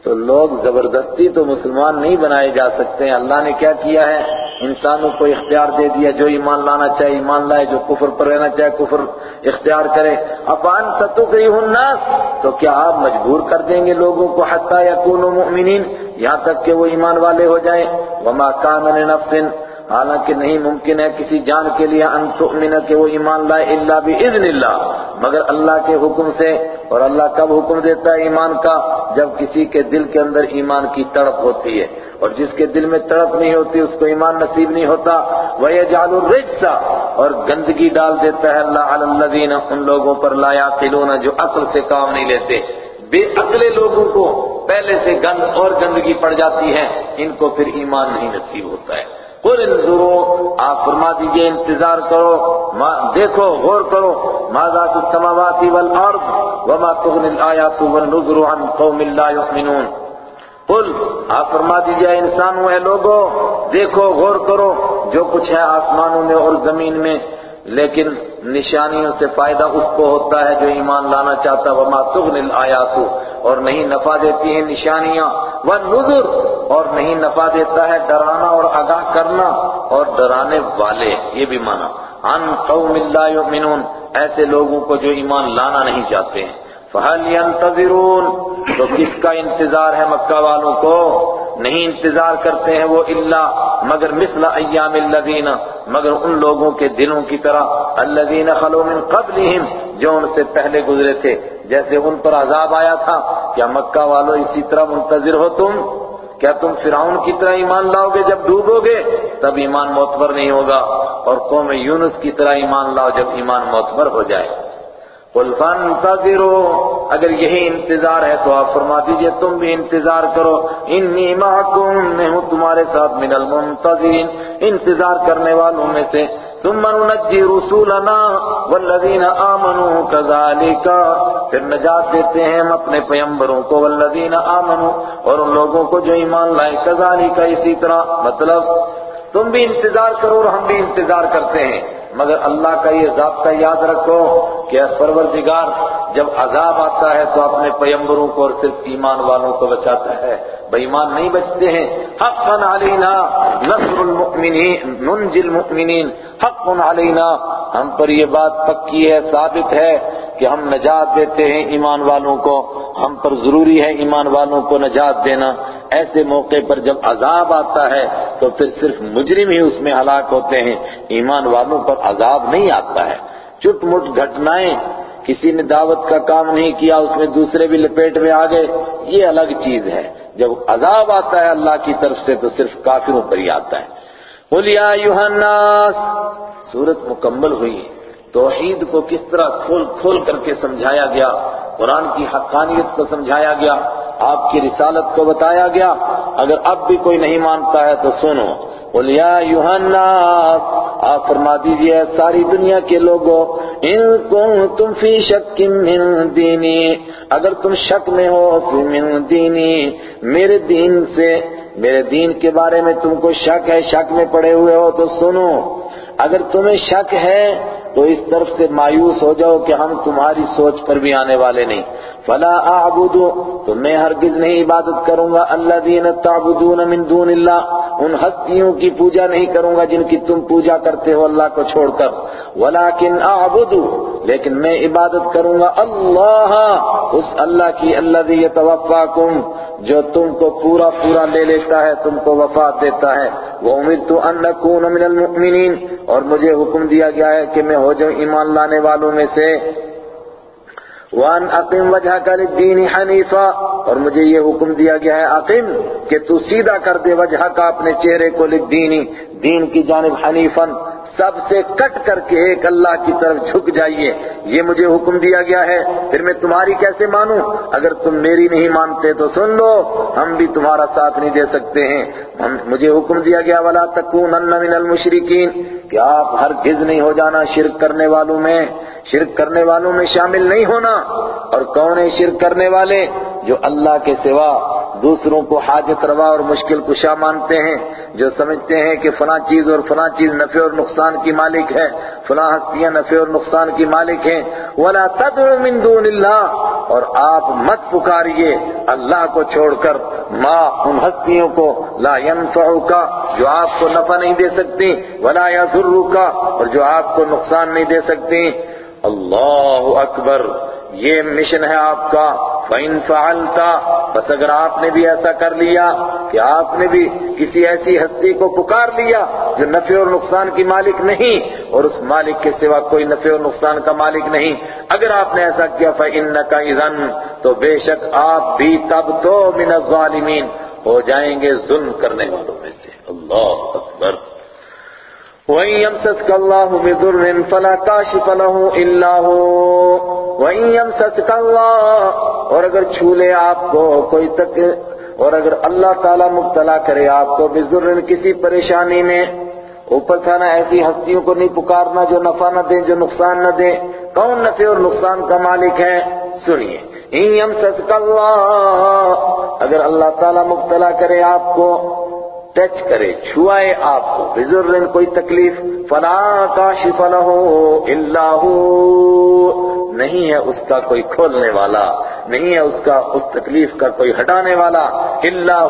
تو لوگ زبردستی تو مسلمان نہیں بنائے جا سکتے ہیں۔ اللہ نے کیا کیا ہے؟ انسانوں کو اختیار دے دیا۔ جو ایمان لانا چاہے، ایمان لائے، جو کفر پر رہنا چاہے، کفر اختیار کرے۔ افان ستکریہ الناس تو کیا آپ مجبور کر دیں گے لوگوں کو؟ حتی یکونوا مؤمنین، یہاں تک کہ وہ ایمان والے ہو جائیں۔ وما کان لنفس حالانکہ نہیں ممکن ہے کسی جان کے لیے ان تؤمن کہ وہ ایمان لائے الا باذن اللہ، مگر اللہ کے حکم سے، اور اللہ کب حکم دیتا ہے ایمان کا؟ جب کسی کے دل کے اندر ایمان کی تڑپ ہوتی ہے، اور جس کے دل میں تڑپ نہیں ہوتی، اس کو ایمان نصیب نہیں ہوتا۔ وہ وَيَجْعَلُ الرِّجْسَ، اور گندگی ڈال دیتا ہے اللہ علی الذین ان لوگوں پر لا یعقلون، جو عقل سے کام نہیں لیتے۔ بے عقلے لوگوں کو پہلے سے گند اور گندگی پڑ جاتی ہے، ان کو پھر ایمان نہیں نصیب ہوتا ہے۔ قل انظرو آپ فرما دیجیے، انتظار کرو دیکھو، غور کرو ماذا فی السماوات والارض وما تغنی الآیات والنظر عن قوم لا یؤمنون۔ قل، آپ فرما دیجیے انسان اے لوگو دیکھو، غور کرو، جو کچھ ہے آسمانوں میں اور زمین میں، لیکن نشانیوں سے فائدہ اس کو ہوتا ہے جو ایمان لانا چاہتا وما تغنی الآیات اور نہیں نفع دیتی ہیں نشانیاں۔ والنذر، اور نہیں نفع دیتا ہے ڈرانا اور آگاہ کرنا اور ڈرانے والے، یہ بھی مانا ان قوم لا یؤمنون ایسے لوگوں کو جو ایمان لانا نہیں چاہتے۔ ہیں فَهَلْ يَنْتَظِرُونَ، تو کس کا انتظار ہے مکہ والوں کو؟ نہیں انتظار کرتے ہیں وہ اللہ مگر مثل ایام الذین، مگر ان لوگوں کے دنوں کی طرح الذین خلو من قبلہم، جو ان سے پہلے گزرے تھے۔ جیسے ان پر عذاب آیا تھا، کیا مکہ والوں اسی طرح منتظر ہو تم؟ کیا تم فرعون کی طرح ایمان لاؤ گے جب ڈوبو گے؟ تب ایمان معتبر نہیں ہوگا، اور قوم یونس کی طرح ایمان لاؤ جب ایمان معتبر ہو جائے۔ قل فانتظروا، اگر یہی انتظار ہے تو آپ فرما دیجیے، تم بھی انتظار کرو۔ انی معکم، میں ہوں تمہارے ساتھ من المنتظرین۔ انتظار کرنے والوں میں سے۔ ثم ننجی رسولنا والذین آمنوا كذلك پھر نجات دیتے ہیں ہم اپنے پیمبروں کو والذین آمنوا اور ان لوگوں کو جو ایمان لائے۔ كذلك اسی طرح مطلب تم بھی انتظار کرو اور ہم بھی انتظار کرتے ہیں۔ مگر اللہ کا یہ ضابطہ یاد رکھو۔ کہ پروردگار، جب عذاب آتا ہے تو اپنے پیمبروں کو اور صرف ایمان والوں کو بچاتا ہے۔ بے ایمان نہیں بچتے ہیں۔ حقا علینا نصر المؤمنین، ننجی المؤمنین۔ حقا علینا، ہم پر یہ بات پکی ہے، ثابت ہے کہ ہم نجات دیتے ہیں ایمان والوں کو۔ ہم پر ضروری ہے ایمان والوں کو نجات دینا۔ ایسے موقع پر جب عذاب آتا ہے تو پھر صرف مجرم ہی اس میں ہلاک ہوتے ہیں۔ ایمان والوں پر عذاب نہیں آتا ہے۔ چٹ مٹ گھٹنائیں۔ کسی نے دعوت کا کام نہیں کیا، اس میں دوسرے بھی لپیٹ میں آ گئے۔ یہ الگ چیز ہے۔ جب عذاب آتا ہے اللہ کی طرف سے تو صرف کافروں پر ہی آتا ہے۔ بولیا الناس صورت مکمل ہوئی۔ توحید کو کس طرح کھول کھول کر کے سمجھایا گیا؟ قرآن کی حقانیت کو سمجھایا گیا۔ آپ کی رسالت کو بتایا گیا۔ اگر اب بھی کوئی نہیں مانتا ہے تو سنو۔ بولیا الناس آپ فرما دیجیے ساری دنیا کے لوگوں، ان کو تم فی شک من دینی، اگر تم شک میں ہو من دینی، میرے دین سے، میرے دین کے بارے میں تم کو شک ہے، شک میں پڑے ہوئے ہو تو سنو۔ اگر تمہیں شک ہے تو اس طرف سے مایوس ہو جاؤ کہ ہم تمہاری سوچ پر بھی آنے والے نہیں۔ فلا اعبد، تو میں ہرگز نہیں عبادت کروں گا اللہ دین تعبدون من دون اللہ، ان ہستیوں کی پوجا نہیں کروں گا جن کی تم پوجا کرتے ہو اللہ کو چھوڑ کر۔ ولیکن اعبد، لیکن میں عبادت کروں گا اللہ، اس اللہ کی اللہ دی یتوفاکم، جو تم کو پورا پورا لے لیتا ہے، تم کو وفات دیتا ہے۔ وہ امید تو ان نکون من المؤمنین، اور مجھے حکم دیا گیا ہے کہ میں ہو جاؤں ایمان لانے والوں میں سے۔ وان اقیم وجہ کا للدین حنیفہ اور مجھے یہ حکم دیا گیا ہے اقیم کہ تو سیدھا کر دے وجہ کا اپنے چہرے کو للدین، دین کی جانب حنیفن سب سے کٹ کر کے ایک اللہ کی طرف جھک جائیے۔ یہ مجھے حکم دیا گیا ہے۔ پھر میں تمہاری کیسے مانوں؟ اگر تم میری نہیں مانتے تو سن لو، ہم بھی تمہارا ساتھ نہیں دے سکتے ہیں۔ مجھے حکم دیا گیا، ولا تکونن من المشرکین کہ آپ ہر گز نہیں ہو جانا شرک کرنے والوں میں۔ شرک کرنے والوں میں شامل نہیں ہونا۔ اور کون ہے شرک کرنے والے؟ جو اللہ کے سوا دوسروں کو حاجت روا اور مشکل کشا مانتے ہیں، جو سمجھتے ہیں کہ فلاں چیز اور فلاں چیز نفع اور نقصان کی مالک ہے، فلاں ہستیاں نفع اور نقصان کی مالک ہیں۔ ولا تدعو من دون اللہ اور آپ مت پکاریے اللہ کو چھوڑ کر۔ ما، ان ہستیوں کو، لا ينفعوکا جو آپ کو نفع نہیں دے سکتی ولا يضروکا اور جو آپ کو نقصان نہیں دے سکتی اللہ اکبر۔ یہ مشن ہے آپ کا۔ فَإِن فَعَلْتَ، بس اگر آپ نے بھی ایسا کر لیا کہ آپ نے بھی کسی ایسی ہستی کو پکار لیا جو نفع اور نقصان کی مالک نہیں، اور اس مالک کے سوا کوئی نفع اور نقصان کا مالک نہیں۔ اگر آپ نے ایسا کیا، فَإِنَّكَ إِذَن، تو بے شک آپ بھی تب تو من الظالمین ہو جائیں گے ظلم کرنے والوں میں سے۔ اللہ اکبر۔ وَإِن يَمْسَسْكَ اللَّهُ بِضُرٍّ فَلَا كَاشِفَ لَهُ إِلَّا هُوَ وَإِن يَمْسَسْكَ اللَّهُ اور اگر چھولے آپ کو کوئی تک اور اگر اللہ تعالیٰ مبتلا کرے آپ کو بِضُرٍ کسی پریشانی میں، اوپر تھا نا ایسی ہستیوں کو نہیں پکارنا جو نفع نہ دیں، جو نقصان نہ دیں۔ کون نفع اور نقصان کا مالک ہے؟ سنیے۔ ایم سچ اگر اللہ تعالیٰ مبتلا کرے آپ کو ٹچ کرے، چھوائے آپ کو۔ بزر کوئی تکلیف۔ فلا کاشف لہو الا نہیں ہے اس کا کوئی کھولنے والا، نہیں ہے اس کا اس تکلیف کا کوئی ہٹانے والا اللہ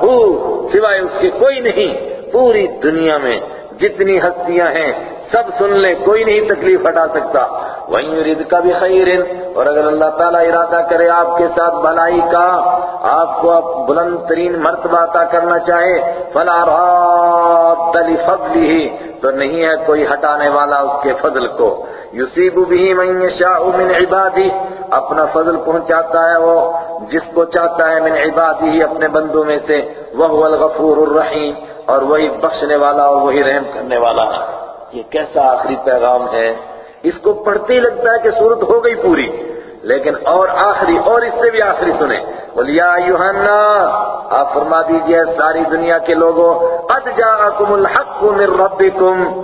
سوائے اس کے کوئی نہیں۔ پوری دنیا میں جتنی ہستیاں ہیں، سب سن لے، کوئی نہیں تکلیف ہٹا سکتا۔ وہیں رد کا بھی خیر اور اگر اللہ تعالیٰ ارادہ کرے آپ کے ساتھ بھلائی کا، آپ کو اب بلند ترین مرتبہ عطا کرنا چاہے، فلا راد لفضله، تو نہیں ہے کوئی ہٹانے والا اس کے فضل کو۔ یصیب به من یشاء من عبادی اپنا فضل پہنچاتا ہے وہ، جس کو چاہتا ہے من عبادی اپنے بندوں میں سے وہ الغفور الرحیم اور وہی بخشنے والا اور وہی رحم کرنے والا ہے۔ یہ کیسا آخری پیغام ہے؟ اس کو پڑھتے ہی لگتا ہے کہ صورت ہو گئی پوری، لیکن اور آخری اور اس سے بھی آخری سنیں۔ بولیا یوحنا آپ فرما دیجیے ساری دنیا کے لوگوں، قد جاءکم الحق من ربکم۔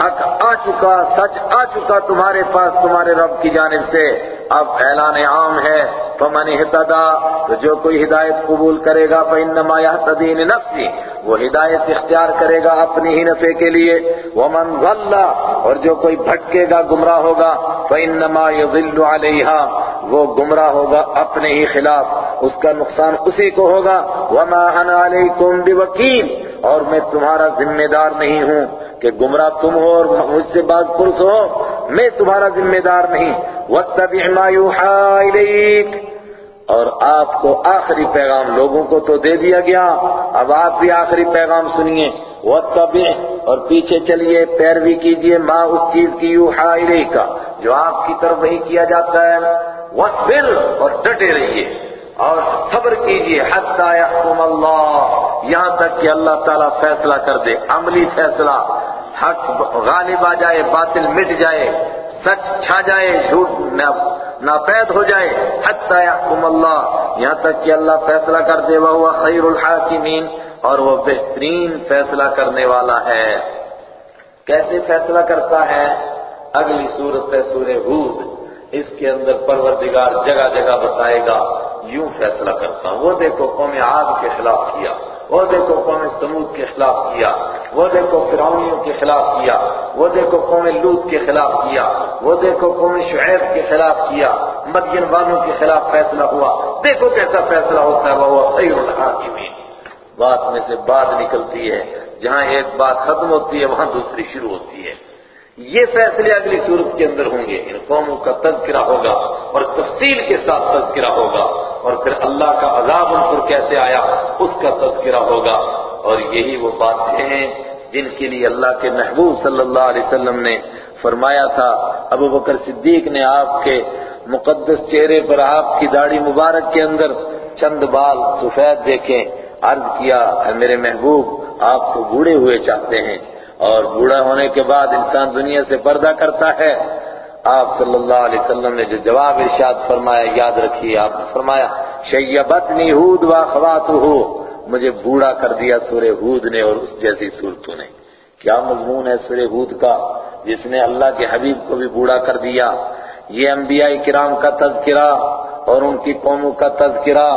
حق آ چکا، سچ آ چکا تمہارے پاس، تمہارے رب کی جانب سے۔ اب اعلان عام ہے، فمن اہتدا تو جو کوئی ہدایت قبول کرے گا، فإنما يهتدي لنفسه، وہ ہدایت اختیار کرے گا اپنی ہی نفع کے لیے۔ ومن ضل، اور جو کوئی بھٹکے گا، گمراہ ہوگا، فإنما يضل عليها، وہ گمراہ ہوگا اپنے ہی خلاف۔ اس کا نقصان اسی کو ہوگا۔ وما انا علیکم بوکیل اور میں تمہارا ذمہ دار نہیں ہوں کہ گمراہ تم ہو اور مجھ سے بعض پرس ہو، میں تمہارا ذمہ دار نہیں۔ وَاتَّبِعْ مَا يُوحَا إِلَيْكَ۔ اور آپ کو آخری پیغام لوگوں کو تو دے دیا گیا۔ اب آپ بھی آخری پیغام سنیے۔ وَاتَّبِعْ۔ اور پیچھے چلیے، پیروی کیجیے ما اس چیز کی یوحا کا جو آپ کی طرف وہی کیا جاتا ہے۔ وَاسْبِرْ اور ڈٹے رہیے۔ اور صبر کیجیے، حتی یحکم اللہ، یہاں تک کہ اللہ تعالیٰ فیصلہ کر دے، عملی فیصلہ، حق غالب آ جائے، باطل مٹ جائے، سچ چھا جائے، جھوٹ ناپید ہو جائے، حتی یحکم اللہ، یہاں تک کہ اللہ فیصلہ کر دے وہ خیر الحاکمین، اور وہ بہترین فیصلہ کرنے والا ہے۔ کیسے فیصلہ کرتا ہے؟ اگلی صورت ہے سورہ ہود۔ اس کے اندر پروردگار جگہ جگہ بتائے گا، یوں فیصلہ کرتا ہوں۔ وہ دیکھو قوم عاد کے خلاف کیا، وہ دیکھو قوم سمود کے خلاف کیا، وہ دیکھو فرعونیوں کے خلاف کیا، وہ دیکھو قوم لوت کے خلاف کیا، وہ دیکھو قوم شعیب کے خلاف کیا، مدین والوں کے خلاف فیصلہ ہوا۔ دیکھو کیسا فیصلہ ہوتا ہے وہ خیر الحاکمین۔ بات میں سے بات نکلتی ہے، جہاں ایک بات ختم ہوتی ہے، وہاں دوسری شروع ہوتی ہے۔ یہ فیصلے اگلی صورت کے اندر ہوں گے۔ ان قوموں کا تذکرہ ہوگا اور تفصیل کے ساتھ تذکرہ ہوگا اور پھر اللہ کا عذاب ان پر کیسے آیا اس کا تذکرہ ہوگا۔ اور یہی وہ باتیں ہیں جن کے لیے اللہ کے محبوب صلی اللہ علیہ وسلم نے فرمایا تھا۔ ابو بکر صدیق نے آپ کے مقدس چہرے پر آپ کی داڑھی مبارک کے اندر چند بال سفید دیکھیں، عرض کیا، اے میرے محبوب، آپ کو بوڑھے ہوئے چاہتے ہیں۔ اور بوڑھا ہونے کے بعد انسان دنیا سے پردہ کرتا ہے۔ آپ صلی اللہ علیہ وسلم نے جو جواب ارشاد فرمایا، یاد رکھیے، آپ نے فرمایا، شیبتنی ہود و خواتہ مجھے بوڑھا کر دیا سورہ ہود نے اور اس جیسی صورتوں نے۔ کیا مضمون ہے سورہ ہود کا؟ جس نے اللہ کے حبیب کو بھی بوڑھا کر دیا۔ یہ انبیاء کرام کا تذکرہ اور ان کی قوموں کا تذکرہ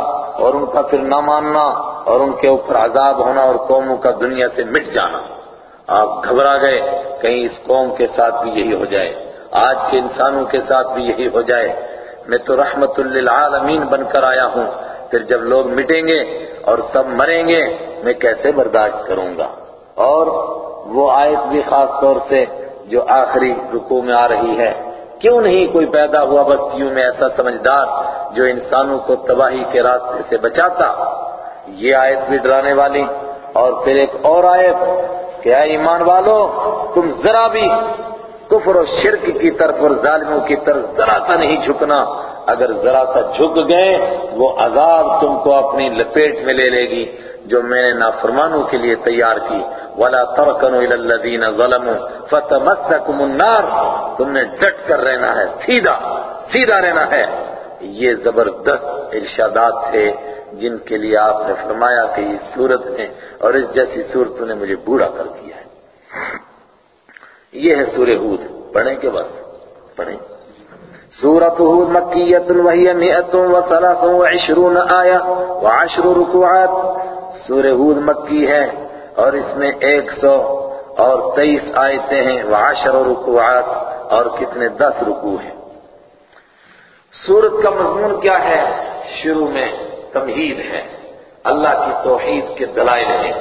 اور ان کا پھر نہ ماننا اور ان کے اوپر عذاب ہونا اور قوموں کا دنیا سے مٹ جانا۔ آپ گھبرا گئے، کہیں اس قوم کے ساتھ بھی یہی ہو جائے، آج کے انسانوں کے ساتھ بھی یہی ہو جائے۔ میں تو رحمت للعالمین بن کر آیا ہوں، پھر جب لوگ مٹیں گے اور سب مریں گے، میں کیسے برداشت کروں گا؟ اور وہ آیت بھی خاص طور سے جو آخری رکو میں آ رہی ہے، کیوں نہیں کوئی پیدا ہوا بستیوں میں ایسا سمجھدار جو انسانوں کو تباہی کے راستے سے بچاتا؟ یہ آیت بھی ڈرانے والی، اور پھر ایک اور آیت کہ اے ایمان والو، تم ذرا بھی کفر و شرک کی طرف اور ظالموں کی طرف ذرا سا نہیں جھکنا۔ اگر ذرا سا جھک گئے، وہ عذاب تم کو اپنی لپیٹ میں لے لے گی، جو میں نے نافرمانوں کے لیے تیار کی۔ ولا ترکنوا الى الذين ظلموا فتمسكم النار۔ تم نے ڈٹ کر رہنا ہے، سیدھا سیدھا رہنا ہے۔ یہ زبردست ارشادات تھے۔ جن کے لیے آپ نے فرمایا کہ اس صورت نے اور اس جیسی صورتوں نے مجھے بوڑھا کر دیا ہے۔ یہ ہے سورہ ہود۔ پڑھیں کے بس؟ پڑھیں۔ سورة هود مكية وهي مئة وثلاث وعشرون آية وعشر ركوعات سورة هود مکی ہے اور اس میں ایک سو اور تیئیس آیتیں ہیں وعشر رکوعات اور کتنے دس رکوع ہیں۔ سورت کا مضمون کیا ہے؟ شروع میں تمہید ہے۔ اللہ کی توحید کے دلائل ہیں۔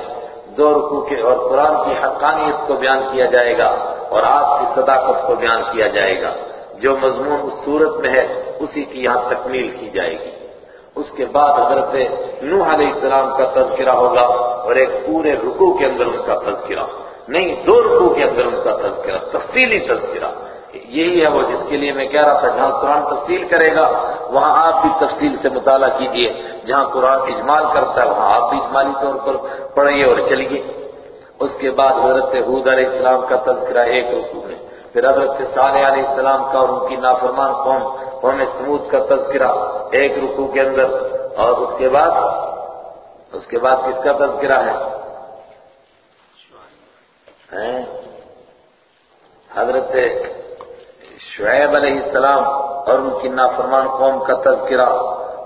دو رکوع کے اور قرآن کی حقانیت کو بیان کیا جائے گا اور آپ کی صداقت کو بیان کیا جائے گا۔ جو مضمون اس صورت میں ہے، اسی کی یہاں تکمیل کی جائے گی۔ اس کے بعد حضرت نوح علیہ السلام کا تذکرہ ہوگا اور ایک پورے رکوع کے اندر ان کا تذکرہ۔ نہیں، دو رکوع کے اندر ان کا تذکرہ، تفصیلی تذکرہ۔ یہی ہے وہ جس کے لیے میں کہہ رہا تھا، جہاں قرآن تفصیل کرے گا، وہاں آپ بھی تفصیل سے مطالعہ کیجیے۔ جہاں قرآن اجمال کرتا ہے، وہاں آپ بھی اجمالی طور پر پڑھیے اور چلیے اس کے بعد حضرت حود علیہ السلام کا تذکرہ ایک رکوع میں۔ پھر حضرت صالح علیہ السلام کا اور ان کی نافرمان قوم قوم سمود کا تذکرہ ایک رکوع کے اندر۔ اور اس کے بعد، اس کے بعد کس کا تذکرہ ہے؟ ہاں؟ حضرت شعیب علیہ السلام اور ان کی نافرمان قوم کا تذکرہ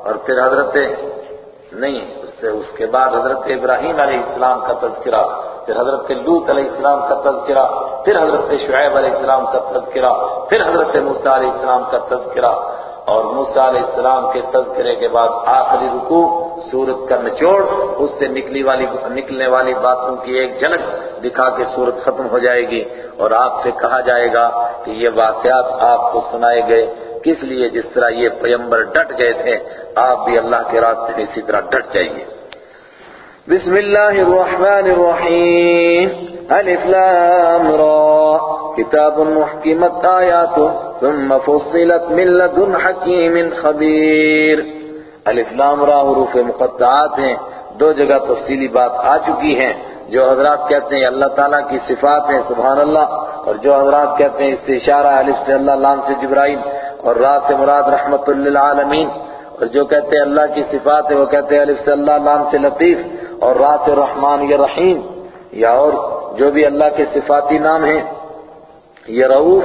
اور پھر حضرت نہیں، اس سے اس کے بعد حضرت ابراہیم علیہ السلام کا تذکرہ، پھر حضرت لوت علیہ السلام کا تذکرہ، پھر حضرت شعیب علیہ السلام کا تذکرہ، پھر حضرت موسیٰ علیہ السلام کا تذکرہ اور موسیٰ علیہ السلام کے تذکرے کے بعد آخری رکوع سورت کا نچوڑ، اس سے نکلی والی، نکلنے والی باتوں کی ایک جھلک دکھا کے سورت ختم ہو جائے گی۔ اور آپ سے کہا جائے گا کہ یہ واقعات آپ کو سنائے گئے۔ کس لیے جس طرح یہ پیمبر ڈٹ گئے تھے، آپ بھی اللہ کے راستے میں اسی طرح ڈٹ جائیے بسم اللہ الرحمن الرحیم۔ الف لام را۔ کتاب محکمت آیات، ثم فصلت من لدن حکیم خبیر۔ الف لام را حروف مقطعات ہیں۔ دو جگہ تفصیلی بات آ چکی ہیں۔ جو حضرات کہتے ہیں اللہ تعالیٰ کی صفات ہیں، سبحان اللہ، اور جو حضرات کہتے ہیں اس سے اشارہ الف سے اللہ، لام سے جبرائیل، اور رات سے مراد رحمت للعالمین، اور جو کہتے ہیں اللہ کی صفات ہے وہ کہتے ہیں الف سے اللہ، لام سے لطیف، اور رات رحمان، یا رحیم، یا اور جو بھی اللہ کے صفاتی نام ہیں، یہ رعوف،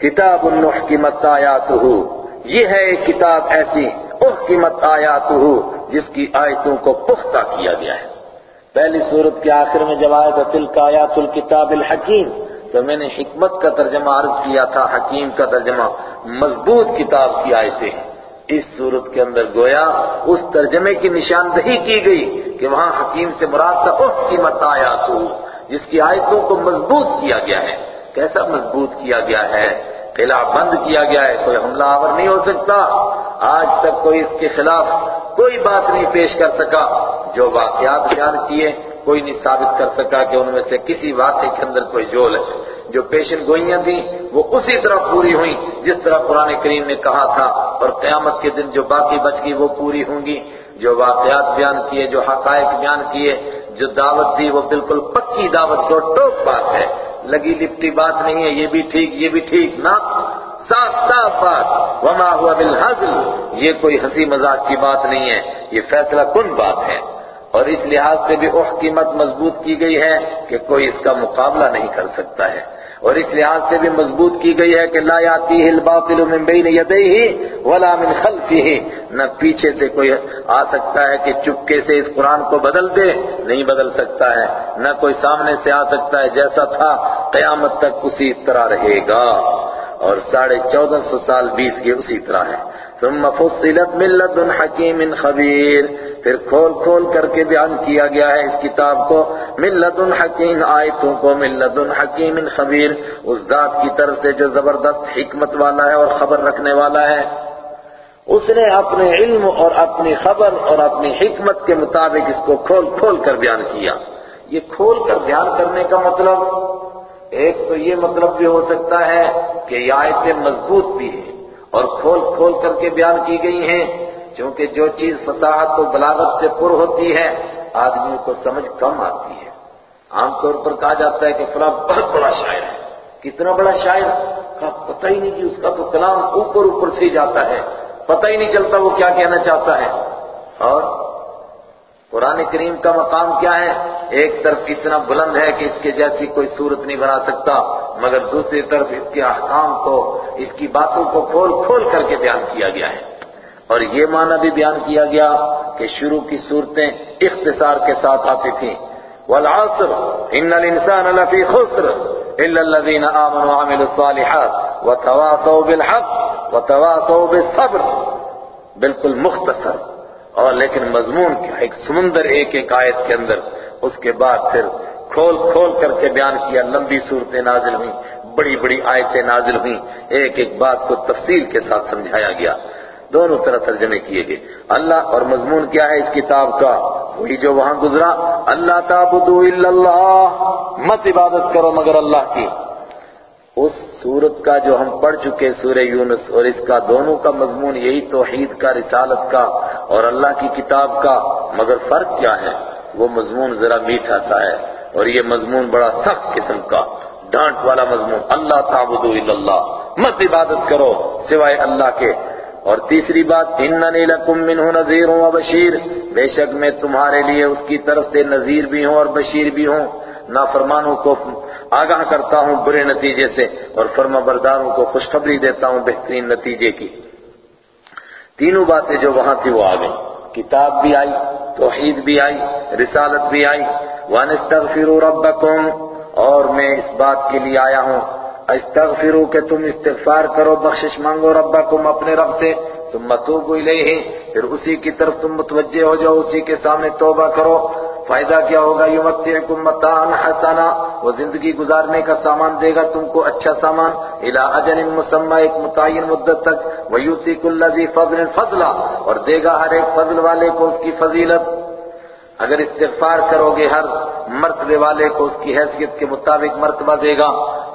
کتاب النحکمت آیاتہ، یہ ہے ایک کتاب ایسی، احکمت آیاتہ، جس کی آیتوں کو پختہ کیا گیا ہے۔ پہلی صورت کے آخر میں جب آیا تھا تلک آیات الکتاب الحکیم، تو میں نے حکمت کا ترجمہ عرض کیا تھا، حکیم کا ترجمہ، مضبوط کتاب کی آیتیں۔ ہیں اس صورت کے اندر گویا اس ترجمے کی نشاندہی کی گئی کہ وہاں حکیم سے مراد تھا، اف کی مت آیات جس کی آیتوں کو مضبوط کیا گیا ہے۔ کیسا مضبوط کیا گیا ہے؟ قلعہ بند کیا گیا ہے، کوئی حملہ آور نہیں ہو سکتا۔ آج تک کوئی اس کے خلاف کوئی بات نہیں پیش کر سکا۔ جو واقعات بیان کیے، کوئی نہیں ثابت کر سکا کہ ان میں سے کسی واقعے کے اندر کوئی جول ہے۔ جو پیشن گوئیاں تھیں وہ اسی طرح پوری ہوئیں، جس طرح قرآن کریم نے کہا تھا۔ اور قیامت کے دن جو باقی بچ گئی، وہ پوری ہوں گی۔ جو واقعات بیان کیے، جو حقائق بیان کیے، جو دعوت دی، وہ بالکل پکی دعوت کو ٹوک بات ہے۔ لگی لپٹی بات نہیں ہے، یہ بھی ٹھیک، یہ بھی ٹھیک نہ صاف صاف بات۔ وما ہوا بالحضل یہ کوئی ہنسی مذاق کی بات نہیں ہے، یہ فیصلہ کن بات ہے؟ اور اس لحاظ سے بھی اخ قیمت مضبوط کی گئی ہے کہ کوئی اس کا مقابلہ نہیں کر سکتا ہے۔ اور اس لحاظ سے بھی مضبوط کی گئی ہے کہ لا یاتیہ الباطل من بین یدیہ ولا من خلفہ، نہ پیچھے سے کوئی آ سکتا ہے کہ چپکے سے اس قرآن کو بدل دے، نہیں بدل سکتا ہے، نہ کوئی سامنے سے آ سکتا ہے جیسا تھا، قیامت تک اسی طرح رہے گا۔ اور ساڑھے چودہ سو سال بیت کے اسی طرح ہے۔ ثم فصلت من لدن حکیم خبیر۔ پھر کھول کھول کر کے بیان کیا گیا ہے اس کتاب کو۔ من لدن حکیم، آیتوں کو من لدن حکیم خبیر۔ اس ذات کی طرف سے جو زبردست حکمت والا ہے اور خبر رکھنے والا ہے۔ اس نے اپنے علم اور اپنی خبر اور اپنی حکمت کے مطابق اس کو کھول کھول کر بیان کیا۔ یہ کھول کر بیان کرنے کا مطلب ایک تو یہ مطلب بھی ہو سکتا ہے کہ یہ آیتیں مضبوط بھی ہیں۔ اور کھول کھول کر کے بیان کی گئی ہیں کیونکہ جو چیز فصاحت و بلاغت سے پر ہوتی ہے، آدمی کو سمجھ کم آتی ہے۔ عام طور پر کہا جاتا ہے کہ فلاں بہت بڑا شاعر ہے۔ کتنا بڑا شاعر؟ کا پتہ ہی نہیں کہ اس کا تو کلام اوپر اوپر سے جاتا ہے۔ پتہ ہی نہیں چلتا وہ کیا کہنا چاہتا ہے۔ اور قرآن کریم کا مقام کیا ہے؟ ایک طرف اتنا بلند ہے کہ اس کے جیسی کوئی صورت نہیں بنا سکتا۔ مگر دوسری طرف اس کے احکام کو، اس کی باتوں کو کھول کھول کر کے بیان کیا گیا ہے۔ اور یہ معنی بھی بیان کیا گیا کہ شروع کی صورتیں اختصار کے ساتھ آتی تھیں۔ والعصر ان الانسان لفی خسر الا الذين امنوا وعملوا الصالحات وتواصوا بالحق وتواصوا بالصبر۔ بالکل مختصر۔ اور لیکن مضمون کیا؟ ایک سمندر، ایک ایک آیت کے اندر۔ اس کے بعد پھر کھول کھول کر کے بیان کیا، لمبی صورتیں نازل ہوئیں، بڑی بڑی آیتیں نازل ہوئیں، ایک ایک بات کو تفصیل کے ساتھ سمجھایا گیا۔ دونوں طرح ترجمے کیے گئے۔ اللہ اور مضمون کیا ہے اس کتاب کا؟ وہی جو وہاں گزرا۔ اللہ تعبدوا الا اللہ، مت عبادت کرو مگر اللہ کی۔ اس سورت کا جو ہم پڑھ چکے سورہ یونس، اور اس کا دونوں کا مضمون یہی توحید کا، رسالت کا اور اللہ کی کتاب کا، مگر فرق کیا ہے؟ وہ مضمون ذرا میٹھا سا ہے۔ اور یہ مضمون بڑا سخت قسم کا، ڈانٹ والا مضمون، اللہ تعبدوا الا اللہ، مت عبادت کرو سوائے اللہ کے۔ اور تیسری بات، اننی لکم منہ نذیر و بشیر، بے شک میں تمہارے لیے اس کی طرف سے نذیر بھی ہوں اور بشیر بھی ہوں۔ نافرمانوں کو آگاہ کرتا ہوں برے نتیجے سے اور فرما برداروں کو خوشخبری دیتا ہوں بہترین نتیجے کی۔ تینوں باتیں جو وہاں تھی وہ آ گئی کتاب بھی آئی، توحید بھی آئی، رسالت بھی آئی۔ وَانِسْتَغْفِرُوا رَبَّكُمْ، اور میں اس بات کے لیے آیا ہوں۔ استغفروا کہ تم استغفار کرو، بخشش مانگو ربکم اپنے رب سے۔ ثم توبوا الیہ پھر اسی کی طرف تم متوجہ ہو جاؤ، اسی کے سامنے توبہ کرو۔ فائدہ کیا ہوگا؟ یمتعکم متاعا حسنا، وہ زندگی گزارنے کا سامان دے گا تم کو اچھا سامان، الى اجل مسمى ایک متعین مدت تک ویؤتی کل ذی فضل فضلا اور دے گا ہر ایک فضل والے کو اس کی فضیلت۔ اگر استغفار کرو گے ہر مرتبے والے کو اس کی حیثیت کے مطابق مرتبہ دے گا،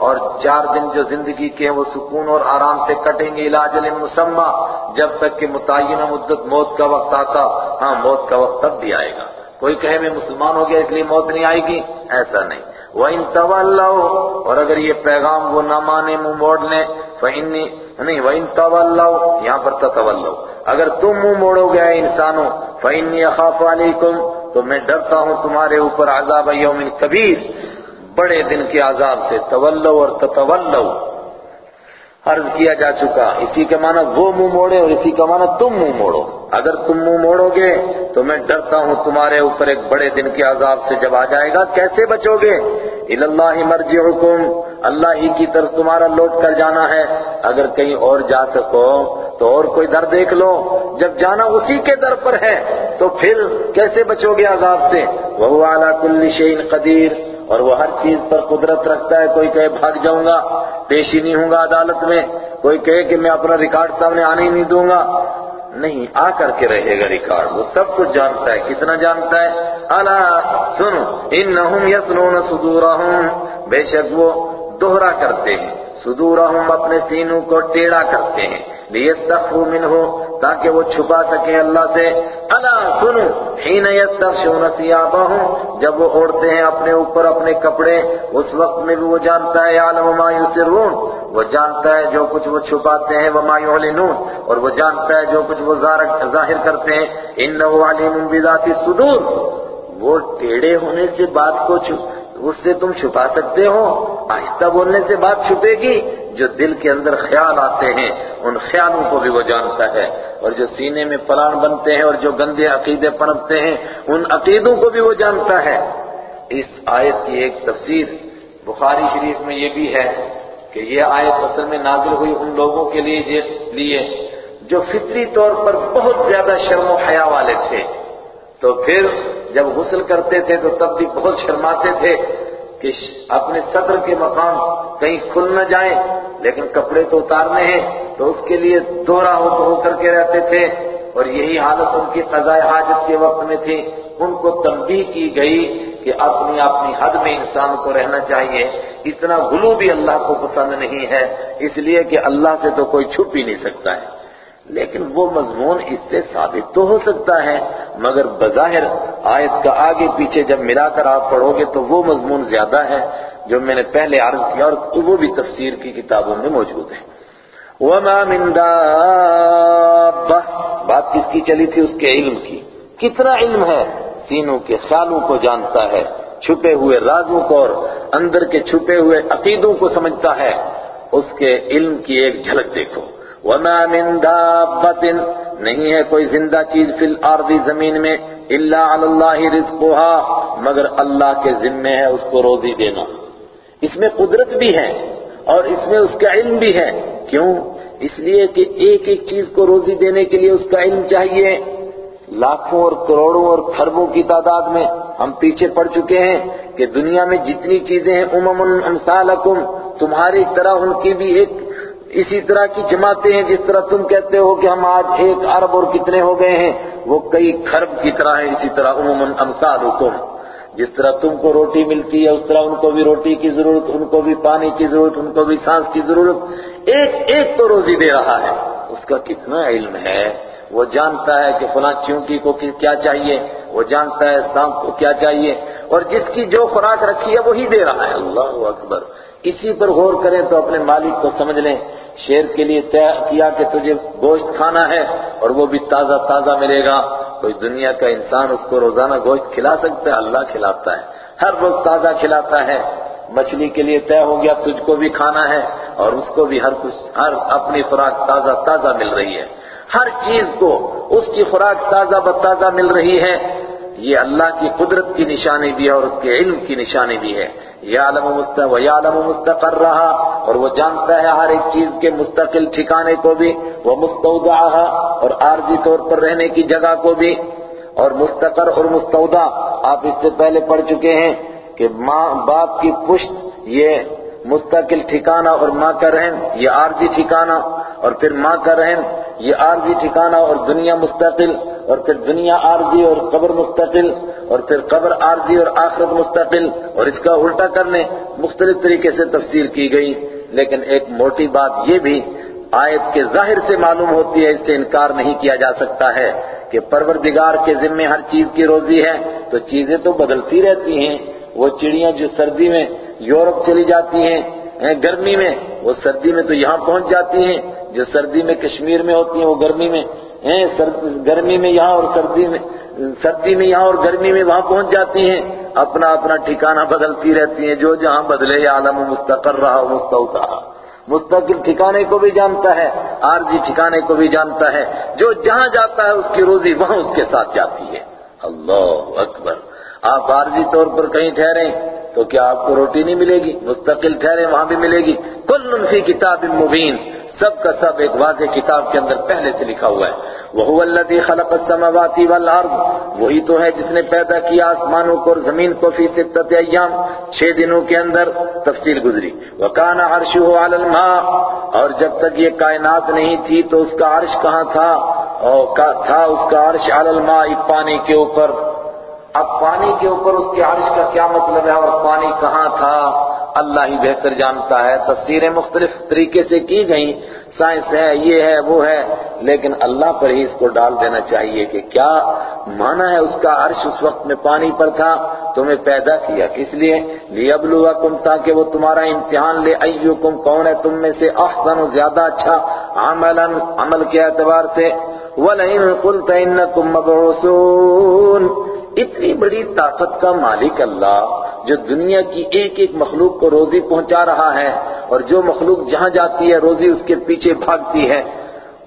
اور چار دن جو زندگی کے ہیں وہ سکون اور آرام سے کٹیں گے علاج مسمہ، جب تک کہ متعینہ مدت موت کا وقت آتا ہاں موت کا وقت تب بھی آئے گا۔ کوئی کہے میں مسلمان ہو گیا اس لیے موت نہیں آئے گی؟ ایسا نہیں۔ وہ ان اور اگر یہ پیغام وہ نہ مانے منہ موڑ لیں نہیں وہ ان یہاں پر تول اگر تم منہ موڑو گے انسانوں فہنی اخاف علیکم تو میں ڈرتا ہوں تمہارے اوپر عذاب یوم کبیر، بڑے دن کے عذاب سے۔ تولو اور تتولو عرض کیا جا چکا۔ اسی کے معنی وہ منہ موڑے اور اسی کا معنی تم منہ موڑو۔ اگر تم منہ موڑو گے تو میں ڈرتا ہوں تمہارے اوپر ایک بڑے دن کے عذاب سے جب آ جائے گا۔ کیسے بچو گے؟ اللہ مرجعکم۔ اللہ ہی کی طرف تمہارا لوٹ کر جانا ہے۔ اگر کہیں اور جا سکو تو اور کوئی در دیکھ لو۔ جب جانا اسی کے در پر ہے تو پھر کیسے بچو گے عذاب سے؟ وہ اعلیٰ کل شعین قدیر اور وہ ہر چیز پر قدرت رکھتا ہے۔ کوئی کہے بھاگ جاؤں گا پیش ہی نہیں ہوں گا عدالت میں۔ کوئی کہے کہ میں اپنا ریکارڈ سامنے آنے ہی نہیں دوں گا۔ نہیں، آ کر کے رہے گا ریکارڈ۔ وہ سب کچھ جانتا ہے۔ کتنا جانتا ہے؟ الا سنو، انہم یسنون صدورہم۔ بے شک وہ دوہرا کرتے ہیں۔ صدورہم اپنے سینوں کو ٹیڑا کرتے ہیں۔ لیستخفوا منہ تاکہ وہ چھپا سکیں اللہ سے۔ الا سنو حین یستخشون ثيابهم جب وہ اوڑھتے ہیں اپنے اوپر اپنے کپڑے، اس وقت میں بھی وہ جانتا ہے عالم ما یسرون۔ وہ جانتا ہے جو کچھ وہ چھپاتے ہیں، وما یعلنون۔ اور وہ جانتا ہے جو کچھ وہ ظاہر کرتے ہیں۔ انه علیم بذات الصدور وہ ٹیڑے ہونے سے بات کو اس سے تم چھپا سکتے ہو۔ آہستہ بولنے سے بات چھپے گی۔ جو دل کے اندر خیال آتے ہیں، ان خیالوں کو بھی وہ جانتا ہے۔ اور جو سینے میں پلان بنتے ہیں اور جو گندے عقیدے پڑھتے ہیں، ان عقیدوں کو بھی وہ جانتا ہے۔ اس آیت کی ایک تفسیر بخاری شریف میں یہ بھی ہے کہ یہ آیت اصل میں نازل ہوئی ان لوگوں کے لیے لیے جو فطری طور پر بہت زیادہ شرم و حیا والے تھے۔ تو پھر جب غسل کرتے تھے تو تب بھی بہت شرماتے تھے کہ اپنے صدر کے مقام کہیں کھل نہ جائیں، لیکن کپڑے تو اتارنے ہیں، تو اس کے لیے دوہرا ہو ہو کر کے رہتے تھے۔ اور یہی حالت ان کی قضاء حاجت کے وقت میں تھی۔ ان کو تنبیہ کی گئی کہ اپنی اپنی حد میں انسان کو رہنا چاہیے۔ اتنا غلو بھی اللہ کو پسند نہیں ہے، اس لیے کہ اللہ سے تو کوئی چھپ ہی نہیں سکتا ہے۔ لیکن وہ مضمون اس سے ثابت تو ہو سکتا ہے، مگر بظاہر آیت کا آگے پیچھے جب ملا کر آپ پڑھو گے تو وہ مضمون زیادہ ہے جو میں نے پہلے عرض کیا اور وہ بھی تفسیر کی کتابوں میں موجود ہے۔ وما من دابہ بات کس کی چلی تھی؟ اس کے علم کی۔ کتنا علم ہے؟ سینوں کے خیالوں کو جانتا ہے، چھپے ہوئے رازوں کو اور اندر کے چھپے ہوئے عقیدوں کو سمجھتا ہے۔ اس کے علم کی ایک جھلک دیکھو۔ وما من دابت نہیں ہے کوئی زندہ چیز فی الارض زمین میں، الا علی اللہ رزقها مگر اللہ کے ذمے ہے اس کو روزی دینا۔ اس میں قدرت بھی ہے اور اس میں اس کا علم بھی ہے۔ کیوں؟ اس لیے کہ ایک ایک چیز کو روزی دینے کے لیے اس کا علم چاہیے۔ لاکھوں اور کروڑوں اور خربوں کی تعداد میں ہم پیچھے پڑ چکے ہیں کہ دنیا میں جتنی چیزیں ہیں، امم امثالکم تمہاری طرح ان کی بھی ایک اسی طرح کی جماعتیں ہیں جس طرح تم کہتے ہو کہ ہم آج ایک ارب اور کتنے ہو گئے ہیں، وہ کئی خرب کی طرح ہیں، اسی طرح عموماً امثالکم۔ جس طرح تم کو روٹی ملتی ہے، اس طرح ان کو بھی روٹی کی ضرورت، ان کو بھی پانی کی ضرورت، ان کو بھی سانس کی ضرورت۔ ایک ایک تو روزی دے رہا ہے۔ اس کا کتنا علم ہے؟ وہ جانتا ہے کہ فلاں چونکی کو کیا چاہیے۔ وہ جانتا ہے سانپ کو کیا چاہیے۔ اور جس کی جو خوراک رکھی ہے، وہی دے رہا ہے۔ اللہ اکبر۔ اسی پر غور کریں تو اپنے مالک کو سمجھ لیں۔ شیر کے لیے طے کیا کہ تجھے گوشت کھانا ہے اور وہ بھی تازہ تازہ ملے گا۔ کوئی دنیا کا انسان اس کو روزانہ گوشت کھلا سکتا ہے، اللہ کھلاتا ہے۔ ہر روز تازہ کھلاتا ہے۔ مچھلی کے لیے طے ہو گیا، تجھ کو بھی کھانا ہے اور اس کو بھی ہر کچھ، ہر اپنی خوراک تازہ تازہ مل رہی ہے۔ ہر چیز کو اس کی خوراک تازہ بتازہ مل رہی ہے۔ یہ اللہ کی قدرت کی نشانی بھی ہے اور اس کے علم کی نشانی بھی ہے۔ یعلم مستق یعلم مستقر رہا اور وہ جانتا ہے ہر ایک چیز کے مستقل ٹھکانے کو بھی، وہ مستودعہ اور عارضی طور پر رہنے کی جگہ کو بھی، اور مستقر اور مستودع۔ آپ اس سے پہلے پڑھ چکے ہیں کہ ماں باپ کی پشت، یہ مستقل ٹھکانہ اور ماں کا رہن یہ عارضی ٹھکانہ، اور پھر ماں کا رہن یہ عارضی ٹھکانہ اور دنیا مستقل، اور پھر دنیا عارضی اور قبر مستقل۔ اور پھر قبر عارضی اور آخرت مستقل اور اس کا الٹا کرنے مختلف طریقے سے تفسیر کی گئی۔ لیکن ایک موٹی بات یہ بھی، آیت کے ظاہر سے معلوم ہوتی ہے، اس سے انکار نہیں کیا جا سکتا ہے کہ پروردگار کے ذمے ہر چیز کی روزی ہے۔ تو چیزیں تو بدلتی رہتی ہیں۔ وہ چڑیاں جو سردی میں یورپ چلی جاتی ہیں گرمی میں، وہ سردی میں تو یہاں پہنچ جاتی ہیں۔ جو سردی میں کشمیر میں ہوتی ہیں، وہ گرمی میں گرمی میں یہاں اور سردی میں سردی میں یہاں اور گرمی میں وہاں پہنچ جاتی ہیں، اپنا اپنا ٹھکانہ بدلتی رہتی ہیں، جو جہاں بدلے یا عالم مستقر رہا مستعودہ مستقل ٹھکانے کو بھی جانتا ہے، عارضی ٹھکانے کو بھی جانتا ہے۔ جو جہاں جاتا ہے، اس کی روزی وہاں اس کے ساتھ جاتی ہے۔ اللہ اکبر۔ آپ عارضی طور پر کہیں ٹھہریں تو کیا آپ کو روٹی نہیں ملے گی؟ مستقل ٹھہرے وہاں بھی ملے گی۔ کل ان کتاب مبین۔ سب کا سب ایک واضح کتاب کے اندر پہلے سے لکھا ہوا ہے۔ وہ الذي خلق السماوات والارض وہی تو ہے جس نے پیدا کیا آسمانوں کو اور زمین کو فی ستت ایام۔ چھ دنوں کے اندر تفصیل گزری۔ وکان عرشه على الماء۔ اور جب تک یہ کائنات نہیں تھی تو اس کا عرش کہاں تھا؟ اور تھا اس کا عرش على الماء، پانی کے اوپر۔ اب پانی کے اوپر اس کے عرش کا کیا مطلب ہے اور پانی کہاں تھا؟ اللہ ہی بہتر جانتا ہے، تفسیریں مختلف طریقے سے کی گئیں، سائنس ہے، یہ ہے، وہ ہے، لیکن اللہ پر ہی اس کو ڈال دینا چاہیے کہ کیا مانا ہے اس کا عرش اس وقت میں پانی پر تھا، تمہیں پیدا کیا کس لیے؟ لیبلوکم تاکہ وہ تمہارا امتحان لے ایوکم کون ہے تم میں سے احسن و زیادہ اچھا عملا عمل کے اعتبار سے؟ وَلَئِن قُلْتَ إِنَّكُمْ مَبْعُوثُونَ اتنی بڑی طاقت کا مالک اللہ جو دنیا کی ایک ایک مخلوق کو روزی پہنچا رہا ہے اور جو مخلوق جہاں جاتی ہے روزی اس کے پیچھے بھاگتی ہے،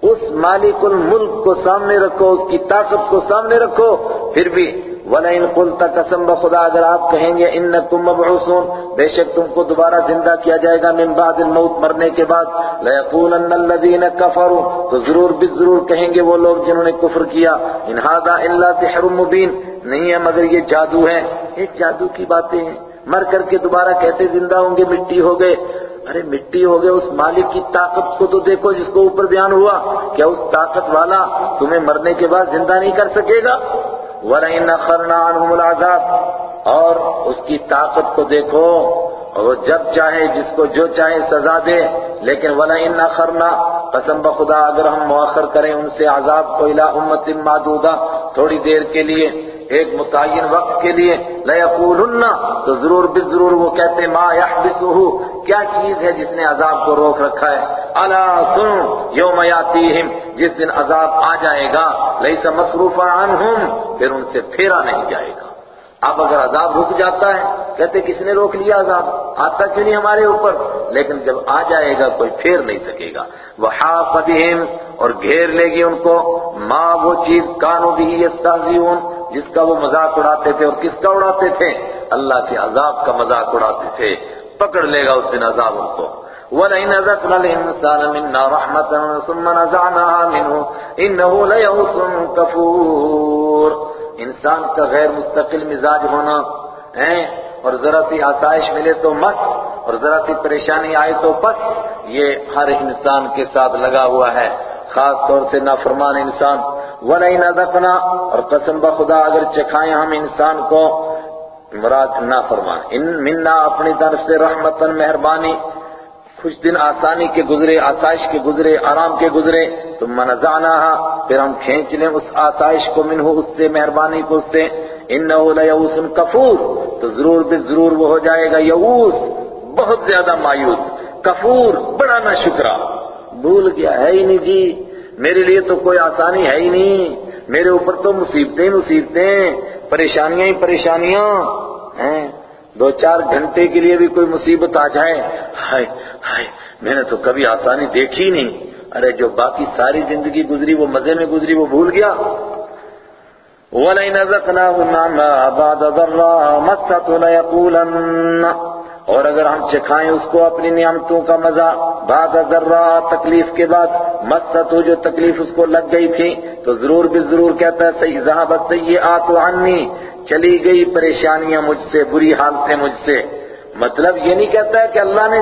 اس مالک الملک کو سامنے رکھو، اس کی طاقت کو سامنے رکھو، پھر بھی وَلَئِن قُلْتَ قسم بخدا اگر آپ کہیں گے اِنَّكُمْ مَبْعُوثُونَ، بے شک تم کو دوبارہ زندہ کیا جائے گا من بعد الموت مرنے کے بعد۔ لَيَقُولَنَّ الَّذِينَ كَفَرُوا، تو ضرور بھی ضرور کہیں گے وہ لوگ جنہوں نے کفر کیا۔ ان هذا الا سحر مبین نہیں ہے مگر یہ جادو ہے۔ ایک جادو کی باتیں ہیں۔ مر کر کے دوبارہ کیسے زندہ ہوں گے، مٹی ہو گئے۔ ارے مٹی ہو گئے، اس مالک کی طاقت کو تو دیکھو، جس کو اوپر بیان ہوا، کیا اس طاقت والا تمہیں مرنے کے بعد زندہ نہیں کر سکے گا؟ وَلَئِنَّ خَرْنَا عَنْهُمُ الْعَذَابِ۔ اور اس کی طاقت کو دیکھو اور وہ جب چاہے جس کو جو چاہے سزا دے۔ لیکن وَلَئِنَّ خَرْنَا قسم بخدا، اگر ہم مؤخر کریں ان سے عذاب کو الى امت معدودہ تھوڑی دیر کے لیے۔ ایک متعین وقت کے لیے لَيَقُولُنَّ تو ضرور بھی ضرور وہ کہتے ما يَحْبِسُهُ کیا چیز ہے جس نے عذاب کو روک رکھا ہے؟ الا سن، یوم یاتیہم، جس دن عذاب آ جائے گا لیس مصروفا عنہم، پھر ان سے پھیرا نہیں جائے گا۔ اب اگر عذاب رک جاتا ہے، کہتے کس نے روک لیا عذاب؟ آتا کیوں نہیں ہمارے اوپر؟ لیکن جب آ جائے گا، کوئی پھیر نہیں سکے گا۔ وہ بِهِمْ، اور گھیر لے گی ان کو۔ ماں وہ چیز کانو بھی یستہزئون جس کا وہ مذاق اڑاتے تھے اور کس کا اڑاتے تھے؟ اللہ کے عذاب کا مذاق اڑاتے تھے۔ پکڑ لے گا اس دن عذاب ان کو۔ وَلَئِنْ أَذَقْنَا الْإِنسَانَ مِنَّا رَحْمَةً ثُمَّ نَزَعْنَاهَا مِنْهُ إِنَّهُ لَيَئُوسٌ كَفُورٌ۔ انسان کا غیر مستقل مزاج ہونا ہے اور ذرا سی آسائش ملے تو مت، اور ذرا سی پریشانی آئے تو پت۔ یہ ہر انسان کے ساتھ لگا ہوا ہے، خاص طور سے نافرمان انسان۔ وَلَئِنْ أَذَقْنَا، اور قسم بخدا اگر چکھائیں ہم انسان کو، مراد نافرمان۔ ان منا اپنی طرف سے رحمتن مہربانی کچھ دن آسانی کے گزرے، آسائش کے گزرے، آرام کے گزرے تو منزانا پھر ہم کھینچ لیں اس آسائش کو، منہ اس سے مہربانی کو اس سے۔ انہو لیوس کفور، تو ضرور بے ضرور وہ ہو جائے گا۔ یعوس بہت زیادہ مایوس، کفور، بڑا نہ شکرا بھول گیا ہے ہی نہیں جی۔ میرے لیے تو کوئی آسانی ہے ہی نہیں۔ میرے اوپر تو مصیبتیں مصیبتیں، پریشانیاں ہی پریشانیاں۔ ہیں؟ دو چار گھنٹے کے لیے بھی کوئی مصیبت آ جائے۔ ہائے ہائے، میں نے تو کبھی آسانی دیکھی نہیں۔ ارے، جو باقی ساری زندگی گزری، وہ مزے میں گزری، وہ بھول گیا۔ وَلَئِنَ ذَقْنَاهُ نَعْمَا، بَعْدَ ذَرَّا مَسَّتُ لَيَقُولَنَّ اور اگر ہم چکھائیں اس کو اپنی نعمتوں کا مزہ، بعد ذرہ تکلیف کے بعد مست ہو جو تکلیف اس کو لگ گئی تھی، تو ضرور بھی ضرور کہتا ہے، صحیح ذہبت سیئات عنی چلی گئی پریشانیاں مجھ سے، بری حالتیں مجھ سے۔ مطلب یہ نہیں کہتا ہے کہ اللہ نے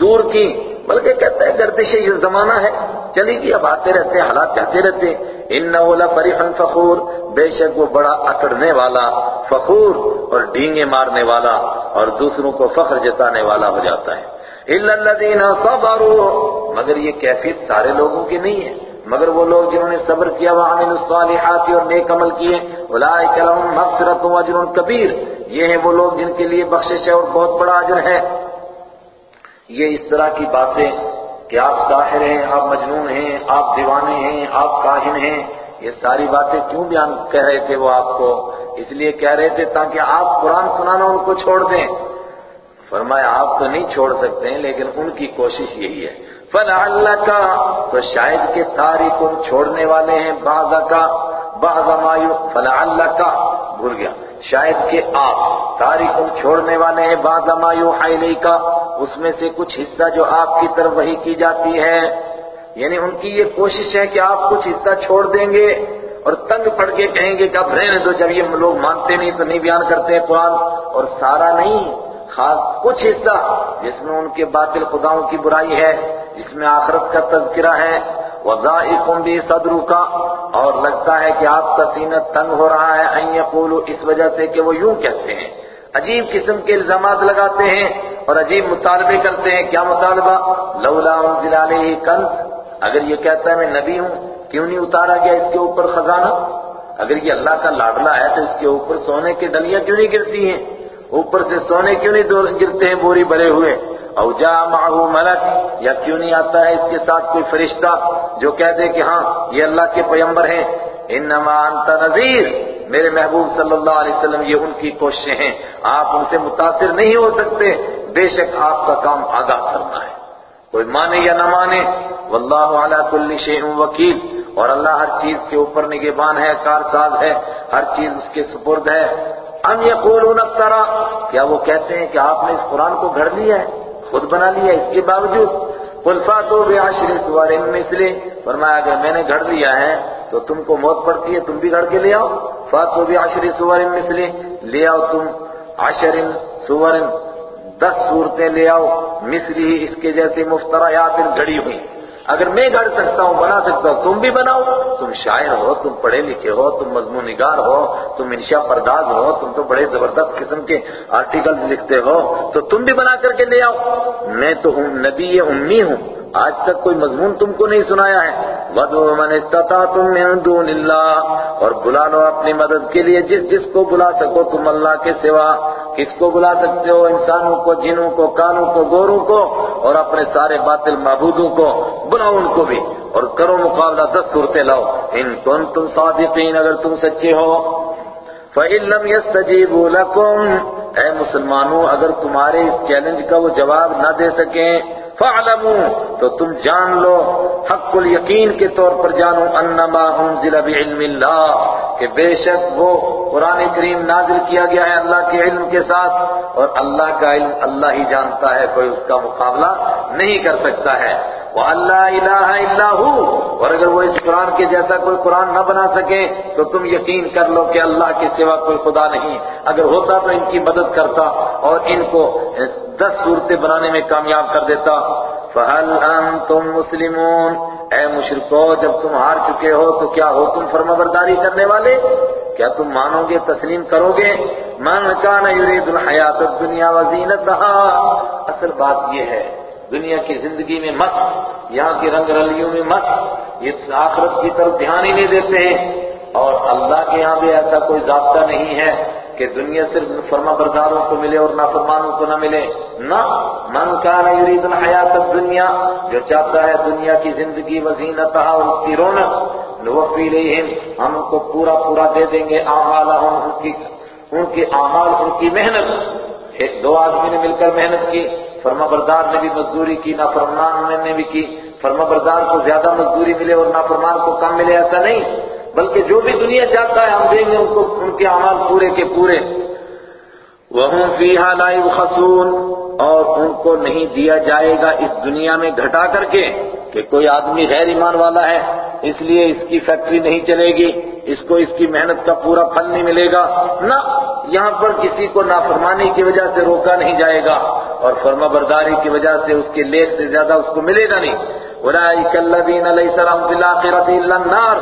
دور کی، بلکہ کہتا ہے، گردش یہ زمانہ ہے، چلی گئی، اب آتے رہتے، حالات جاتے رہتے، انہو لفریحا فخور بے شک وہ بڑا اکڑنے والا، فخور اور ڈینگے مارنے والا اور دوسروں کو فخر جتانے والا ہو جاتا ہے۔ الا الذين صبروا۔ مگر یہ کیفیت سارے لوگوں کی نہیں ہے۔ مگر وہ لوگ جنہوں نے صبر کیا، وعملوا الصالحات اور نیک عمل کیے اولئک لهم مغفرۃ واجر کبیر یہ ہیں وہ لوگ جن کے لیے بخشش ہے اور بہت بڑا اجر ہے۔ یہ اس طرح کی باتیں کہ آپ ساحر ہیں، آپ مجنون ہیں، آپ دیوانے ہیں، آپ کاہن ہیں۔ یہ ساری باتیں کیوں بیان کہہ رہے تھے وہ آپ کو؟ اس لیے کہہ رہے تھے تاکہ آپ قرآن سنانا ان کو چھوڑ دیں۔ فرمایا، آپ تو نہیں چھوڑ سکتے ہیں، لیکن ان کی کوشش یہی ہے۔ فَلَعَلَّكَ کا تو شاید کہ تاریخ چھوڑنے والے ہیں بعض کا بعض مایو فَلَعَلَّكَ کا بھول گیا۔ شاید کہ آپ تاریخ چھوڑنے والے ہیں، بعض مایو حیلی کا اس میں سے کچھ حصہ جو آپ کی طرف وہی کی جاتی ہے۔ یعنی ان کی یہ کوشش ہے کہ آپ کچھ حصہ چھوڑ دیں گے اور تنگ پڑ کے کہیں گے کہ اب رہنے دو، جب یہ لوگ مانتے نہیں تو نہیں بیان کرتے ہیں قرآن۔ اور سارا نہیں، خاص کچھ حصہ جس میں ان کے باطل خداؤں کی برائی ہے، جس میں آخرت کا تذکرہ ہے۔ وَضَائِقُمْ بِي صَدْرُ کا اور لگتا ہے کہ آپ کا سینہ تنگ ہو رہا ہے۔ اَن يَقُولُ اس وجہ سے کہ وہ یوں کہتے ہیں۔ عجیب قسم کے الزامات لگاتے ہیں اور عجیب مطالبے کرتے ہیں۔ کیا مطالبہ؟ لولا انزل علیہ کنز اگر یہ کہتا ہے میں نبی ہوں، کیوں نہیں اتارا گیا اس کے اوپر خزانہ؟ اگر یہ اللہ کا لاڈلا ہے تو اس کے اوپر سونے کی ڈلیاں کیوں نہیں گرتی ہیں؟ اوپر سے سونے کیوں نہیں گرتے ہیں بوری بھرے ہوئے؟ او جا معه ملک، یا کیوں نہیں آتا ہے اس کے ساتھ کوئی فرشتہ جو کہہ دے کہ ہاں یہ اللہ کے پیمبر ہیں؟ انما انت نذیر، میرے محبوب صلی اللہ علیہ وسلم، یہ ان کی کوششیں ہیں۔ آپ ان سے متاثر نہیں ہو سکتے، بے شک آپ کا کام آگاہ کرنا ہے۔ کوئی مانے یا نہ مانے، واللہ علی کل شیء وکیل۔ اور اللہ ہر چیز کے اوپر نگہبان ہے، کارساز ہے، ہر چیز اس کے سپرد ہے۔ ام یقولون افترا، کیا وہ کہتے ہیں کہ آپ نے اس قرآن کو گھڑ لیا ہے، خود بنا لیا اس کے باوجود؟ قلفا تو بعشر سوار مثلے فرمایا اگر میں نے گھڑ لیا ہے تو تم کو موت پڑتی ہے، تم بھی گھڑ کے لے آؤ۔ فاتو بعشر سوار مثلے لے آؤ تم عشر سور دس صورتیں لے آؤ۔ مصری ہی اس کے جیسے مفتریات گھڑی ہوئی۔ اگر میں گھڑ سکتا ہوں، بنا سکتا ہوں، تم بھی بناؤ۔ تم شاعر ہو، تم پڑھے لکھے ہو، تم مضمون نگار ہو، تم انشاء پرداز ہو، تم تو بڑے زبردست قسم کے آرٹیکل لکھتے ہو، تو تم بھی بنا کر کے لے آؤ۔ میں تو نبی امی ہوں۔ آج تک کوئی مضمون تم کو نہیں سنایا ہے۔ وَدُو مَنِ اسْتَطَعْتُم مِّن دُونِ اللَّهِ اور بلا لو اپنی مدد کے لیے جس جس کو بلا سکو تم اللہ کے سوا۔ کس کو بلا سکتے ہو؟ انسانوں کو، جنوں کو کانوں کو، گوروں کو اور اپنے سارے باطل معبودوں کو۔ بلاؤ ان کو بھی اور کرو مقابلہ، دس صورتیں لاؤ۔ ان کن تم صادقین، اگر تم سچے ہو۔ فَإِن يَسْتَجِيبُوا لَكُمْ، اے مسلمانوں، اگر تمہارے اس چیلنج کا وہ جواب نہ دے سکیں فَعْلَمُوا تو تم جان لو، حق الیقین کے طور پر جانو، انما انزل بعلم اللہ، کہ بے شک وہ قرآن کریم نازل کیا گیا ہے اللہ کے علم کے ساتھ، اور اللہ کا علم اللہ ہی جانتا ہے، کوئی اس کا مقابلہ نہیں کر سکتا ہے۔ اللہ الہ الا ہو اور اگر وہ اس قرآن کے جیسا کوئی قرآن نہ بنا سکے تو تم یقین کر لو کہ اللہ کے سوا کوئی خدا نہیں۔ اگر ہوتا تو ان کی مدد کرتا اور ان کو دس صورتیں بنانے میں کامیاب کر دیتا۔ فہل انتم مسلمون؟ اے مشرکو، جب تم ہار چکے ہو تو کیا ہو تم فرما برداری کرنے والے؟ کیا تم مانو گے، تسلیم کرو گے؟ من کان یرید الحیات الدنیا وزینتها اصل بات یہ ہے دنیا کی زندگی میں مت، یہاں کی رنگ رلیوں میں مت، یہ آخرت کی طرف دھیان ہی نہیں دیتے ہیں۔ اور اللہ کے یہاں بھی ایسا کوئی ضابطہ نہیں ہے کہ دنیا صرف فرما برداروں کو ملے اور نافرمانوں کو نہ ملے۔ نہ۔ من کان یرید الحیات الدنیا، جو چاہتا ہے دنیا کی زندگی وزینتها اور اس کی رونق، نوفی لیہم ہم کو پورا پورا دے دیں گے اعمالہم، ان کی، ان کے اعمال، ان کی محنت۔ ایک دو آدمی نے مل کر محنت کی۔ فرما بردار نے بھی مزدوری کی، نافرمان نے بھی کی۔ فرما بردار کو زیادہ مزدوری ملے اور نافرمان کو کم ملے، ایسا نہیں۔ بلکہ جو بھی دنیا چاہتا ہے، ہم دیں گے ان کو، ان کے اعمال پورے کے پورے۔ وَهُمْ فِيهَا لَا يُبْخَسُونَ۔ اور ان کو نہیں دیا جائے گا اس دنیا میں گھٹا کر کے کہ کوئی آدمی غیر ایمان والا ہے، اس لیے اس کی فیکٹری نہیں چلے گی۔ اس کو اس کی محنت کا پورا پھل نہیں ملے گا، نہ یہاں پر کسی کو نافرمانی کی وجہ سے روکا نہیں جائے گا، اور فرما برداری کی وجہ سے اس کے لیخ سے زیادہ اس کو ملے گا نہیں۔ اولئک الذین لیس لهم فی الاخرۃ الا النار۔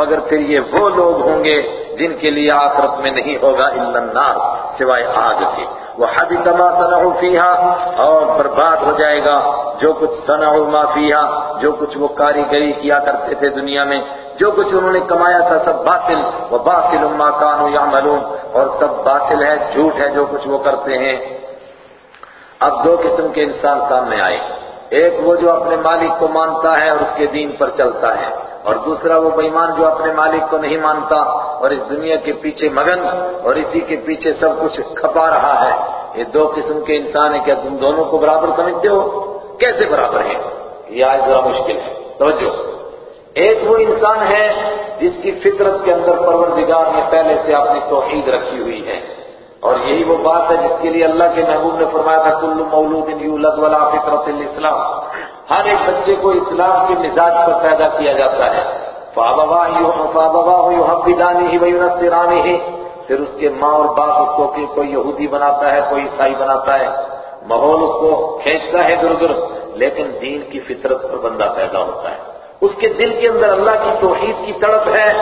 مگر پھر یہ وہ لوگ ہوں گے جن کے لیے آخرت میں نہیں ہوگا الا النار، سوائے آگ کے۔ وہ حبط ما صنعوا فیها اور برباد ہو جائے گا۔ جو کچھ صنعوا ما فیها جو کچھ وہ کاریگری کیا کرتے تھے دنیا میں، جو کچھ انہوں نے کمایا تھا سب باطل۔ وہ باطل ما كانوا يعملون اور سب باطل ہے، جھوٹ ہے جو کچھ وہ کرتے ہیں۔ اب دو قسم کے انسان سامنے آئے۔ ایک وہ جو اپنے مالک کو مانتا ہے اور اس کے دین پر چلتا ہے۔ اور دوسرا وہ بےمان جو اپنے مالک کو نہیں مانتا اور اس دنیا کے پیچھے مگن اور اسی کے پیچھے سب کچھ کھپا رہا ہے۔ یہ دو قسم کے انسان ہیں، کیا تم دونوں کو برابر سمجھتے ہو؟ کیسے برابر ہیں؟ یہ آج ذرا مشکل ہے۔ توجہ۔ ایک وہ انسان ہے جس کی فطرت کے اندر پروردگار نے پہلے سے اپنی توحید رکھی ہوئی ہے۔ اور یہی وہ بات ہے جس کے لیے اللہ کے محبوب نے فرمایا تھا، کل مولود یولد ولا فطرت الاسلام۔ ہر ایک بچے کو اسلام کے مزاج پر پیدا کیا جاتا ہے۔ فَابَوَاهُ يُحَبِّدَانِهِ وَيُنَصِّرَانِهِ۔ پھر اس کے ماں اور باپ اس کو کہ کوئی یہودی بناتا ہے، کوئی عیسائی بناتا ہے۔ ماحول اس کو کھینچتا ہے در، لیکن دین کی فطرت پر بندہ پیدا ہوتا ہے۔ اس کے دل کے اندر اللہ کی توحید کی تڑپ ہے۔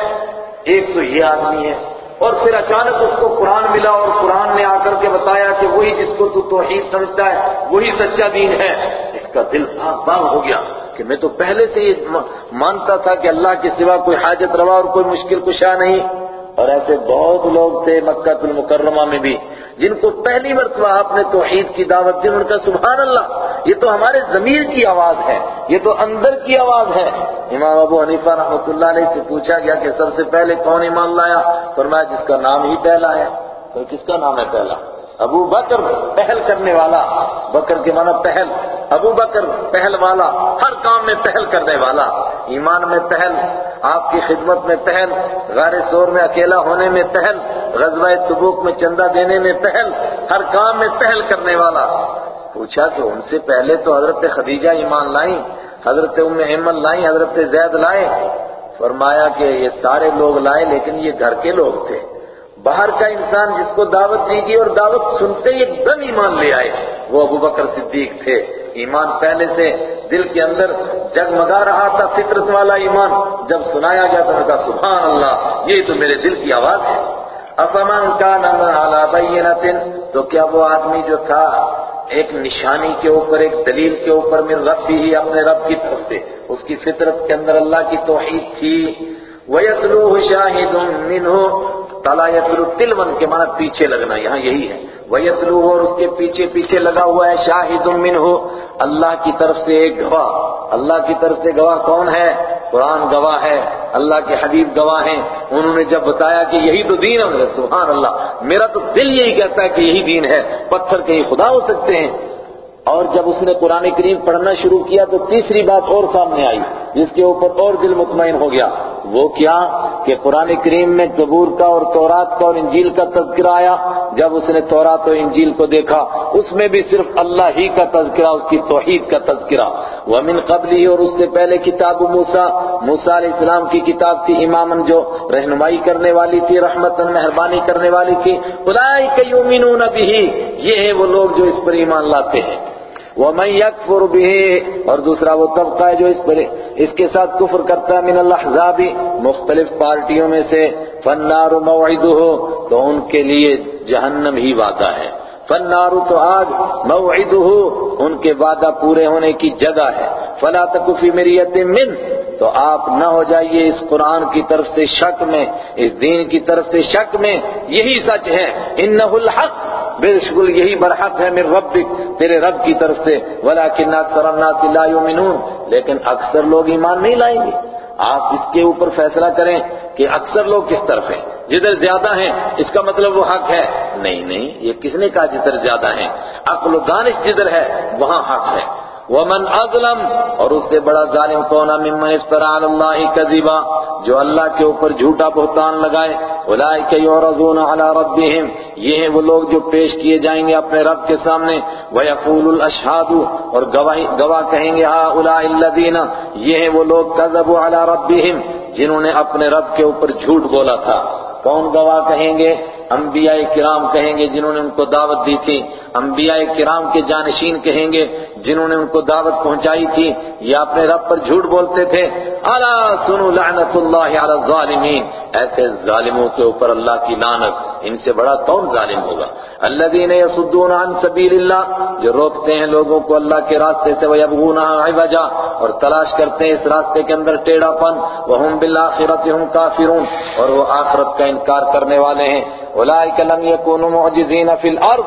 ایک تو یہ آدمی ہے۔ اور پھر اچانک اس کو قرآن ملا اور قرآن نے آ کر کے بتایا کہ وہی جس کو تو توحید سمجھتا ہے، وہی سچا دین ہے۔ اس کا دل باغ باغ ہو گیا کہ میں تو پہلے سے یہ مانتا تھا کہ اللہ کے سوا کوئی حاجت روا اور کوئی مشکل کشا نہیں۔ اور ایسے بہت لوگ تھے مکہ المکرمہ میں بھی، جن کو پہلی مرتبہ آپ نے توحید کی دعوت دی ان کا سبحان اللہ یہ تو ہمارے ضمیر کی آواز ہے، یہ تو اندر کی آواز ہے۔ امام ابو حنیفہ رحمۃ اللہ علیہ سے پوچھا گیا کہ سب سے پہلے کون ایمان لایا؟ فرمایا، جس کا نام ہی پہلا ہے۔ تو کس کا نام ہے پہلا؟ ابو بکر پہل کرنے والا، بکر کے معنی پہل، ابو بکر پہل والا، ہر کام میں پہل کرنے والا، ایمان میں پہل، آپ کی خدمت میں پہل، غار سور میں اکیلا ہونے میں پہل، غزوہ تبوک میں چندہ دینے میں پہل، ہر کام میں پہل کرنے والا۔ پوچھا کہ ان سے پہلے تو حضرت خدیجہ ایمان لائیں، حضرت ام احمد لائیں، حضرت زید لائیں؟ فرمایا کہ یہ سارے لوگ لائیں، لیکن یہ گھر کے لوگ تھے۔ باہر کا انسان جس کو دعوت دی گئی اور دعوت سنتے ہی ایک دم ایمان لے آئے، وہ ابو بکر صدیق تھے۔ ایمان پہلے سے دل کے اندر جگمگا رہا تھا، فطرت والا ایمان۔ جب سنایا گیا تو کہا سبحان اللہ یہ تو میرے دل کی آواز ہے۔ افمن کا نام تو کیا وہ آدمی جو تھا، ایک نشانی کے اوپر، ایک دلیل کے اوپر، من رب بھی اپنے رب کی طرف سے، اس کی فطرت کے اندر اللہ کی توحید تھی۔ وَيَتْلُوهُ شَاهِدٌ مِّنْهُ تلا یتلو تلون کے معنی پیچھے لگنا، یہاں یہی ہے۔ وَيَتْلُوهُ اور اس کے پیچھے پیچھے لگا ہوا ہے، شاہد منہ اللہ کی طرف سے ایک گواہ۔ اللہ کی طرف سے گواہ کون ہے؟ قرآن گواہ ہے۔ اللہ کے حبیب گواہ ہیں۔ انہوں نے جب بتایا کہ یہی تو دین ہے سبحان اللہ۔ میرا تو دل یہی کہتا ہے کہ یہی دین ہے۔ پتھر کے خدا ہو سکتے ہیں۔ اور جب اس نے قرآن کریم پڑھنا شروع کیا تو تیسری بات اور سامنے آئی، جس کے اوپر اور دل مطمئن ہو گیا۔ وہ کیا کہ قرآن کریم میں زبور کا اور تورات کا اور انجیل کا تذکرہ آیا، جب اس نے تورات و انجیل کو دیکھا، اس میں بھی صرف اللہ ہی کا تذکرہ، اس کی توحید کا تذکرہ۔ ومن قبلی اور اس سے پہلے کتاب موسا موسا علیہ السلام کی کتاب تھی امامن جو رہنمائی کرنے والی تھی رحمت مہربانی کرنے والی تھی۔ اولئک یؤمنون به یہ ہیں وہ لوگ جو اس پر ایمان لاتے ہیں۔ وَمَنْ يَكْفُرْ بِهِ، اور دوسرا وہ طبقہ ہے جو اس پر اس کے ساتھ کفر کرتا ہے من الاحزاب مختلف پارٹیوں میں سے، فَالنَّارُ مَوْعِدُهُ، تو ان کے لیے جہنم ہی وعدہ ہے۔ فَالنَّارُ تو آگ مَوْعِدُهُ ان کے وعدہ پورے ہونے کی جگہ ہے۔ فَلَا تَكُ فِي مِرْيَةٍ مِّن، تو آپ نہ ہو جائیے اس قرآن کی طرف سے شک میں، اس دین کی طرف سے شک میں۔ یہی سچ ہے۔ انَّهُ الْحَقُّ بالکل یہی برحق ہے میرے رب تیرے رب کی طرف سے۔ ولیکن اکثر الناس لا لیکن اکثر لوگ ایمان نہیں لائیں گے۔ آپ اس کے اوپر فیصلہ کریں کہ اکثر لوگ کس طرف ہیں؟ جدھر زیادہ ہیں، اس کا مطلب وہ حق ہے؟ نہیں نہیں، یہ کس نے کہا جدھر زیادہ ہیں؟ عقل و دانش جدھر ہے، وہاں حق ہے۔ ومن اظلم، اور اس سے بڑا ظالم کون ممن افترا علی اللہ کذبا، جو اللہ کے اوپر جھوٹا بہتان لگائے اولئک یعرضون علی ربهم یہ ہیں وہ لوگ جو پیش کیے جائیں گے اپنے رب کے سامنے، ویقول الاشهاد اور گواہ گواہ کہیں گے ہا اولئک الذین، یہ ہیں وہ لوگ کذبوا علی ربهم جنہوں نے اپنے رب کے اوپر جھوٹ بولا تھا۔ کون گواہ کہیں گے؟ انبیاء کرام کہیں گے، جنہوں نے ان کو دعوت دی تھی۔ انبیاء کرام کے جانشین کہیں گے، جنہوں نے ان کو دعوت پہنچائی تھی یا اپنے رب پر جھوٹ بولتے تھے۔ الا سنو لعنت اللہ علی الظالمین۔ ایسے ظالموں کے اوپر اللہ کی لعنت، ان سے بڑا کون ظالم ہوگا؟ الذین یصدون عن سبیل اللہ، جو روکتے ہیں لوگوں کو اللہ کے راستے سے ویبغونها عوجا، اور تلاش کرتے ہیں اس راستے کے اندر ٹیڑھا پن۔ وهم بالآخرۃ هم کافرون، اور وہ آخرت کا انکار کرنے والے ہیں۔ اولئک لم یکونوا معجزین فی الارض،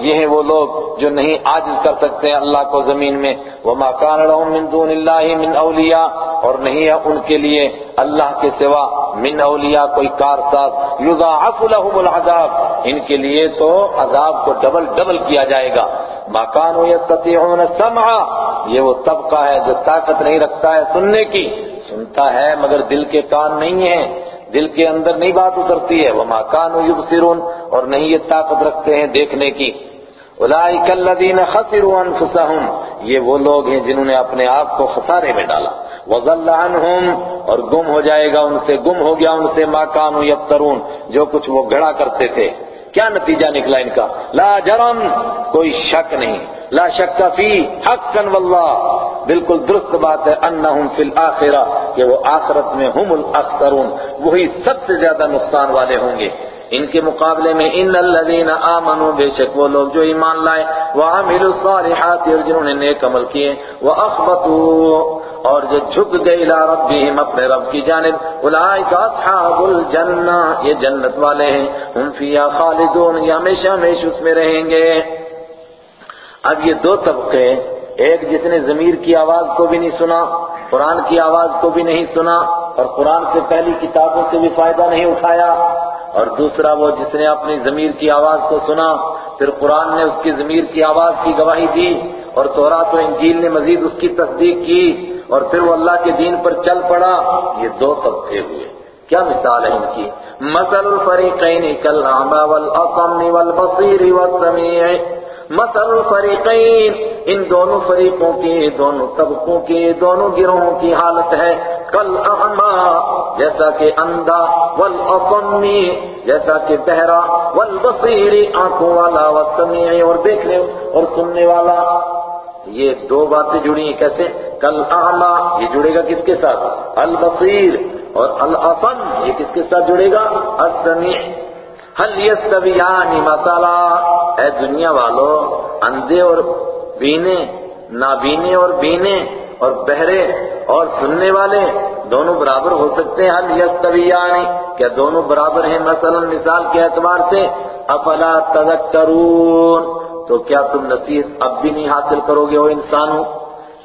یہ ہیں وہ لوگ جو نہیں عاجز کر سکتے ہیں اللہ کو زمین میں۔ وما كان لهم من دون الله من اولیاء اور نہیں ہے ان کے لیے اللہ کے سوا من اولیاء کوئی کارساز یضاعف لهم العذاب۔ ان کے لیے تو عذاب کو ڈبل ڈبل کیا جائے گا۔ ما كانوا يستطيعون السمع۔ یہ وہ طبقہ ہے جو طاقت نہیں رکھتا ہے سننے کی۔ سنتا ہے مگر دل کے کان نہیں ہیں۔ دل کے اندر نہیں بات اترتی ہے۔ وہ ماکان یبصرون اور نہیں یہ طاقت رکھتے ہیں دیکھنے کی۔ اولئک الذین خسروا انفسهم یہ وہ لوگ ہیں جنہوں نے اپنے آپ کو خسارے میں ڈالا۔ وضل عنہم اور گم ہو جائے گا ان سے، گم ہو گیا ان سے ما كانوا یفترون، جو کچھ وہ گڑا کرتے تھے۔ کیا نتیجہ نکلا ان کا؟ لا جرم، کوئی شک نہیں۔ لا شک فی، حقا واللہ۔ بالکل درست بات ہے، انہم فی الاخرہ، کہ وہ آخرت میں ہم الاخسرون، وہی سب سے زیادہ نقصان والے ہوں گے۔ ان کے مقابلے میں ان الذین آمنوا، بے شک وہ لوگ جو ایمان لائے، وعملوا الصالحات، اور جنہوں نے نیک عمل کیے واخبتوا اور جو جھک گئے الى ربهم اپنے رب کی جانب اولئک اصحاب الجنہ، یہ جنت والے ہیں، ہم فیہا خالدون، یہ ہمیشہ ہمیشہ اس میں رہیں گے۔ اب یہ دو طبقے ایک جس نے ضمیر کی آواز کو بھی نہیں سنا، قرآن کی آواز کو بھی نہیں سنا، اور قرآن سے پہلی کتابوں سے بھی فائدہ نہیں اٹھایا۔ اور دوسرا وہ جس نے اپنی ضمیر کی آواز کو سنا، پھر قرآن نے اس کی ضمیر کی آواز کی گواہی دی اور تورات و انجیل نے مزید اس کی تصدیق کی اور پھر وہ اللہ کے دین پر چل پڑا۔ یہ دو طبقے ہوئے۔ کیا مثال ہے ان کی؟ مثل الفریقین کالاعمى والاصم والبصیر والسمیع۔ مثل الفریقین، ان دونوں فریقوں کی دونوں طبقوں کی دونوں گروہوں کی حالت ہے۔ کل جیسا کہ اندھا والاصمی جیسا کہ بہرا والبصیر، آنکھوں والا، والسمیع، اور دیکھنے اور سننے والا۔ یہ دو باتیں جڑی ہیں، کیسے؟ کل یہ جڑے گا کس کے ساتھ؟ البصیر، اور الاصم یہ کس کے ساتھ جڑے گا؟ السمیع۔ حل یستویان مثلا؟ اے دنیا والو، اندھے اور بینے، نابینے اور بینے اور بہرے اور سننے والے دونوں برابر ہو سکتے ہیں۔ حل یستویان؟ کیا دونوں برابر ہیں؟ مثلا مثال کے اعتبار سے افلا تذکرون؟ تو کیا تم نصیحت اب بھی نہیں حاصل کرو گے وہ انسانوں؟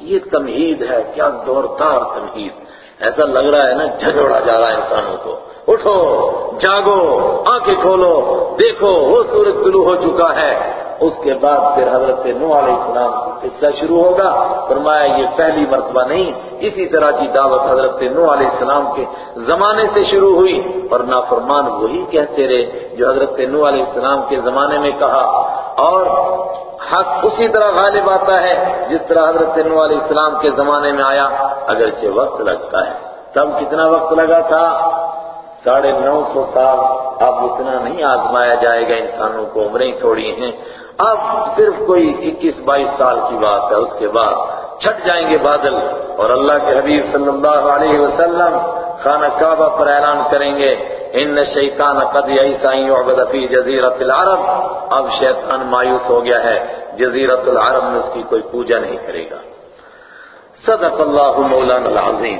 یہ تمہید ہے، کیا زوردار تمہید۔ ایسا لگ رہا ہے نا، جھگڑا جا رہا ہے انسانوں کو۔ اٹھو، جاگو، آنکھیں کھولو، دیکھو، وہ سورج طلوع ہو چکا ہے۔ اس کے بعد پھر حضرت نو علیہ السلام قصہ شروع ہوگا۔ فرمایا، یہ پہلی مرتبہ نہیں۔ اسی طرح کی دعوت حضرت نو علیہ السلام کے زمانے سے شروع ہوئی۔ اور نافرمان وہی کہتے رہے جو حضرت نو علیہ السلام کے زمانے میں کہا۔ اور حق اسی طرح غالب آتا ہے جس طرح حضرت نو علیہ السلام کے زمانے میں آیا۔ اگرچہ وقت لگتا ہے۔ تب کتنا وقت لگا تھا؟ ساڑھے نو سو سال۔ اب اتنا نہیں آزمایا جائے گا۔ انسانوں کو عمریں تھوڑی ہیں۔ اب صرف کوئی اکیس بائیس سال کی بات ہے، اس کے بعد چھٹ جائیں گے بادل اور اللہ کے حبیب صلی اللہ علیہ وسلم خانہ کعبہ پر اعلان کریں گے، ان شیطان قد عیسا یعبد فی جزیرت العرب۔ اب شیطان مایوس ہو گیا ہے جزیرت العرب میں اس کی کوئی پوجا نہیں کرے گا۔ صدق اللہ مولانا العظیم۔